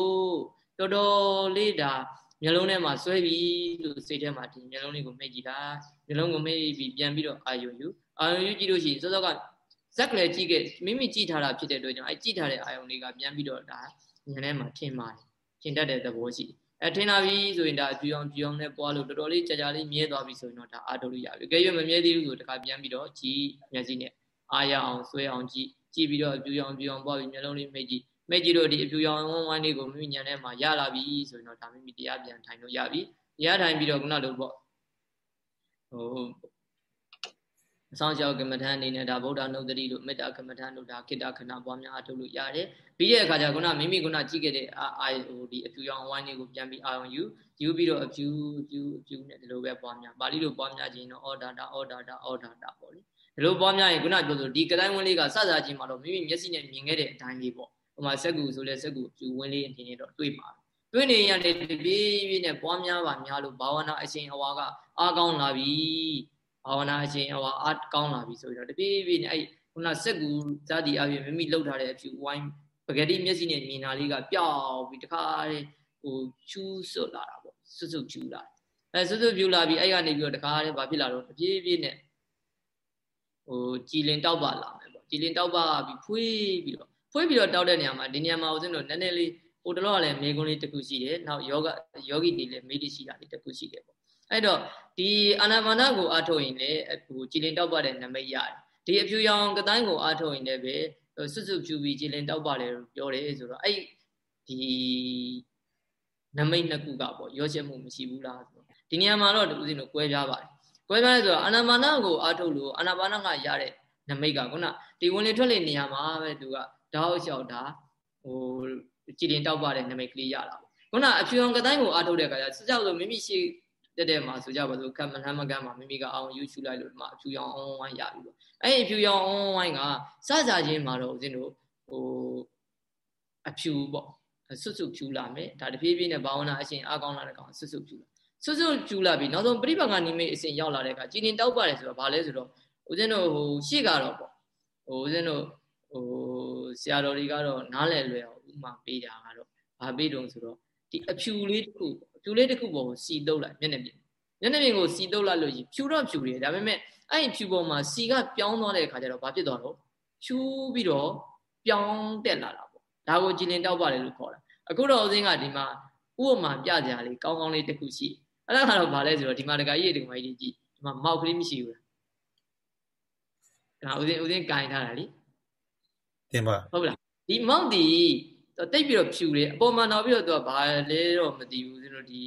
တော်တော်လေးဒါမျက်လုံးထဲမှာဆွဲပြီးလို့စိတ်ထဲမှာဒီမျက်လုံးလေးကိုမိတ်ကြည့်တာမျက်လုံးကိုမိတ်ပြီးပြန်ပြီးတော့အာယုံယူအာယုံယူကြည့်လို့ရှိရင်စောစောက ဇက်ကလေးကြည့်ခဲ့မိမိကြည့်ထားတာဖြစ်တဲ့အတွက်ကြောင့်အဲကြည့်ထားတဲ့အာယုံလေးကပြန်ပြီးတော့ဒါဉာဏ်ထဲမှာထင်ပါတယ်ထင်တတ်တဲ့သဘောရှိတယ်အဲထင်လာပြီဆိုရင်ဒါကြူအောင်ကြူအောင်နဲ့ပွားလို့တော်တော်လေးကြာကြာလေးမြဲသွားပြီဆိုရင်တော့ဒါအာထုတ်လို့ရပြီ။ကြဲရွမမြဲသေးဘူးဆိုတခါပြန်ပြီးတော့ကြည်မျက်စိနဲ့အာရအောင်ဆွဲအောင်ကြည့်ကြည့်ပြီးတော့ကြူအောင်ကြူအောင်ပွားပြီးမျက်လုံးလေးမိတ်ကြည့်မိတ်ကြည့်တော့ဒီအပြူရောင်ဝန်းဝန်းလေးကိုမိမိညံထဲမှာရလာပြီဆိုရင်တော့ဒါမိမိတရားပြန်ထိုင်လို့ရပြီ။တရားထိုင်ပြီးတော့ခုနလိုပေါ့ဟို အဆောင်ကြောက်ကမ္မထန်အနေနဲ့ဒါဗုဒ္ဓနုဒ္ဒတိလို့မေတ္တာကမ္မထန်လို့ဒါခိတ္တခဏပွားများအထုတ်လို့ရတယ်ပြီးတဲ့အခါကျခုနမိမိခုနကြည့်ခဲ့တဲ့အာဟိုဒီအဖြူရောင်ဝိုင်းလေးကိုပြန်ပြီးအာရုံယူယူပြီးတော့အဖြူအဖြူအဖြူနဲ့ဒီလိုပဲပွားများပါဠိလိုပွားများခြင်းတော့အော်ဒါတာအော်ဒါတာအော်ဒါတာပေါ့လေဒီလိုပွားများရင်ခုနပြောဆိုဒီကတိုင်းဝင်းလေးကစစချင်းမှာတော့မိမိမျက်စိနဲ့မြင်ခဲ့တဲ့အတိုင်းလေးပေါ့ဟိုမှာစက်ကူဆိုလဲစက်ကူအဖြူဝင်းလေးအနေနဲ့တော့တွေ့ပါတွေ့နေရတယ်တပြေးပြေးနဲ့ပွားများပါများလို့ဘာဝနာအရှင်အဝါကအားကောင်းလာပြီ ဘာဝနာအရှင်ဟောအားကောင်းလာပြီဆိုပြီးတော့တပြေးပြေးနဲ့အဲ့ခုနစက်ကူဇာတိအပြင်မိမိလှုပ်ထားတဲ့အဖြူဝိုင်းပဂတိမျက်စိနဲ့မြင်တာလေးကပျောက်ပြီးတခါတည်းဟိုချူးစွတ်လာတာပေါ့စွတ်စွတ်ချူးလာအဲစွတ်စွတ်ပြူလာပြီးအဲ့ကနေပြီးတော့တခါတည်းဘာဖြစ်လာတော့တပြေးပြေးနဲ့ဟိုကြည်လင်တောက်ပါလာမယ်ပေါ့ကြည်လင်တောက်ပါပြီးဖွေးပြီးတော့ဖွေးပြီးတော့တောက်တဲ့နေရာမှာဒီနေရာမှာဦးဇင်းတို့နည်းနည်းလေးဟိုတလောကလည်းမေကွန်းလေးတစ်ခုရှိတယ်နောက်ယောဂယောဂီတွေလည်းမေးတိရှိတာလေးတစ်ခုရှိတယ်ပေါ့ အဲ့တော့ဒီအာနာပါနကိုအားထုတ်ရင်လည်းဟိုကြည်လင်တောက်ပါတဲ့နမိတ်ရတယ်ဒီအဖြူရောင်ကတိုင်းကိုအားထုတ်ရင်လည်းပဲစွတ်စွတ်ဖြူပြီးကြည်လင်တောက်ပါလေလို့ပြောတယ်ဆိုတော့အဲ့ဒီနမိတ်နှစ်ခုကပေါ့ရောချက်မှုမရှိဘူးလားဆိုဒီနေရာမှာတော့ဦးဇင်းတို့ကွဲပြားပါတယ်ကွဲပြားလဲဆိုတော့အာနာပါနကိုအားထုတ်လို့အာနာပါနကရတဲ့နမိတ်ကခုနဒီဝင်လေထွက်လေနေရာမှာပဲသူကတောက်လျှောက်တာဟိုကြည်လင်တောက်ပါတဲ့နမိတ်ကလေးရတာပေါ့ခုနအဖြူရောင်ကတိုင်းကိုအားထုတ်တဲ့အခါကျစကြောက်ဆိုမိမိရှိ တက်တဲ့မှာဆိုကြပါစို့ကမ္မထမ်းမကမ်းမှာမိမိကအောင်ယူချူလိုက်လို့ဒီမှာအဖြူရောင်အုံးဝိုင်းရပြီပေါ့အဲ့ဒီအဖြူရောင်အုံးဝိုင်းကစစချင်းမှာတော့ဦးဇင်းတို့ဟိုအဖြူပေါ့ဆွတ်ဆွတ်ဖြူလာမယ်ဒါတဖြည်းဖြည်းနဲ့ဘာဝနာအရှင်အားကောင်းလာတဲ့ကောင်ဆွတ်ဆွတ်ဖြူလာဆွတ်ဆွတ်ဖြူလာပြီးနောက်ဆုံးပြိပကနိမိတ်အစဉ်ရောက်လာတဲ့အခါကြည်ရင်တောက်ပါတယ်ဆိုတော့ဘာလဲဆိုတော့ဦးဇင်းတို့ဟိုရှေ့ကတော့ပေါ့ဟိုဦးဇင်းတို့ဟိုဆရာတော်တွေကတော့နားလည်လွယ်အောင်ဥမာပေးတာကတော့ဘာပေးတုံးဆိုတော့ဒီအဖြူလေးတစ်ခု ဖြူလေးတစ်ခုပေါ်ကိုစီတုပ်လိုက်မျက်နှာပြင်မျက်နှာပြင်ကိုစီတုပ်လိုက်လို့ရှိဖြူတော့ဖြူတယ်ဒါပေမဲ့အဲ့ဒီဖြူပေါ်မှာစီကပြောင်းသွားတဲ့အခါကျတော့ဘာဖြစ်သွားတော့ဖြူပြီးတော့ပြောင်းတက်လာတာပေါ့ဒါကိုကြည်လင်တောက်ပါတယ်လို့ခေါ်တာအခုတော့ဦးစင်းကဒီမှာဥပမာပြကြလေးကောင်းကောင်းလေးတစ်ခုရှိအဲ့ဒါကတော့ဘာလဲဆိုတော့ဒီမှာတကကြီးဒီမှာကြီးကြည့်ဒီမှာမောက်ကလေးမရှိဘူးလားဒါဦးစင်းဦးစင်းကင်ထားတာလीတင်ပါဟုတ်လားဒီမောက်ဒီ တိတ်ပြီးတော့ဖြူတယ်အပေါ်မှာနောက်ပြီးတော့သူကဘာလဲတော့မသိဘူးဦးစင်းတို့ဒီ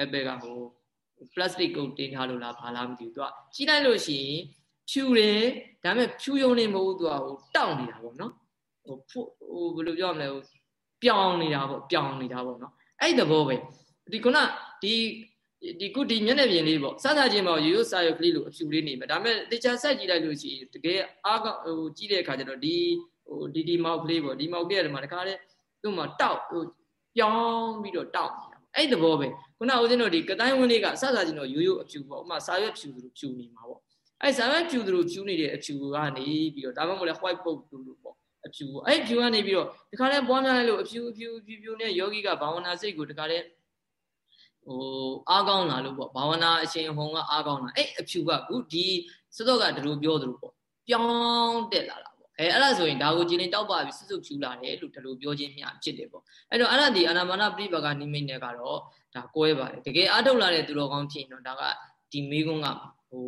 အဘက်ကဟို plastic ကိုတင်ထားလို့လားဘာလားမသိဘူးသူကကြီးလိုက်လို့ရှိရင်ဖြူတယ်ဒါပေမဲ့ဖြူယုံနေမဟုတ်သူကဟိုတောက်နေတာပေါ့နော်ဟိုဟိုဘယ်လိုပြောမလဲဟိုပြောင်းနေတာပေါ့ပြောင်းနေတာပေါ့နော်အဲ့ဒီသဘောပဲဒီခုနဒီဒီခုဒီမျက်နှာပြင်လေးပေါ့စသချင်းပေါ့ရိုးရိုးစာရုပ်ကလေးလိုအဖြူလေးနေမှာဒါပေမဲ့တေချာဆက်ကြည့်လိုက်လို့ရှိရင်တကယ်အားကဟိုကြည့်တဲ့အခါကျတော့ဒီဟိုဒီဒီမောက်ကလေးပေါ့ဒီမောက်ကလေးကဒီမှာတခါလေ သူ့မှာတောက်ဟိုပြောင်းပြီးတော့တောက်နေတာအဲ့ဒီသဘောပဲခုနဦးဇင်းတို့ဒီကတိုင်းဝင်းလေးကစစချင်းတော့ရိုးရိုးအဖြူပေါ့ဥမာစာရွက်ဖြူသလိုဖြူနေမှာပေါ့အဲ့စာရွက်ဖြူသလိုဖြူနေတဲ့အဖြူကနေပြီးတော့ဒါမှမဟုတ်လေ white boat လို့ပေါ့အဖြူပေါ့အဲ့ဖြူကနေပြီးတော့ဒီခါလဲပွားများလိုက်လို့အဖြူအဖြူဖြူဖြူနဲ့ယောဂီကဘာဝနာစိတ်ကိုဒီခါလဲဟိုအားကောင်းလာလို့ပေါ့ဘာဝနာအရှင်ဟုံကအားကောင်းလာအဲ့အဖြူကခုဒီစတော့ကဒီလိုပြောသလိုပေါ့ပြောင်းတက်လာတာပေါ့ အဲအဲ့ဒါဆိုရင်ဒါကိုကြည်လင်တောက်ပါပြီးစွတ်စွတ်ဖြူလာတယ်လို့ဒီလိုပြောခြင်းမျှဖြစ်တယ်ပေါ့အဲ့တော့အဲ့ဒါဒီအာနာပါနပြိပကနိမိတ်နဲ့ကတော့ဒါကွဲပါတယ်တကယ်အားထုတ်လာတဲ့သူတော်ကောင်းဖြစ်ရင်တော့ဒါကဒီမေးခွန်းကဟို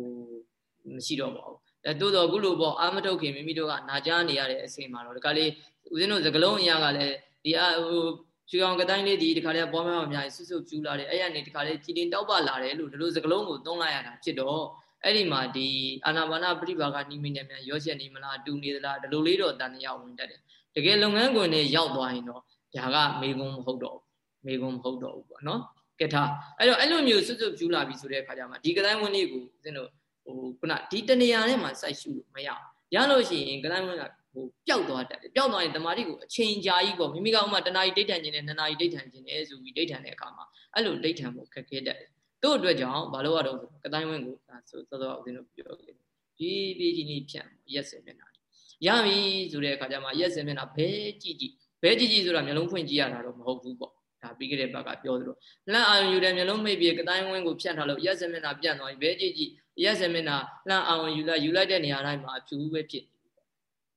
မရှိတော့ပါဘူးအဲတိုးတော့ခုလိုပေါ့အာမထုတ်ခင်မိမိတို့ကနာကြားနေရတဲ့အချိန်မှာတော့ဒီကလေးဦးဇင်းတို့စကလုံးအရာကလည်းဒီအဟိုချူအောင်ကတိုင်းလေးဒီဒီခါလေးပေါ်များအများကြီးဆွဆွဖြူလာတယ်အဲ့ရနေဒီခါလေးကြည်တင်တောက်ပလာတယ်လို့ဒီလိုစကလုံးကိုသုံးလိုက်ရတာဖြစ်တော့ အဲ့ဒီမှာဒီအာနာပါနပရိပါကနိမိတ်နဲ့များရောချက်နေမလားတူနေသလားဒီလိုလေးတော့တန်တရားဝင်တတ်တယ်တကယ်လုပ်ငန်းခွင်နဲ့ရောက်သွားရင်တော့ဒါကမေကုံမဟုတ်တော့ဘူးမေကုံမဟုတ်တော့ဘူးပေါ့နော်ကဲထားအဲ့တော့အဲ့လိုမျိုးဆွဆွဖြူလာပြီဆိုတဲ့အခါကျမှဒီကတိုင်းဝင်လေးကိုဦးဇင်းတို့ဟိုခုနဒီတနေရာထဲမှာစိုက်ရှုလို့မရရလို့ရှိရင်ကတိုင်းဝင်ကဟိုပျောက်သွားတတ်တယ်ပျောက်သွားရင်တမာတိကိုအချိန်ကြာကြီးပေါ့မိမိကဥမာတနာရီဒိဋ္ဌံခြင်းနဲ့နှစ်နာရီဒိဋ္ဌံခြင်းနဲ့ဆိုပြီးဒိဋ္ဌံတဲ့အခါမှာအဲ့လိုဒိဋ္ဌံဖို့ခက်ခဲတတ်တယ် တို့အတွက်ကြောင့်ဘာလို့ရတော့ကတိုင်းဝင်းကိုဆိုသောသောဦးဇင်းတို့ပြောခဲ့တယ်ဒီပြည်ကြီးကြီးဖြန့်ရက်စင်မျက်နှာရပြီဆိုတဲ့အခါကျမှရက်စင်မျက်နှာဘဲကြည့်ကြည့်ဘဲကြည့်ကြည့်ဆိုတာမျိုးလုံးဖွင့်ကြည့်ရတာတော့မဟုတ်ဘူးပေါ့ဒါပြီးခဲ့တဲ့ဘက်ကပြောသလိုလှမ်းအာရုံယူတဲ့မျိုးလုံးမိပ်ပြီးကတိုင်းဝင်းကိုဖြန့်ထားလို့ရက်စင်မျက်နှာပြန့်သွားပြီဘဲကြည့်ကြည့်ရက်စင်မျက်နှာလှမ်းအာရုံယူလိုက်ယူလိုက်တဲ့နေရာတိုင်းမှာအဖြူပဲဖြစ်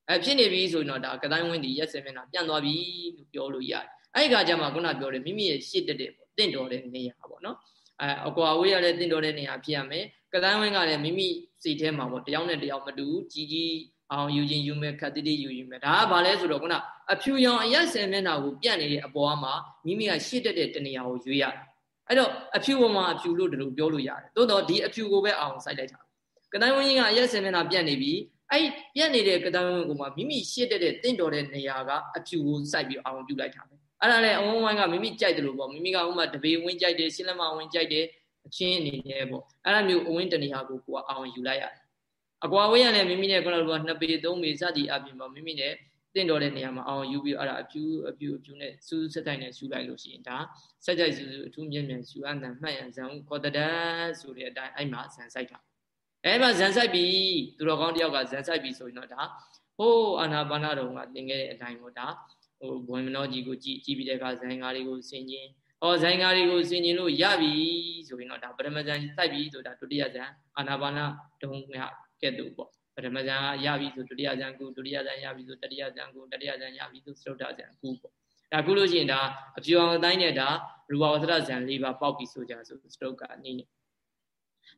အဲဖြစ်နေပြီဆိုရင်တော့ဒါကတိုင်းဝင်းဒီရက်စင်မျက်နှာပြန့်သွားပြီလို့ပြောလို့ရတယ်အဲ့ဒီခါကျမှခုနပြောတယ်မိမိရဲ့ရှစ်တက်တဲ့ပေါ့တင့်တော်တဲ့နေရာပေါ့နော် အဲအကွာဝေးရတဲ့တင့်တော်တဲ့နေရာဖြစ်ရမယ်ကတိုင်းဝင်းကလည်းမိမိစိတ်ထဲမှာပေါ့တယောက်နဲ့တယောက်မတူကြီးကြီးအောင်ယူခြင်းယူမယ်ခတ်တိတိယူယူမယ်ဒါကဘာလဲဆိုတော့ခုနအဖြူရောင်အရက်ဆယ်မျက်နှာကိုပြန့်နေတဲ့အပေါ်မှာမိမိကရှစ်တက်တဲ့တနေရာကိုရွေးရတယ်အဲ့တော့အဖြူပေါ်မှာအဖြူလို့ဒီလိုပြောလို့ရတယ်သို့တော့ဒီအဖြူကိုပဲအောင်စိုက်လိုက်တာကတိုင်းဝင်းကြီးကအရက်ဆယ်မျက်နှာပြန့်နေပြီအဲ့ပြက်နေတဲ့ကတန်းဝင်းကိုမှမိမိရှစ်တဲ့တဲ့တင့်တော်တဲ့နေရာကအဖြူကိုစိုက်ပြီးအောင်ပြုလိုက်တာပဲ အဲ့ဒါလည်းအဝန်းဝိုင်းကမိမိကြိုက်တယ်လို့ပေါ့မိမိကဥမာတပေဝင်းကြိုက်တယ်ရှင်းလက်မဝင်းကြိုက်တယ်အချင်းအနေနဲ့ပေါ့အဲ့ဒါမျိုးအဝင်းတနေရာကိုကိုကအောင်ယူလိုက်ရတယ်အကွာဝေးရလည်းမိမိနဲ့ခုနကနှစ်ပေသုံးပေစသည်အပြင်ပေါ့မိမိနဲ့တင့်တော်တဲ့နေရာမှာအောင်ယူပြီးအဲ့ဒါအဖြူအဖြူအဖြူနဲ့စူးဆက်တိုင်းနဲ့ရှူလိုက်လို့ရှိရင်ဒါစက်ကြိုက်စူးစူးအထူးမြင့်မြတ်ရှူအပ်တဲ့မှတ်ရန်ဇံခေါ်တဲ့ဆိုတဲ့အတိုင်းအဲ့မှာဇန်ဆိုင်တာအဲ့မှာဇန်ဆိုင်ပြီသူတော်ကောင်းတယောက်ကဇန်ဆိုင်ပြီဆိုရင်တော့ဒါဟိုးအာနာပါနာတော်ကသင်ခဲ့တဲ့အတိုင်းပေါ့ဒါ ဟိုဘွင်မနောကြီးကိုကြည်ကြည်ပြီးတဲ့အခါဇန်ကားလေးကိုဆင်ကျင်ဟောဇန်ကားလေးကိုဆင်ကျင်လို့ရပြီဆိုရင်တော့ဒါပရမဇန်စိုက်ပြီဆိုတာဒုတိယဇန်အာနာပါနာတုံးကကဲ့သို့ပေါ့ပထမဇန်ရပြီဆိုဒုတိယဇန်ကုဒုတိယဇန်ရပြီဆိုတတိယဇန်ကုတတိယဇန်ရပြီဆိုသုဒ္ဓဇန်ကုပေါ့ဒါကုလို့ရှိရင်ဒါအပြူအောင်အတိုင်းနဲ့ဒါရူပဝသရဇန်၄ပါးပေါက်ပြီဆိုကြဆိုစတုတ်ကအနေနဲ့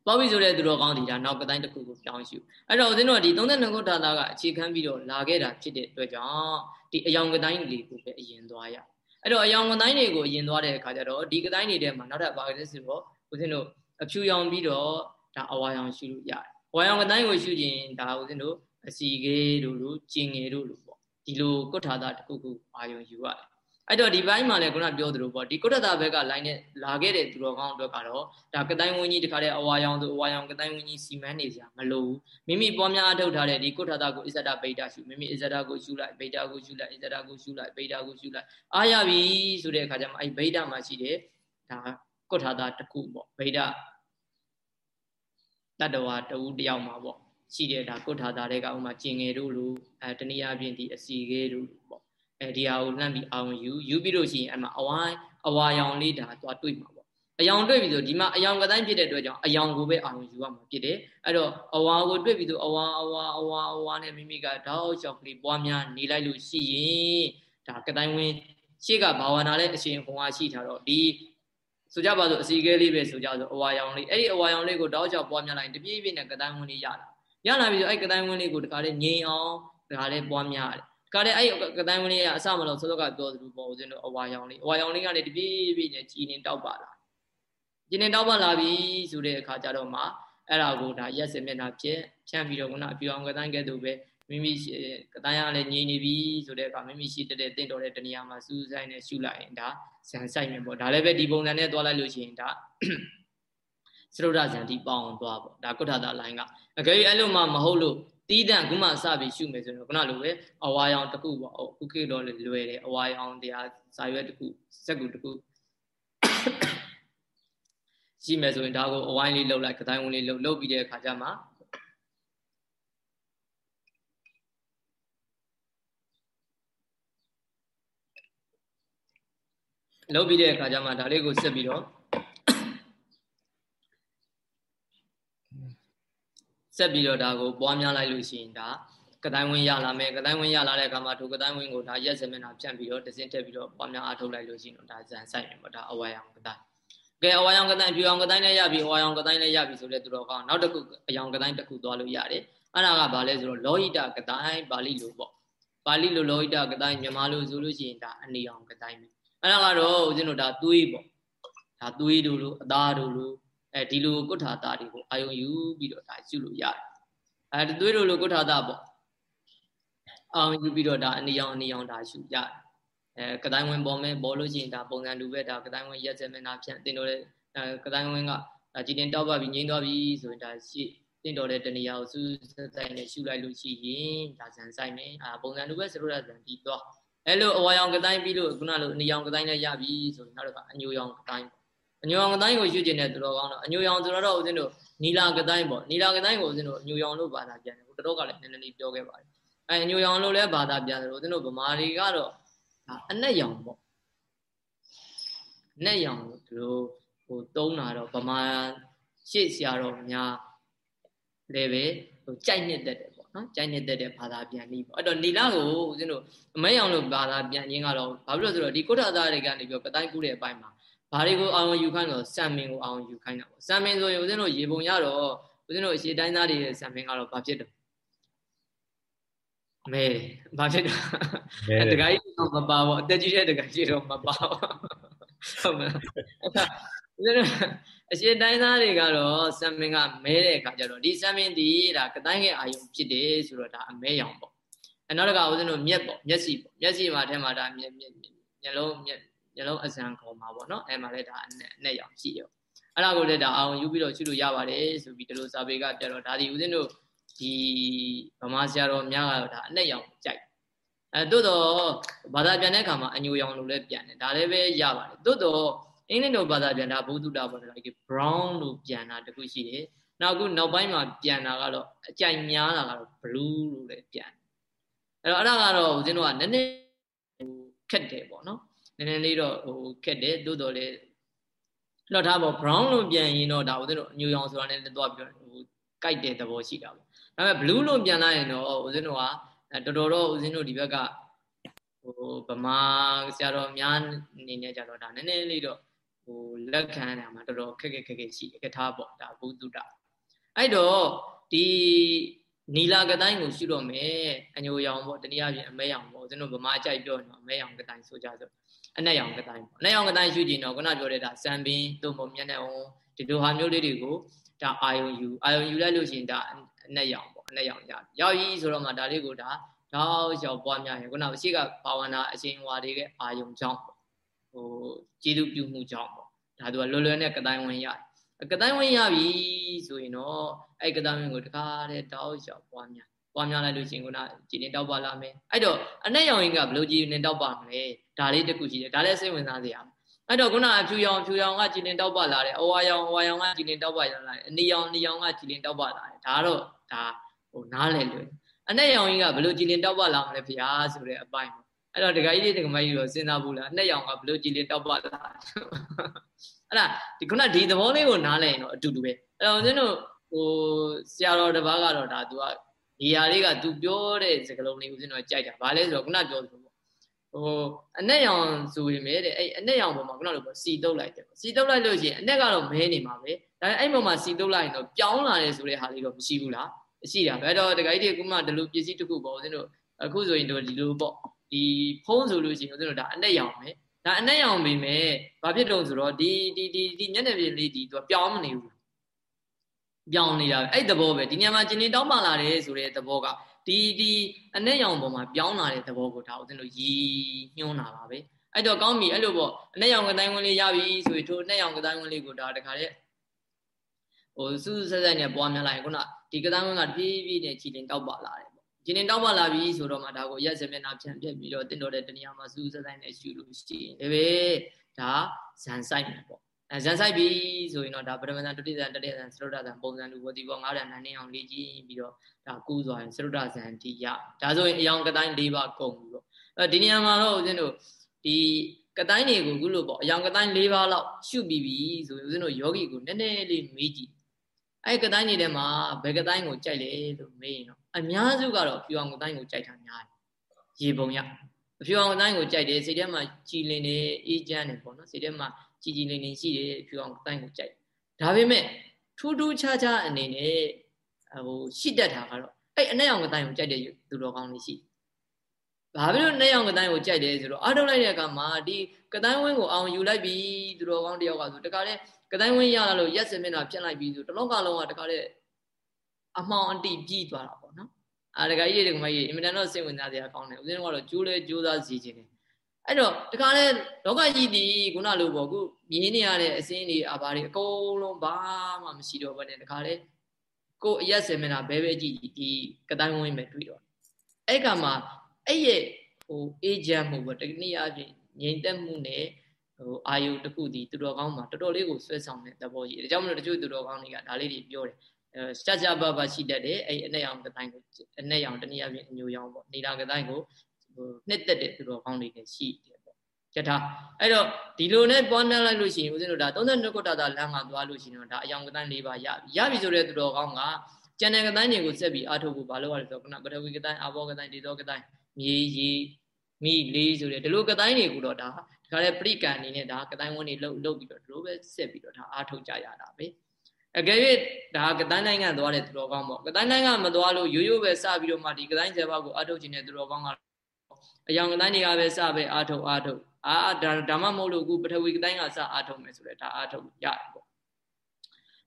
ပေါက်ပြီဆိုတဲ့သူတော်ကောင်းဒီဒါနောက်ကတိုင်းတစ်ခုကိုပြောင်းရှုအဲ့တော့ဦးဇင်းတို့ကဒီ32ခုထာတာကအခြေခံပြီးတော့လာခဲ့တာဖြစ်တဲ့အတွက်ကြောင့်ဒီအယောင်ကတိုင်းလေးကိုပဲအရင်သွားရအဲ့တော့အယောင်ကတိုင်းတွေကိုအရင်သွားတဲ့အခါကျတော့ဒီကတိုင်းတွေထဲမှာနောက်ထပ်ပါခဲ့တဲ့ဆိုတော့ဦးဇင်းတို့အဖြူရောင်ပြီးတော့ဒါအဝါရောင်ရှုလို့ရတယ်ဝါရောင်ကတိုင်းကိုရှုခြင်းဒါဦးဇင်းတို့အစီကေးတို့လိုကျင်ငယ်တို့လိုပေါ့ဒီလိုကုဋ္ဌာတာတစ်ခုခုအာယုံယူရတယ် အဲ့တော့ဒီဘိုင်းမှာလည်းခုနပြောသလိုပေါ့ဒီကုဋ္ဌတာဘက်ကလိုင်းနဲ့လာခဲ့တဲ့သူတော်ကောင်းအတွက်ကတော့ဒါကတိုင်းဝင်းကြီးတခါတည်းအဝါရောင်သူအဝါရောင်ကတိုင်းဝင်းကြီးစီမံနေစရာမလိုဘူးမိမိပွားများအထုတ်ထားတဲ့ဒီကုဋ္ဌတာကိုအစ္ဆဒဗိဒရှုမိမိအစ္ဆဒကိုရှုလိုက်ဗိဒကိုရှုလိုက်အစ္ဆဒကိုရှုလိုက်ဗိဒကိုရှုလိုက်အားရပြီဆိုတဲ့အခါကျမှအဲ့ဗိဒမှာရှိတဲ့ဒါကုဋ္ဌတာတစ်ခုပေါ့ဗိဒတတ္တဝါတဦးတယောက်မှာပေါ့ရှိတဲ့ဒါကုဋ္ဌတာတွေကဥမာကျင်ငယ်တို့လိုအဲတနည်းအားဖြင့်ဒီအစီကေတို့ပေါ့ အဲဒီဟာကိုလှမ်းပြီးအောင်ယူယူပြီးလို့ရှိရင်အဲ့မှာအဝိုင်းအဝါရောင်လေးဒါသွားတွေ့မှာပေါ့အယောင်တွေ့ပြီဆိုဒီမှာအယောင်ကတိုင်းဖြစ်တဲ့အတွက်ကြောင့်အယောင်ကိုပဲအာရုံယူရမှာဖြစ်တယ်အဲ့တော့အဝါကိုတွေ့ပြီဆိုအဝါအဝါအဝါအဝါနဲ့မိမိကတောက်လျှောက်ကလေးပွားများနေလိုက်လို့ရှိရင်ဒါကတိုင်းဝင်ရှေ့ကဘာဝနာနဲ့အရှင်ဘုံအားရှိထားတော့ဒီဆိုကြပါစို့အစီကဲလေးပဲဆိုကြဆိုအဝါရောင်လေးအဲ့ဒီအဝါရောင်လေးကိုတောက်လျှောက်ပွားများလိုက်တပြေးပြေးနဲ့ကတိုင်းဝင်လေးရလာရလာပြီဆိုအဲ့ကတိုင်းဝင်လေးကိုတခါလေးငြိမ်အောင်တခါလေးပွားများတယ်တ ခါလေးအဲ့ကတိုင်းဝင်လေးကအစမလို့စောစောကပြောသလိုပေါ့ဦးဇင်းတို့အဝါရောင်လေးအဝါရောင်လေးကနေတပြေးပြေးနဲ့ကြည်နေတောက်ပါလာကြည်နေတောက်ပါလာပြီဆိုတဲ့အခါကျတော့မှအဲ့ဒါကိုဒါရက်စင်မျက်နှာဖြင့်ဖြန့်ပြီးတော့ခုနအပြူအောင်ကတိုင်းကဲ့သို့ပဲမိမိကတိုင်းရလည်းငြိမ်နေပြီဆိုတဲ့အခါမိမိရှိတဲ့တင့်တော်တဲ့တဏှာမှာစူးစိုက်နဲ့ရှုလိုက်ရင်ဒါဇန်ဆိုင်မယ်ပေါ့ဒါလည်းပဲဒီပုံစံနဲ့သွားလိုက်လို့ရှိရင်ဒါသရုဒ္ဓဇန်တိပေါအောင်သွားပေါ့ဒါကုဋ္ဌတာလိုင်းကအကြိအဲ့လိုမှမဟုတ်လို့ တီးတန့်ခုမှစပြီးရှုမယ်ဆိုရင်ခုနလိုပဲအဝါရောင်တစ်ခုပေါ့အခုခေတ်တော့လွယ်တယ်အဝါရောင်တရားဇာရွက်တစ်ခုစက်ကူတစ်ခုရှိမယ်ဆိုရင်ဒါကိုအဝိုင်းလေးလှုပ်လိုက်ကတိုင်းဝင်လေးလှုပ်လှုပ်ပြီးတဲ့အခါကျမှလှုပ်ပြီးတဲ့အခါကျမှဒါလေးကိုဆက်ပြီးတော့ ဆက်ပြီးတော့ဒါကိုပွားများလိုက်လို့ရှိရင်ဒါကတိုင်းဝင်ရလာမယ်ကတိုင်းဝင်ရလာတဲ့အခါမှာဒုကတိုင်းဝင်ကိုဒါရက်စမျက်နှာဖြန့်ပြီးတော့တစင်းတက်ပြီးတော့ပွားများအားထုတ်လိုက်လို့ရှိရင်တော့ဒါဇန်ဆိုင်မယ်ပေါ့ဒါအဝါရောင်ကတိုင်းကဲအဝါရောင်ကတိုင်းပြူအောင်ကတိုင်းလည်းရပြီအဝါရောင်ကတိုင်းလည်းရပြီဆိုတဲ့သူတော်ကောင်းနောက်တစ်ခုအယောင်ကတိုင်းတစ်ခုသွားလို့ရတယ်အဲ့ဒါကဘာလဲဆိုတော့လောဟိတကတိုင်းပါဠိလိုပေါ့ပါဠိလိုလောဟိတကတိုင်းမြန်မာလိုဆိုလို့ရှိရင်ဒါအနီအောင်ကတိုင်းပဲအဲ့ဒါကတော့ဦးဇင်းတို့ဒါသွေးပေါ့ဒါသွေးတို့လိုအသားတို့လို အဲဒီလိုကုဋ္ဌာတာတွေကိုအာယုံယူပြီးတော့ဒါရှုလို့ရတယ်အဲဒီသွေးတို့လိုကုဋ္ဌာတာပေါ့အာယုံယူပြီးတော့ဒါအနီအောင်အနီအောင်ဒါရှုရတယ်အဲကတိုင်းဝင်ပေါ်မယ်ပေါ်လို့ရှိရင်ဒါပုံစံတူပဲဒါကတိုင်းဝင်ရက်စက်မနာဖြန့်တင်တော့တဲ့ကတိုင်းဝင်ကဒါကြည်တင်တောက်ပါပြီးငိမ့်သွားပြီဆိုရင်ဒါရှေ့တင်တော်တဲ့တဏှာကိုစူးစိုက်နဲ့ရှုလိုက်လို့ရှိရင်ဒါဇန်ဆိုင်မယ်အာပုံစံတူပဲစရုရဇန်ပြီးသွားအဲ့လိုအဝါရောင်ကတိုင်းပြီးလို့ခုနလိုအနီရောင်ကတိုင်းလည်းရပြီဆိုရင်နောက်တစ်ခါအညိုရောင်ကတိုင်း အညိုရောင်ကတိုင်းကိုရှုကျင်တဲ့သူတော်ကောင်းတော့အညိုရောင်ဆိုတော့ဦးဇင်းတို့နီလာကတိုင်းပေါ့နီလာကတိုင်းကိုဦးဇင်းတို့အညိုရောင်လို့ဘာသာပြန်တယ်ဟိုတတော်ကလည်းနည်းနည်းလေးပြောခဲ့ပါတယ်အဲအညိုရောင်လို့လည်းဘာသာပြန်တယ်ဦးဇင်းတို့ဗမာတွေကတော့အနက်ရောင်ပေါ့အနက်ရောင်လို့သူတို့ဟိုတုံးတာတော့ဗမာရှေ့ဆရာတော်များလည်းပဲဟိုကြိုက်နှစ်သက်တယ်ပေါ့နော်ကြိုက်နှစ်သက်တဲ့ဘာသာပြန်ပြီးပေါ့အဲ့တော့နီလာကိုဦးဇင်းတို့အမဲရောင်လို့ဘာသာပြန်ရင်းကတော့ဘာဖြစ်လို့ဆိုတော့ဒီကုဋ္ဌသားတွေကနေပြီးကတိုင်းကူးတဲ့အပိုင်းမှာ ဘာတွေကိုအောင်ယူခိုင်းတော့စံမင်ကိုအောင်ယူခိုင်းတာပေါ့စံမင်ဆိုရင်ဦးဇင်းတို့ရေပုံရတော့ဦးဇင်းတို့အရှိတိုင်းသားတွေရဲ့စံမင်ကတော့ဘာဖြစ်တော့မဲဘာဖြစ်တော့တခါကြီးတော့မပါဘူးအသက်ကြီးတဲ့တခါကြီးတော့မပါဘူးဟုတ်မလားအရှင်တိုင်းသားတွေကတော့ဆံမင်ကမဲတဲ့အခါကျတော့ဒီဆံမင်ဒီဒါကတိုင်းရဲ့အာယုံဖြစ်တယ်ဆိုတော့ဒါအမဲရောင်ပေါ့အဲနောက်တစ်ခါဦးဇင်းတို့မျက်ပေါ့မျက်စိပေါ့မျက်စိမှာထဲမှာဒါမျက်မျက်မျက်လုံးမျက် မျက်လုံးအစံခေါ်မှာပေါ့နော်အဲမှာလည်းဒါအနဲ့အနဲ့ရောင်ရှိရောအဲ့ဒါကိုလည်းဒါအာယုံယူပြီးတော့ရှုလို့ရပါတယ်ဆိုပြီးဒီလိုစာပေကပြတော့ဒါဒီဦးဇင်းတို့ဒီဗမာဆရာတော်များကတော့ဒါအနဲ့ရောင်ကြိုက်အဲတိုးတော့ဘာသာပြန်တဲ့အခါမှာအညိုရောင်လို့လည်းပြန်တယ်ဒါလည်းပဲရပါတယ်တိုးတော့အင်္ဂလိပ်လိုဘာသာပြန်တာဘုဒ္ဓတာဘာသာလိုက် brown လို့ပြန်တာတခုရှိတယ်နောက်အခုနောက်ပိုင်းမှာပြန်တာကတော့အကြိုက်များတာကတော့ blue လို့လည်းပြန်အဲ့တော့အဲ့ဒါကတော့ဦးဇင်းတို့ကနည်းနည်းဟိုခက်တယ်ပေါ့နော် နည်းနည်းလေးတော့ဟိုခက်တယ်တိုးတော်လေလှော့ထားပေါ့ brown လို့ပြန်ရင်တော့ဒါဦးဇင်းတို့အညိုရောင်ဆိုတာနဲ့တွားပြီးတော့ဟိုကြိုက်တဲ့သဘောရှိတာပေါ့ဒါပေမဲ့ blue လို့ပြန်လိုက်ရင်တော့ဦးဇင်းတို့ကတော်တော်တော့ဦးဇင်းတို့ဒီဘက်ကဟိုဗမာဆရာတော်များအနေနဲ့ကြတော့ဒါနည်းနည်းလေးတော့ဟိုလက်ခံရမှာတော်တော်ခက်ခက်ခက်ခက်ရှိတယ်ကထားပေါ့ဒါဘုသူတအဲ့တော့ဒီ နီလာကတိုင်းကိုရှုတော့မယ်အညိုရောင်ပေါ့တနည်းအားဖြင့်အမဲရောင်ပေါ့ဦးဇင်းတို့ဗမာအကြိုက်ပြောရင်တော့အမဲရောင်ကတိုင်းဆိုကြဆိုအနက်ရောင်ကတိုင်းပေါ့အနက်ရောင်ကတိုင်းရှုကြည့်တော့ခုနပြောတဲ့ဒါစံပင်သို့မဟုတ်မျက်နှာအောင်ဒီလိုဟာမျိုးလေးတွေကိုဒါအာယုံယူအာယုံယူလိုက်လို့ရှိရင်ဒါအနက်ရောင်ပေါ့အနက်ရောင်ရရောက်ပြီဆိုတော့မှဒါလေးကိုဒါတောက်လျှောက်ပွားများရင်ခုနအရှိကဘာဝနာအရှင်ဝါတွေကအာယုံကြောင့်ပေါ့ဟိုကျေးဇူးပြုမှုကြောင့်ပေါ့ဒါသူကလွယ်လွယ်နဲ့ကတိုင်းဝင်ရတယ် ကတိုင်းဝင်ရပြီဆိုရင်တော့အဲ့ကတိုင်းဝင်ကိုတခါတည်းတောက်လျှောက်ပွားများပွားများလိုက်လို့ရှိရင်ခုနကြည်နေတောက်ပါလာမယ်အဲ့တော့အနက်ရောင်ရင်ကဘယ်လိုကြည်နေတောက်ပါမလဲဒါလေးတခုရှိတယ်ဒါလည်းစိတ်ဝင်စားစရာအဲ့တော့ခုနအဖြူရောင်ဖြူရောင်ကကြည်လင်တောက်ပါလာတယ်အဝါရောင်အဝါရောင်ကကြည်လင်တောက်ပါလာတယ်အနီရောင်အနီရောင်ကကြည်လင်တောက်ပါလာတယ်ဒါတော့ဒါဟိုနားလည်လွယ်အနဲ့ရောင်ကြီးကဘလို့ကြည်လင်တောက်ပါလာမလဲဗျာဆိုတဲ့အပိုင်းပေါ့အဲ့တော့ဒကာကြီးတွေဒကာမကြီးတို့စဉ်းစားဘူးလားအနဲ့ရောင်ကဘလို့ကြည်လင်တောက်ပါလာ အဲ့ဒါဒီခုနဒီသဘောလေးကိုနားလည်ရင်တော့အတူတူပဲအဲ့တော့ဦးဇင်းတို့ဟိုဆရာတော်တစ်ပါးကတော့ဒါ तू ကနေရာလေးက तू ပြောတဲ့စကားလုံးလေးဦးဇင်းတို့ကြိုက်တာဘာလဲဆိုတော့ခုနပြောသလိုပေါ့ဟိုအနက်ရောင်ဆိုရင်ပဲတဲ့အဲ့အနက်ရောင်ပေါ်မှာခုနလိုပေါ့စီတုပ်လိုက်တယ်စီတုပ်လိုက်လို့ရှိရင်အနက်ကတော့မဲနေမှာပဲဒါပေမဲ့အဲ့ပေါ်မှာစီတုပ်လိုက်ရင်တော့ပြောင်းလာတယ်ဆိုတဲ့ဟာလေးတော့မရှိဘူးလားရှိတာပဲအဲ့တော့တခါကြီးဒီခုမှဒီလိုပစ္စည်းတစ်ခုပေါ့ဦးဇင်းတို့အခုဆိုရင်တို့ဒီလိုပေါ့ဒီဖုံးဆိုလို့ရှိရင်ဦးဇင်းတို့ဒါအနက်ရောင်ပဲ ဒါအနက်ရောင်ပြီမဲ့ဘာဖြစ်တုံဆိုတော့ဒီဒီဒီဒီမျက်နှာပြင်လေးဒီသူကပြောင်းမနေဘူးပြောင်းနေတာပဲအဲ့သဘောပဲဒီညမှာကျင်းနေတောင်းပါလာတယ်ဆိုတဲ့သဘောကဒီဒီအနက်ရောင်ပေါ်မှာပြောင်းလာတဲ့သဘောကိုဒါဦးဇင်းတို့ရည်ညွှန်းတာပါပဲအဲ့တော့ကောင်းပြီအဲ့လိုပေါ့အနက်ရောင်ကတိုင်းဝင်လေးရပြီဆိုရင်ထိုအနက်ရောင်ကတိုင်းဝင်လေးကိုဒါတခါတဲ့ဟိုစူးစူးဆက်ဆက်နဲ့ပွားများလိုက်ခုနဒီကတိုင်းဝင်ကတပြေးပြေးနဲ့ကြည်လင်တောက်ပါလာတယ် ကျင်းတောက်ပါလာပြီဆိုတော့မှဒါကိုရက်စမျက်နှာဖြန့်ပြက်ပြီးတော့တင်တော်တဲ့တဏှာမှာစူးစဆိုင်နဲ့ရှုလို့ရှိရင်ဒါပဲဒါဇန်ဆိုင်မယ်ပေါ့အဲဇန်ဆိုင်ပြီဆိုရင်တော့ဒါပရမဇန်တတိဇန်တတိဇန်သရုဒ္ဒဇန်ပုံစံလူဘောတိဘောငါးရန်နန်းအောင်လေးကြီးပြီးတော့ဒါကူးသွားရင်သရုဒ္ဒဇန်တိရဒါဆိုရင်အယောင်ကတိုင်း၄ပါးကုန်ပြီပေါ့အဲဒီနေရာမှာတော့ဦးဇင်းတို့ဒီကတိုင်းတွေကိုခုလို့ပေါ့အယောင်ကတိုင်း၄ပါးလောက်ရှုပြီးပြီဆိုရင်ဦးဇင်းတို့ယောဂီကိုနည်းနည်းလေးမေးကြည့်အဲ့ကတိုင်းတွေထဲမှာဘယ်ကတိုင်းကိုကြိုက်လဲလို့မေးရင်တော့ အများစုကတော့ဖြူအောင်ကတိုင်းကိုကြိုက်တာများတယ်ရေပုံရဖြူအောင်ကတိုင်းကိုကြိုက်တယ်စိတ်ထဲမှာကြည်လင်နေအေးချမ်းနေပေါ့နော်စိတ်ထဲမှာကြည်ကြည်လင်လင်ရှိတယ်ဖြူအောင်ကတိုင်းကိုကြိုက်ဒါပေမဲ့ထူးထူးခြားခြားအနေနဲ့ဟိုရှိတတ်တာကတော့အဲ့အနက်အောင်ကတိုင်းကိုကြိုက်တဲ့သူတော်ကောင်းတွေရှိဘာဖြစ်လို့နှဲအောင်ကတိုင်းကိုကြိုက်တယ်ဆိုတော့အားထုတ်လိုက်တဲ့အခါမှာဒီကတိုင်းဝင်းကိုအောင်ယူလိုက်ပြီသူတော်ကောင်းတယောက်ကဆိုတခါလဲကတိုင်းဝင်းရလာလို့ရက်စင်မျက်နှာဖြတ်လိုက်ပြီဆိုတလောကလုံးကတခါလဲအမှောင်အတိပြီးသွားတာပေါ့နော် အာတခါကြီးတွေကမကြီးအင်မတန်တော့စိတ်ဝင်စားစရာကောင်းတယ်ဦးဇင်းကတော့ကျိုးလဲကျိုးစားစီခြင်းတယ်အဲ့တော့တခါလဲလောကကြီးဒီခုနလိုပေါ့ခုမြင်နေရတဲ့အစင်းတွေအဘာတွေအကုန်လုံးဘာမှမရှိတော့ဘဲနဲ့တခါလဲကိုအရက်စင်မျက်နှာဘဲဘဲကြည့်ဒီကတိုင်းဝင်းပဲတွေ့တော့အဲ့ကမှာအဲ့ရဲ့ဟိုအေဂျင့်မှုပေါ့တနည်းအားဖြင့်ငြိမ်သက်မှုနဲ့ဟိုအာယုတစ်ခုဒီသူတော်ကောင်းမှာတော်တော်လေးကိုဆွဲဆောင်တဲ့သဘောကြီးဒါကြောင့်မလို့တချို့သူတော်ကောင်းတွေကဒါလေးတွေပြောတယ် အဲစကြပပရှိတတ်တယ်အဲ့အနဲ့ရောင်ကတိုင်းကိုအနဲ့ရောင်တနည်းအားဖြင့်အညိုရောင်ပေါ့နေတာကတိုင်းကိုဟိုနှစ်သက်တဲ့သူတော်ကောင်းတွေလည်းရှိတယ်ပေါ့ကြထားအဲ့တော့ဒီလိုနဲ့ပွားများလိုက်လို့ရှိရင်ဦးဇင်းတို့ဒါ32ခုတာတာလမ်းမှာသွားလို့ရှိရင်တော့ဒါအယောင်ကတိုင်း၄ပါးရပြီရပြီဆိုတဲ့သူတော်ကောင်းကကျန်တဲ့ကတိုင်းတွေကိုဆက်ပြီးအားထုတ်ဖို့ဘာလို့ရလဲဆိုတော့ခုနပထဝီကတိုင်းအာဘောကတိုင်းဒေသောကတိုင်းမြေရီမိလေးဆိုတဲ့ဒီလိုကတိုင်းတွေကိုတော့ဒါဒီခါလဲပရိကံအနေနဲ့ဒါကတိုင်းဝန်းတွေလှုပ်လှုပ်ပြီးတော့ဒီလိုပဲဆက်ပြီးတော့ဒါအားထုတ်ကြရတာပဲ အကယ်၍ဒါကတိုင်းနိုင်ငံသွားတဲ့သူတော်ကောင်းပေါ့ကတိုင်းနိုင်ငံမသွားလို့ရိုးရိုးပဲစပြီးတော့မှဒီကတိုင်းဆယ်ပါးကိုအားထုတ်ခြင်းတဲ့သူတော်ကောင်းကအယောင်ကတိုင်းတွေကပဲစပဲအားထုတ်အားထုတ်အာဒါဒါမှမဟုတ်လို့အခုပထဝီကတိုင်းကစအားထုတ်မယ်ဆိုတော့ဒါအားထုတ်ရတယ်ပေါ့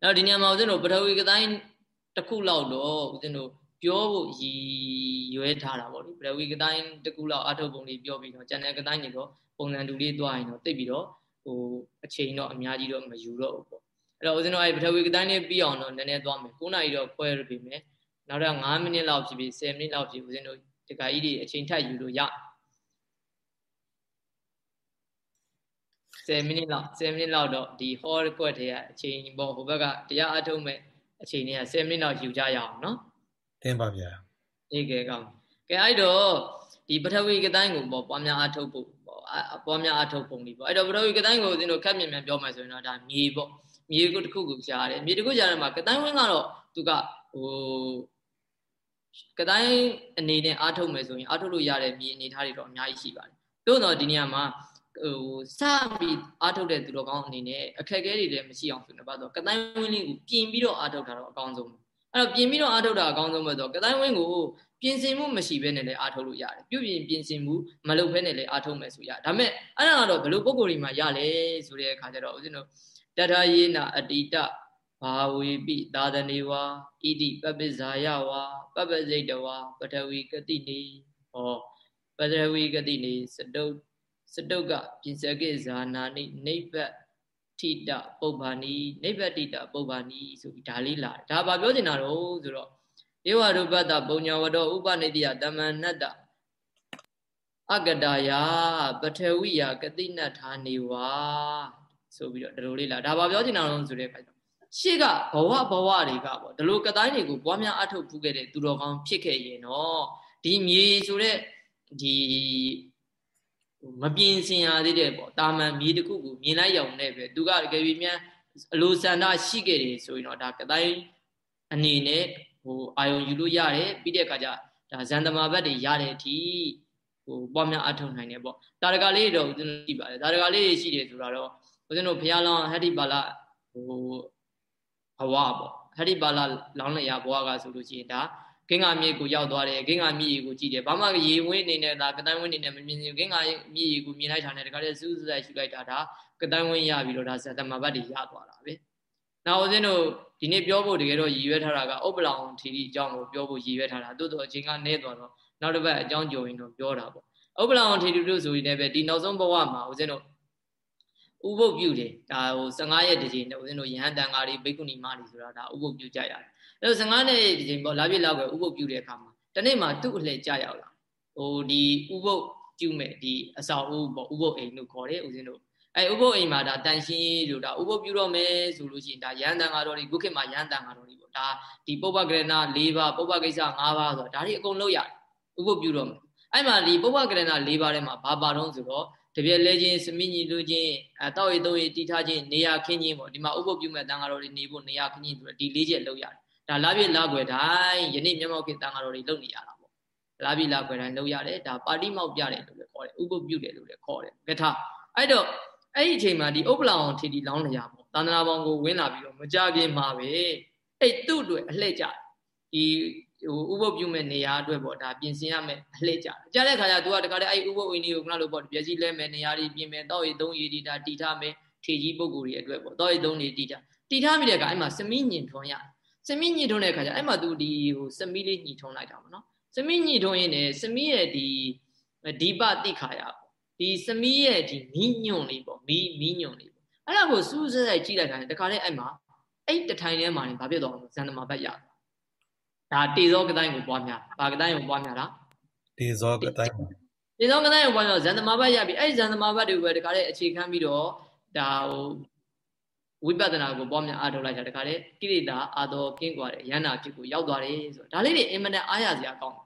အဲ့တော့ဒီနေရာမှာဦးဇင်းတို့ပထဝီကတိုင်းတစ်ခုလောက်တော့ဦးဇင်းတို့ပြောဖို့ရည်ရွယ်ထားတာပေါ့လေပရဝီကတိုင်းတကူလောက်အထုတ်ပုံလေးပြောပြီးတော့ကျန်တဲ့ကတိုင်းတွေတော့ပုံစံတူလေးတွားရင်တော့တိတ်ပြီးတော့ဟိုအချိန်တော့အများကြီးတော့မယူတော့ဘူးပေါ့ အဲ့တော့ဦးဇင်းတို့အဲ့ပထဝီကတိုင်းလေးပြီးအောင်တော့နည်းနည်းသွားမယ်9နာရီတော့ခွဲရပြီမယ်နောက်တော့9မိနစ်လောက်ဖြစ်ပြီး10မိနစ်လောက်ဖြစ်ဦးဇင်းတို့ဒီကကြီးတွေအချိန်ထပ်ယူလို့ရ10မိနစ်လောက်10မိနစ်လောက်တော့ဒီ hall ကွက်တွေကအချိန်ပေါ့ဟိုဘက်ကတရားအထုတ်မဲ့အချိန်တွေက10မိနစ်လောက်ယူကြရအောင်နော်တင်ပါဗျာအေးကဲကောင်းကဲအဲ့တော့ဒီပထဝီကတိုင်းကိုပေါ့ပွားများအထုတ်ဖို့ပေါ့ပွားများအထုတ်ပုံလေးပေါ့အဲ့တော့ပထဝီကတိုင်းကိုဦးဇင်းတို့ခက်မြင်မြန်ပြောမှဆိုရင်တော့ဒါမြေပေါ့ မြေကိုတစ်ခုကိုရှားတယ်မြေတစ်ခုရှားတယ်မှာကတိုင်းဝင်းကတော့သူကဟိုကတိုင်းအနေနဲ့အားထုတ်မယ်ဆိုရင်အားထုတ်လို့ရတဲ့မြေအနေထားတွေတော့အများကြီးရှိပါတယ်သို့တော့ဒီနေရာမှာဟိုစပြီးအားထုတ်တဲ့သူတော်ကောင်းအနေနဲ့အခက်အခဲတွေလည်းမရှိအောင်ဆိုနေပါတော့ကတိုင်းဝင်းလေးကိုပြင်ပြီးတော့အားထုတ်တာတော့အကောင်းဆုံးအဲ့တော့ပြင်ပြီးတော့အားထုတ်တာအကောင်းဆုံးပဲဆိုတော့ကတိုင်းဝင်းကိုပြင်ဆင်မှုမရှိဘဲနဲ့လည်းအားထုတ်လို့ရတယ်ပြုပြင်ပြင်ဆင်မှုမလုပ်ဘဲနဲ့လည်းအားထုတ်မယ်ဆိုရဒါပေမဲ့အဲ့ဒါကတော့ဘယ်လိုပုံကိုယ်တွေမှာရလဲဆိုတဲ့အခါကျတော့ဦးဇင်းတို့ တထယေနာအတိတဘာဝေပိသာသနေဝါဣတိပပိဇာယဝါပပစိတ်တဝါပထဝီကတိနေဟောပထဝီကတိနေစတုတ်စတုတ်ကပြင်စကိဇာနာနိနိဗ္ဗထိတပုပ္ပာနီနိဗ္ဗတိတပုပ္ပာနီဆိုပြီးဒါလေးလာတယ်ဒါဘာပြောချင်တာတော့ဆိုတော့ဧဝရူပတပုညဝတောဥပနိတယတမဏတ္တအကတာယပထဝိယကတိနထာနေဝါ ဆိုပြီးတော့ဒီလိုလေးလာဒါဘာပြောချင်တာလဲဆိုတဲ့အခါကျရှေ့ကဘဝဘဝတွေကပေါ့ဒီလိုကတိုင်းတွေကိုပွားများအထုတ်ဖူးခဲ့တဲ့သူတော်ကောင်းဖြစ်ခဲ့ရင်တော့ဒီမြေဆိုတဲ့ဒီမပြင်းစင်ရသေးတဲ့ပေါ့တာမန်မြေတစ်ခုကိုမြင်လိုက်ရောက်နေပဲသူကတကယ်ပြီးမြန်အလိုဆန္ဒရှိခဲ့တယ်ဆိုရင်တော့ဒါကတိုင်းအနေနဲ့ဟိုအာယုံယူလို့ရတယ်ပြီးတဲ့အခါကျဒါဇန်သမဘတ်တွေရတဲ့အထိဟိုပွားများအထောက်နိုင်တယ်ပေါ့တာရကလေးတော့ဦးဇင်းတို့ကြည့်ပါတယ်တာရကလေးရှိတယ်ဆိုတာတော့ ဦးဇင်းတို့ဘုရားလောင်းဟတ္တိပါဠဟိုဘဝပေါ့ဟတ္တိပါဠလောင်းလျာဘဝကဆိုလို့ရှိရင်ဒါဂင်္ဂမြေကိုရောက်သွားတယ်ဂင်္ဂမြေကိုကြည့်တယ်ဘာမှရေဝင်းနေနဲ့ဒါကတိုင်းဝင်းနေနဲ့မမြင်ဘူးဂင်္ဂမြေကိုမြင်လိုက်တာနဲ့တခါတည်းစူးစူးဆိုင်ရှုလိုက်တာဒါကတိုင်းဝင်းရပြီးတော့ဒါဇတမဘတ်တွေရသွားတာပဲနောက်ဦးဇင်းတို့ဒီနေ့ပြောဖို့တကယ်တော့ရည်ရွယ်ထားတာကဥပလောင်ထီရီအကြောင်းကိုပြောဖို့ရည်ရွယ်ထားတာတိုးတော့အချိန်ကနည်းသွားတော့နောက်တစ်ပတ်အကြောင်းကြုံရင်တော့ပြောတာပေါ့ဥပလောင်ထီရီတို့ဆိုရင်လည်းပဲဒီနောက်ဆုံးဘဝမှာဦးဇင်းတို့ ဥပုပ်ပြုတယ်ဒါဟို15ရက်တကြိမ်နဲ့ဦးဇင်းတို့ယဟန်တန်ဃာတွေဘိက္ခုနီမတွေဆိုတာဒါဥပုပ်ပြုကြရတယ်အဲတော့15ရက်တကြိမ်ပေါ့လာပြည့်လောက်ပဲဥပုပ်ပြုတဲ့အခါမှာတနေ့မှာသူ့အလှည့်ကြရောက်လာဟိုဒီဥပုပ်ပြုမဲ့ဒီအစာဥပေါ့ဥပုပ်အိမ်လို့ခေါ်တယ်ဦးဇင်းတို့အဲဥပုပ်အိမ်မှာဒါတန်ရှင်းလို့ဒါဥပုပ်ပြုတော့မယ်ဆိုလို့ရှိရင်ဒါရဟန်တန်ဃာတော်တွေခုခေတ်မှာရဟန်တန်ဃာတော်တွေပေါ့ဒါဒီပုပ္ပကရဏ၄ပါးပုပ္ပကိစ္စ၅ပါးဆိုတော့ဒါတွေအကုန်လုံးရတယ်ဥပုပ်ပြုတော့မယ်အဲ့မှာဒီပုပ္ပကရဏ၄ပါးထဲမှာဘာပါတော့ဆိုတော့ တပြက်လဲချင်းစမိညီလူချင်းအတောက်ရည်သုံးရည်တီထားခြင်းနေရာခင်းခြင်းပေါ့ဒီမှာဥပုပ်ပြုမဲ့တန်ဃာတော်တွေနေဖို့နေရာခင်းခြင်းဆိုတော့ဒီ၄ချက်လောက်ရတယ်ဒါလာပြည့်လာွယ်တိုင်းယနေ့မျက်မှောက်ခေတန်ဃာတော်တွေလုပ်နေရတာပေါ့လာပြည့်လာွယ်တိုင်းလုပ်ရတယ်ဒါပါဠိမောက်ပြတယ်လို့လည်းခေါ်တယ်ဥပုပ်ပြုတယ်လို့လည်းခေါ်တယ်ကထာအဲ့တော့အဲ့ဒီအချိန်မှာဒီဥပလောင်ထီတီလောင်းလျာပေါ့တန္တရာပေါင်းကိုဝင်လာပြီးတော့မကြပြင်းမှာပဲအဲ့သူ့အတွက်အလှည့်ကြဒီ ဟိုဥပုပ်ပြုမဲ့နေရာအတွက်ပေါ့ဒါပြင်ဆင်ရမယ်အလှည့်ကြကြတဲ့ခါကျ तू ကတခါတည်းအဲ့ဥပုပ်ဝင်ကြီးကိုခဏလို့ပေါ့ပြည့်စည်လဲမယ်နေရာတွေပြင်မယ်တောက်ရည်သုံးရည်ဒီဒါတီထားမယ်ထေကြီးပုဂ္ဂိုလ်တွေအတွက်ပေါ့တောက်ရည်သုံးတွေတီထားတီထားပြီးတဲ့အခါအဲ့မှာစမိညင်ထွန်ရစမိညင်ထွန်တဲ့အခါကျအဲ့မှာ तू ဒီဟိုစမိလေးညှိထွန်လိုက်တာပေါ့နော်စမိညှိထွန်ရင်းနဲ့စမိရဲ့ဒီဒီပတိခါရပေါ့ဒီစမီးရဲ့ဒီမီးညွန့်လေးပေါ့မီးမီးညွန့်လေးပေါ့အဲ့ဒါကိုစူးစဲကြည့်လိုက်တာတခါလေအဲ့မှာအဲ့တထိုင်ထဲမှာနေဘာဖြစ်သွားလဲဇန်နမဘတ်ရ ဒါတေဇောကတိုင်းကိုပွားများဘာကတိုင်းကိုပွားများလားတေဇောကတိုင်းတေဇောကတိုင်းကိုပွားများဇန်သမာဘတ်ရပြီအဲ့ဒီဇန်သမာဘတ်တွေကိုပဲတခါလေအခြေခံပြီးတော့ဒါဟိုဝိပဿနာကိုပွားများအားထုတ်လိုက်တာတခါလေကိလေသာအာတော်ကင်းကွာတဲ့ရဟန္တာဖြစ်ကိုရောက်သွားတယ်ဆိုတော့ဒါလေးတွေအင်မတန်အားရစရာကောင်းတယ်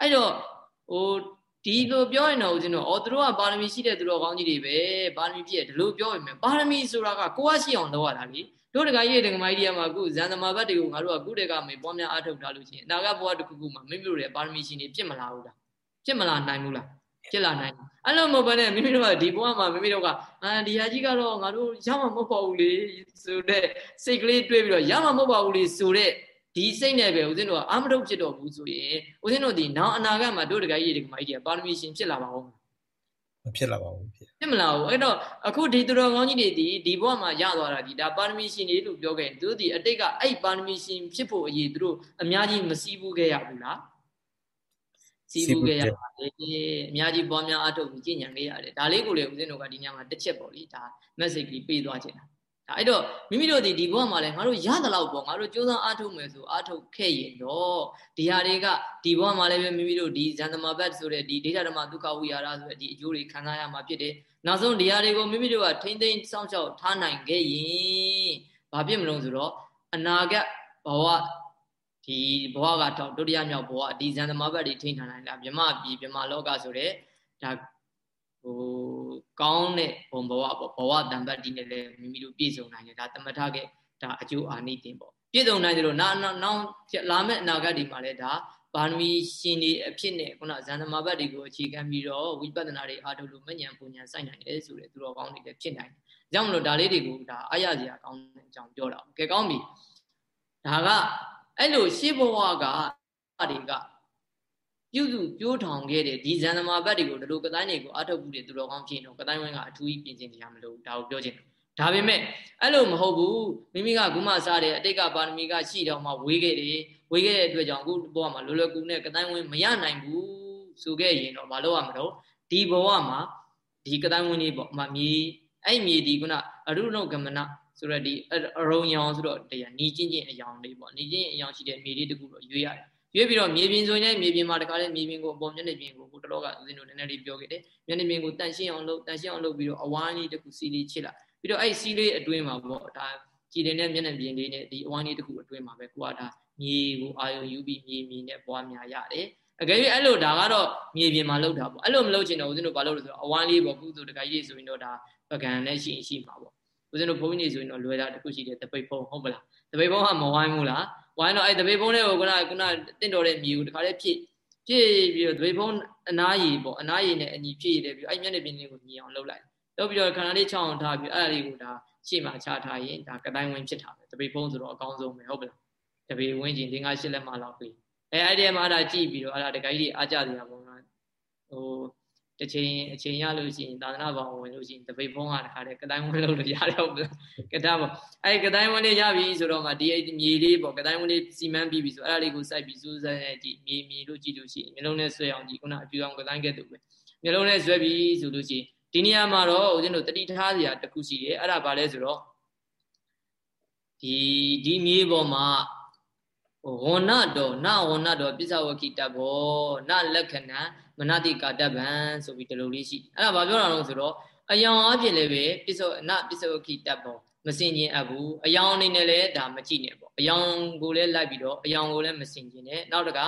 အဲ့တော့ဟို ဒီလိုပြောရင်တော့ဦးဇင်းတို့အော်သူတို့ကပါရမီရှိတဲ့သူတော်ကောင်းကြီးတွေပဲပါရမီပြည့်တယ်ဒီလိုပြောရင်မယ်ပါရမီဆိုတာကကိုယ်ကရှိအောင်လုပ်ရတာလေတို့တကကြီးတကမကြီးတွေကမှအခုဇန်သမဘတ်တွေကိုငါတို့ကကုတေကမေပွားများအားထုတ်ထားလို့ရှိရင်အနာဂတ်ဘဝတစ်ခုခုမှာမိမိတို့ရဲ့ပါရမီရှင်တွေပြစ်မလာဘူးလားပြစ်မလာနိုင်ဘူးလားပြစ်လာနိုင်အဲ့လိုမဟုတ်ဘဲနဲ့မိမိတို့ကဒီဘဝမှာမိမိတို့ကအာဒီဟာကြီးကတော့ငါတို့ရမှာမဟုတ်ပါဘူးလေဆိုတဲ့စိတ်ကလေးတွေးပြီးတော့ရမှာမဟုတ်ပါဘူးလေဆိုတဲ့ ဒီစိတ်နဲ့ပဲဦးဇင်းတို့ကအာမထုတ်ဖြစ်တော်ဘူးဆိုရင်ဦးဇင်းတို့ဒီနောင်အနာဂတ်မှာတို့တကကြီးဒီကမကြီးကပါရမီရှင်ဖြစ်လာပါဦးမဖြစ်လာပါဘူးဖြစ်ဖြစ်မလာဘူးအဲ့တော့အခုဒီသူတော်ကောင်းကြီးတွေဒီဒီဘဝမှာရသွားတာဒီဒါပါရမီရှင်တွေလို့ပြောခဲ့သူတို့ဒီအတိတ်ကအဲ့ပါရမီရှင်ဖြစ်ဖို့အရေးသူတို့အများကြီးမစည်းဘူးခဲ့ရဘူးလားစီးဘူးခဲ့ရပါတယ်အများကြီးပွားများအထုတ်ပြီးကြည်ညံခဲ့ရတယ်ဒါလေးကိုလေဦးဇင်းတို့ကဒီညမှာတစ်ချက်ပေါ့လေဒါ message ကြီးပေးသွားချင်တာဒါ အဲ့တော့မိမိတို့ဒီဒီဘဝမှာလည်းငါတို့ရသလောက်ပေါ့ငါတို့ကြိုးစားအားထုတ်မယ်ဆိုအားထုတ်ခဲ့ရင်တော့ဒီဟာတွေကဒီဘဝမှာလည်းပဲမိမိတို့ဒီဇန်သမဘတ်ဆိုတဲ့ဒီဒိဋ္ဌဓမ္မဒုက္ခဝိဟာရဆိုတဲ့ဒီအကျိုးတွေခံစားရမှာဖြစ်တယ်နောက်ဆုံးဒီဟာတွေကိုမိမိတို့ကထိမ့်သိမ်းစောင့်ရှောက်ထားနိုင်ခဲ့ရင်ဘာဖြစ်မလို့ဆိုတော့အနာဂတ်ဘဝဒီဘဝကတော့ဒုတိယမြောက်ဘဝဒီဇန်သမဘတ်တွေထိန်းထားနိုင်လားမြမပြည်မြမလောကဆိုတဲ့ဒါဟို ကောင်းတဲ့ဘုံဘဝပေါ့ဘဝတံပတ်ဒီနဲ့လည်းမိမိတို့ပြည့်စုံနိုင်တယ်ဒါတမထကဒါအကျိုးအာနိသင်ပေါ့ပြည့်စုံနိုင်တယ်လို့နောက်နောက်လာမယ့်အနာဂတ်ဒီမှာလည်းဒါပါရမီရှင်တွေအဖြစ်နဲ့ခုနဇန်သမဘတ်တွေကိုအခြေခံပြီးတော့ဝိပဿနာတွေအားထုတ်လို့မဉဏ်ပူဉဏ်စိုက်နိုင်တယ်ဆိုတဲ့သူတော်ကောင်းတွေလည်းဖြစ်နိုင်တယ်။ကြောင့်မလို့ဒါလေးတွေကိုဒါအားရစရာကောင်းတဲ့အကြောင်းပြောတာ။ကဲကောင်းပြီ။ဒါကအဲ့လိုရှေးဘဝကတွေက ပြုစုပြိုးထောင်ခဲ့တဲ့ဒီဇန်သမာဘတ်တွေကိုဒီလိုကတိုင်းတွေကိုအထုတ်မှုတွေသူတော်ကောင်းဖြစ်တော့ကတိုင်းဝင်းကအထူးကြီးပြင်ဆင်ကြရမလို့ဒါကိုပြောချင်တယ်ဒါပေမဲ့အဲ့လိုမဟုတ်ဘူးမိမိကဂုမစားတဲ့အတိတ်ကပါရမီကရှိတော့မှဝေးခဲ့တယ်ဝေးခဲ့တဲ့အတွက်ကြောင့်အခုဘဝမှာလောလောကူနဲ့ကတိုင်းဝင်းမရနိုင်ဘူးဆိုခဲ့ရင်တော့မလုပ်ရမလို့ဒီဘဝမှာဒီကတိုင်းဝင်းလေးပေါ့မမြေအဲ့မြေဒီကုနအရုဏုကမနဆိုတော့ဒီအရုံရောင်ဆိုတော့တရားနီးချင်းချင်းအယောင်လေးပေါ့နီးချင်းအယောင်ရှိတဲ့မြေလေးတခုတော့ရွေးရတယ် ရွေးပြီးတော့မြေပြင်ဆိုရင်မြေပြင်မှာတခါလေမြေပြင်ကိုအပေါ်မျက်နှာပြင်ကိုကိုတလောကဦးဇင်းတို့နည်းနည်းလေးပြောခဲ့တယ်မျက်နှာပြင်ကိုတန့်ရှင်းအောင်လုပ်တန့်ရှင်းအောင်လုပ်ပြီးတော့အဝိုင်းလေးတစ်ခုစီလေးချစ်လာပြီးတော့အဲ့စီလေးအတွင်းမှာပေါ့ဒါကြည်တဲ့မျက်နှာပြင်လေးနဲ့ဒီအဝိုင်းလေးတစ်ခုအတွင်းမှာပဲကိုကဒါမြေကိုအာယုံယူပြီးမြေမြေနဲ့ပွားများရတယ်အကယ်၍အဲ့လိုဒါကတော့မြေပြင်မှာလောက်တာပေါ့အဲ့လိုမလုပ်ချင်တော့ဦးဇင်းတို့ဘာလုပ်လို့ဆိုတော့အဝမ်းလေးပေါ့ကုသိုလ်တခါကြီးဆိုရင်တော့ဒါပကံနဲ့ရှိရှိမှာပေါ့ဦးဇင်းတို့ဘုန်းကြီးတွေဆိုရင်တော့လွယ်တာတခုရှိတယ်တပိတ်ဖုံဟုတ်ပလားတပိတ်ဖုံကမဝိုင်းဘူးလား ဝိုင်းတော့အဲ့တပိတ်ဖုံလေးကိုခုနကခုနတင့်တော်တဲ့မြေကိုတခါလေးဖြည့်ဖြည့်ပြီးတော့တပိတ်ဖုံအနားရည်ပေါ့အနားရည်နဲ့အညီဖြည့်ရတယ်ပြီးအဲ့မျက်နှာပြင်လေးကိုမြင်အောင်လုပ်လိုက်လုပ်ပြီးတော့ခန္ဓာလေးချောင်းအောင်ထားပြီးအဲ့ဒါလေးကိုဒါရှေ့မှာချထားရင်ဒါကတိုင်းဝင်ဖြစ်တာပဲတပိတ်ဖုံဆိုတော့အကောင်းဆုံးပဲဟုတ်ပလားတပိတ်ဝင်ကျင်၄၅၈လက်မှလောက်ပြီးအဲအဲ့ဒီမှာအဲ့ဒါကြည့်ပြီးတော့အဲ့ဒါတခါကြီးအားကြစရာပေါ့နော်ဟို တစ်ချိန်အချိန်ရလို့ရှိရင်သာသနာ့ဘောင်ဝင်လို့ရှိရင်တပိတ်ဖုံးကတခါတည်းကတိုင်းဝင်လို့ရတယ်ဟုတ်လားကတာပေါ့အဲ့ကတိုင်းဝင်လေးရပြီဆိုတော့မှဒီမြေလေးပေါ့ကတိုင်းဝင်လေးစီမံပြီးပြီဆိုအဲ့ဒါလေးကိုစိုက်ပြီးစူးစမ်းနေကြည့်မြေမြေလို့ကြည့်လို့ရှိရင်မျိုးလုံးနဲ့ဆွဲအောင်ကြည့်ခုနအပြူအောင်ကတိုင်းကဲ့သို့ပဲမျိုးလုံးနဲ့ဆွဲပြီးဆိုလို့ရှိရင်ဒီနေရာမှာတော့ဦးဇင်းတို့တတိထားစရာတစ်ခုရှိတယ်အဲ့ဒါဘာလဲဆိုတော့ဒီဒီမြေပေါ်မှာဝဏတော်နဝဏတော်ပစ္စဝကိတဘောနလက္ခဏာ မနတိကာတဗံဆိုပြီးဒီလိုလေးရှိအဲ့ဒါဘာပြောတာလဲဆိုတော့အယောင်အဖြစ်လည်းပဲပစ္စောနပစ္စောခိတဘောမစင်ကျင်အပ်ဘူးအယောင်အနေနဲ့လည်းဒါမကြည့်နဲ့ပေါ့အယောင်ကိုလည်းလိုက်ပြီးတော့အယောင်ကိုလည်းမစင်ကျင်နဲ့နောက်တက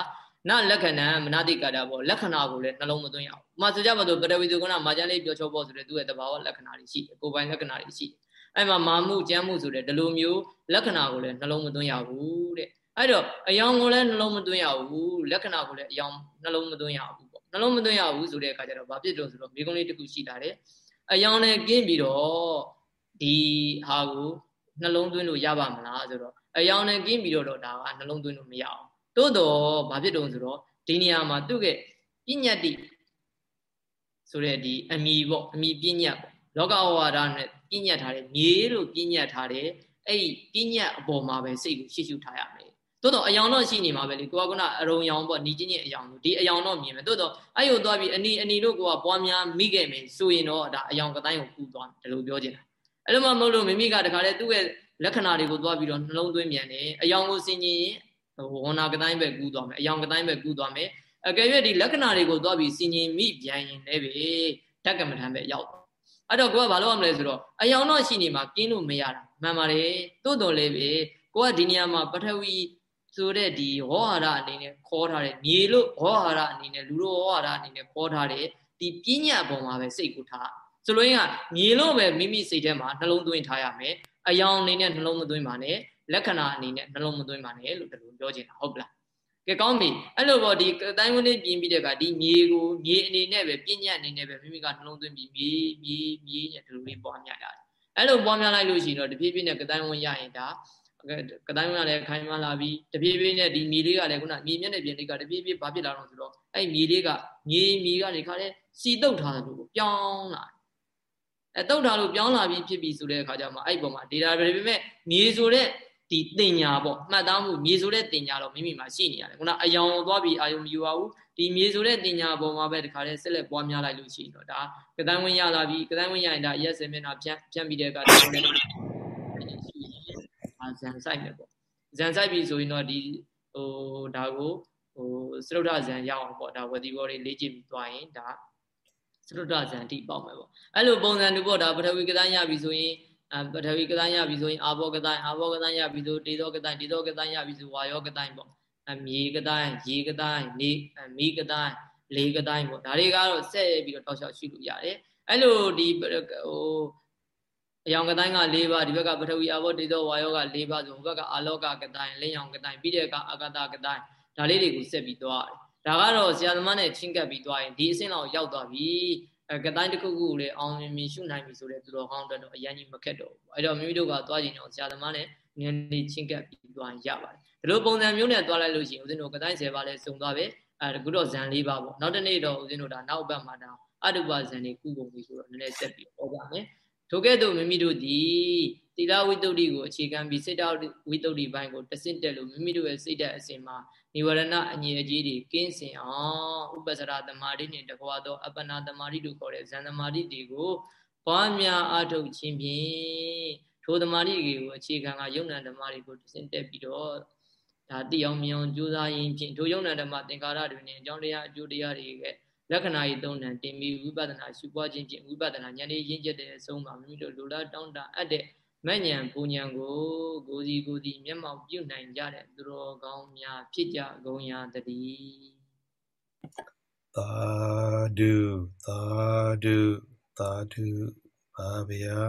နလက္ခဏာမနတိကာတဘောလက္ခဏာကိုလည်းနှလုံးမသွင်းရအောင်။ဥမာဆိုကြပါတော့ပရဝိသုကနာမာကျန်လေးပြောချောဖို့ဆိုတဲ့သူ့ရဲ့တဘာဝလက္ခဏာတွေရှိတယ်။ကိုယ်ပိုင်လက္ခဏာတွေရှိတယ်။အဲ့မှာမာမှုကြမ်းမှုဆိုတဲ့ဒီလိုမျိုးလက္ခဏာကိုလည်းနှလုံးမသွင်းရဘူးတဲ့။အဲ့တော့အယောင်ကိုလည်းနှလုံးမသွင်းရဘူးလက္ခဏာကိုလည်းအယောင်နှလုံးမသွင်းရဘူးနှ လုံးမသွင်းရဘူးဆိုတဲ့အခါကျတော့ဘာဖြစ်လို့ဆိုတော့မိကုံးလေးတစ်ခုရှိတာတယ်အယောင်နဲ့ကင်းပြီးတော့ဒီဟာကိုနှလုံးသွင်းလို့ရပါမလားဆိုတော့အယောင်နဲ့ကင်းပြီးတော့ဒါကနှလုံးသွင်းလို့မရအောင်သို့တော့ဘာဖြစ်တုံးဆိုတော့ဒီနေရာမှာသူ့ရဲ့ပညာတိဆိုတဲ့ဒီအမိပေါ့အမိပညာပေါ့လောကဝါဒနဲ့ပညာထားတယ်မြေလို့ပညာထားတယ်အဲ့ဒီပညာအပေါ်မှာပဲစိတ်ကိုရှေ့ရှုထားရမယ် တိုးတော့အယောင်တော့ရှိနေမှာပဲလေကိုကကအရုံရောင်ပေါ့နီးချင်းချင်းအယောင်လို့ဒီအယောင်တော့မြင်မယ်တိုးတော့အဲ့ယိုသွားပြီးအနီအနီတို့ကိုကပွားများမိခဲ့မယ်ဆိုရင်တော့ဒါအယောင်ကတိုင်းကိုကူးသွားတယ်လို့ပြောချင်တာအဲ့လိုမှမဟုတ်လို့မိမိကတခါလေသူ့ရဲ့လက္ခဏာတွေကိုသွားပြီးတော့နှလုံးသွင်းပြန်တယ်အယောင်ကိုစင်ကြီးရင်ဝန္နာကတိုင်းပဲကူးသွားမယ်အယောင်ကတိုင်းပဲကူးသွားမယ်အကယ်၍ဒီလက္ခဏာတွေကိုသွားပြီးစင်ကြီးမိပြန်ရင်လည်းပဲဓကမထမ်းပဲရောက်သွားအဲ့တော့ကိုကဘာလုပ်ရမလဲဆိုတော့အယောင်တော့ရှိနေမှာကင်းလို့မရတာမှန်ပါတယ်တိုးတော်လည်းပဲကိုကဒီနေရာမှာပထဝီ ဆိုတဲ့ဒီဟောဟာရအနေနဲ့ခေါ်ထားတဲ့မြေလို့ဟောဟာရအနေနဲ့လူတို့ဟောဟာရအနေနဲ့ခေါ်ထားတဲ့ဒီပညာပုံမှာပဲစိတ်ကိုထားဆိုလိုရင်းကမြေလို့ပဲမိမိစိတ်ထဲမှာနှလုံးသွင်းထားရမယ်အယောင်အနေနဲ့နှလုံးမသွင်းပါနဲ့လက္ခဏာအနေနဲ့နှလုံးမသွင်းပါနဲ့လို့ဒီလိုပြောချင်တာဟုတ်ပလားကဲကောင်းပြီအဲ့လိုပေါ့ဒီတိုင်းဝင်လေးပြင်ပြီးတဲ့ကဒီမြေကိုမြေအနေနဲ့ပဲပညာအနေနဲ့ပဲမိမိကနှလုံးသွင်းပြီးမြေမြေမြေညဒီလိုလေးပွားများရတယ်အဲ့လိုပွားများလိုက်လို့ရှိရင်တော့တဖြည်းဖြည်းနဲ့ကတိုင်းဝင်ရရင်ဒါ ကတိုင်းကလည်းခိုင်မာလာပြီးတပြေးပြေးနဲ့ဒီမြေလေးကလည်းခုနမြေမျက်နှာပြင်လေးကတပြေးပြေးဘာဖြစ်လာတော့ဆိုတော့အဲ့မြေလေးကမြေမြေကနေခါလဲစီတုတ်ထားတယ်လို့ပြောင်းလာအဲတုတ်ထားလို့ပြောင်းလာပြီးဖြစ်ပြီးဆိုတဲ့အခါကျမှအဲ့ပုံမှာ data ပဲပေမဲ့မြေဆိုတဲ့ဒီတင်ညာပေါ့မှတ်သားမှုမြေဆိုတဲ့တင်ညာတော့မိမိမှာရှိနေရတယ်ခုနအယောင်သွားပြီးအာယုံမယူပါဘူးဒီမြေဆိုတဲ့တင်ညာပုံမှာပဲတခါလဲဆက်လက်ပွားများလိုက်လို့ရှိရင်တော့ဒါကတိုင်းဝင်ရလာပြီးကတိုင်းဝင်ရရင်ဒါရက်စင်မျက်နှာဖြန့်ဖြန့်ပြီးတဲ့အခါကျတော့ ဇန်ဆိုင်မယ်ပေါ့ဇန်ဆိုင်ပြီဆိုရင်တော့ဒီဟိုဒါကိုဟိုစရုဒ္ဓဇန်ရအောင်ပေါ့ဒါဝတိဘောလေးလေ့ကျင့်ပြီးသွားရင်ဒါစရုဒ္ဓဇန်တိပေါက်မယ်ပေါ့အဲ့လိုပုံစံတူပေါ့ဒါပထဝီကတိုင်းရပြီဆိုရင်အပထဝီကတိုင်းရပြီဆိုရင်အာဘောကတိုင်းအာဘောကတိုင်းရပြီဆိုဒေသောကတိုင်းဒေသောကတိုင်းရပြီဆိုဝါယောကတိုင်းပေါ့အမြေကတိုင်းရေကတိုင်းနေမီးကတိုင်းလေကတိုင်းပေါ့ဒါတွေကတော့ဆက်ပြီးတော့တောက်လျှောက်ရှိလို့ရတယ်အဲ့လိုဒီဟို အယောင်ကတိုင်းက၄ပါးဒီဘက်ကပထဝီအဘောတေသောဝါယောက၄ပါးဆိုဟိုဘက်ကအာလောကကတိုင်းလင်းရောင်ကတိုင်းပြီးတဲ့အခါအာဂတကတိုင်းဒါလေးတွေကိုဆက်ပြီးသွားတယ်ဒါကတော့ဆရာသမားနဲ့ချင်းကပ်ပြီးသွားရင်ဒီအဆင့်လောက်ရောက်သွားပြီအဲကတိုင်းတစ်ခုခုလည်းအောင်မြင်မြင်ရှုနိုင်ပြီဆိုတဲ့သူတော်ဟောင်းတော့အရင်ကြီးမခက်တော့ဘူးအဲ့တော့မိမိတို့ကသွားကြည့်အောင်ဆရာသမားနဲ့နည်းနည်းချင်းကပ်ပြီးသွားရင်ရပါတယ်ဒီလိုပုံစံမျိုးနဲ့သွားလိုက်လို့ရှိရင်ဦးဇင်းတို့ကတိုင်း10ပါးလဲစုံသွားပဲအဲခုတော့ဇန်၄ပါးပေါ့နောက်တစ်နေ့တော့ဦးဇင်းတို့ဒါနောက်ဘက်မှာဒါအတုပဇန်တွေကုကုန်ပြီဆိုတော့နည်းနည်းဆက်ပြီးဟောပါမယ် ထိုကဲ့သို့မိမိတို့သည်တိလဝိတ္တုကိုအခြေခံပြီးစိတ်တဝိတ္တုဘိုင်းကိုတဆင့်တက်လို့မိမိတို့ရဲ့စိတ်ဓာတ်အစဉ်မှာនិဝရဏအငြိအကြီးတွေကင်းစင်အောင်ဥပ္ပစရသမာဓိနှင့်တကွာသောအပ္ပနာသမာဓိတို့ခေါ်တဲ့ဇန်သမာဓိတွေကိုပွားများအားထုတ်ခြင်းဖြင့်ထိုသမာဓိတွေကိုအခြေခံကယုံ nant ဓမ္မတွေကိုတဆင့်တက်ပြီးတော့ဒါတိအောင်မြောင်ကြိုးစားရင်းဖြင့်ထိုယုံ nant ဓမ္မသင်္ကာရတွေနဲ့အကြောင်းတရားအကျိုးတရားတွေက လက္ခဏာကြီးသုံးတန်တင်ပြီးဝိပဿနာရှုပွားခြင်းဖြင့်ဝိပဿနာဉာဏ်လေးရင့်ကျက်တဲ့အဆုံးမှာမိမိတို့လူလားတောင်းတအပ်တဲ့မဉ္ဇဉ်ပူဉ္ဇဉ်ကိုကိုစီကိုစီမျက်မှောက်ပြုနိုင်ကြတဲ့သူတော်ကောင်းများဖြစ်ကြကုန်ရာတည်းသာဓုသာဓုသာဓုပါဗျာ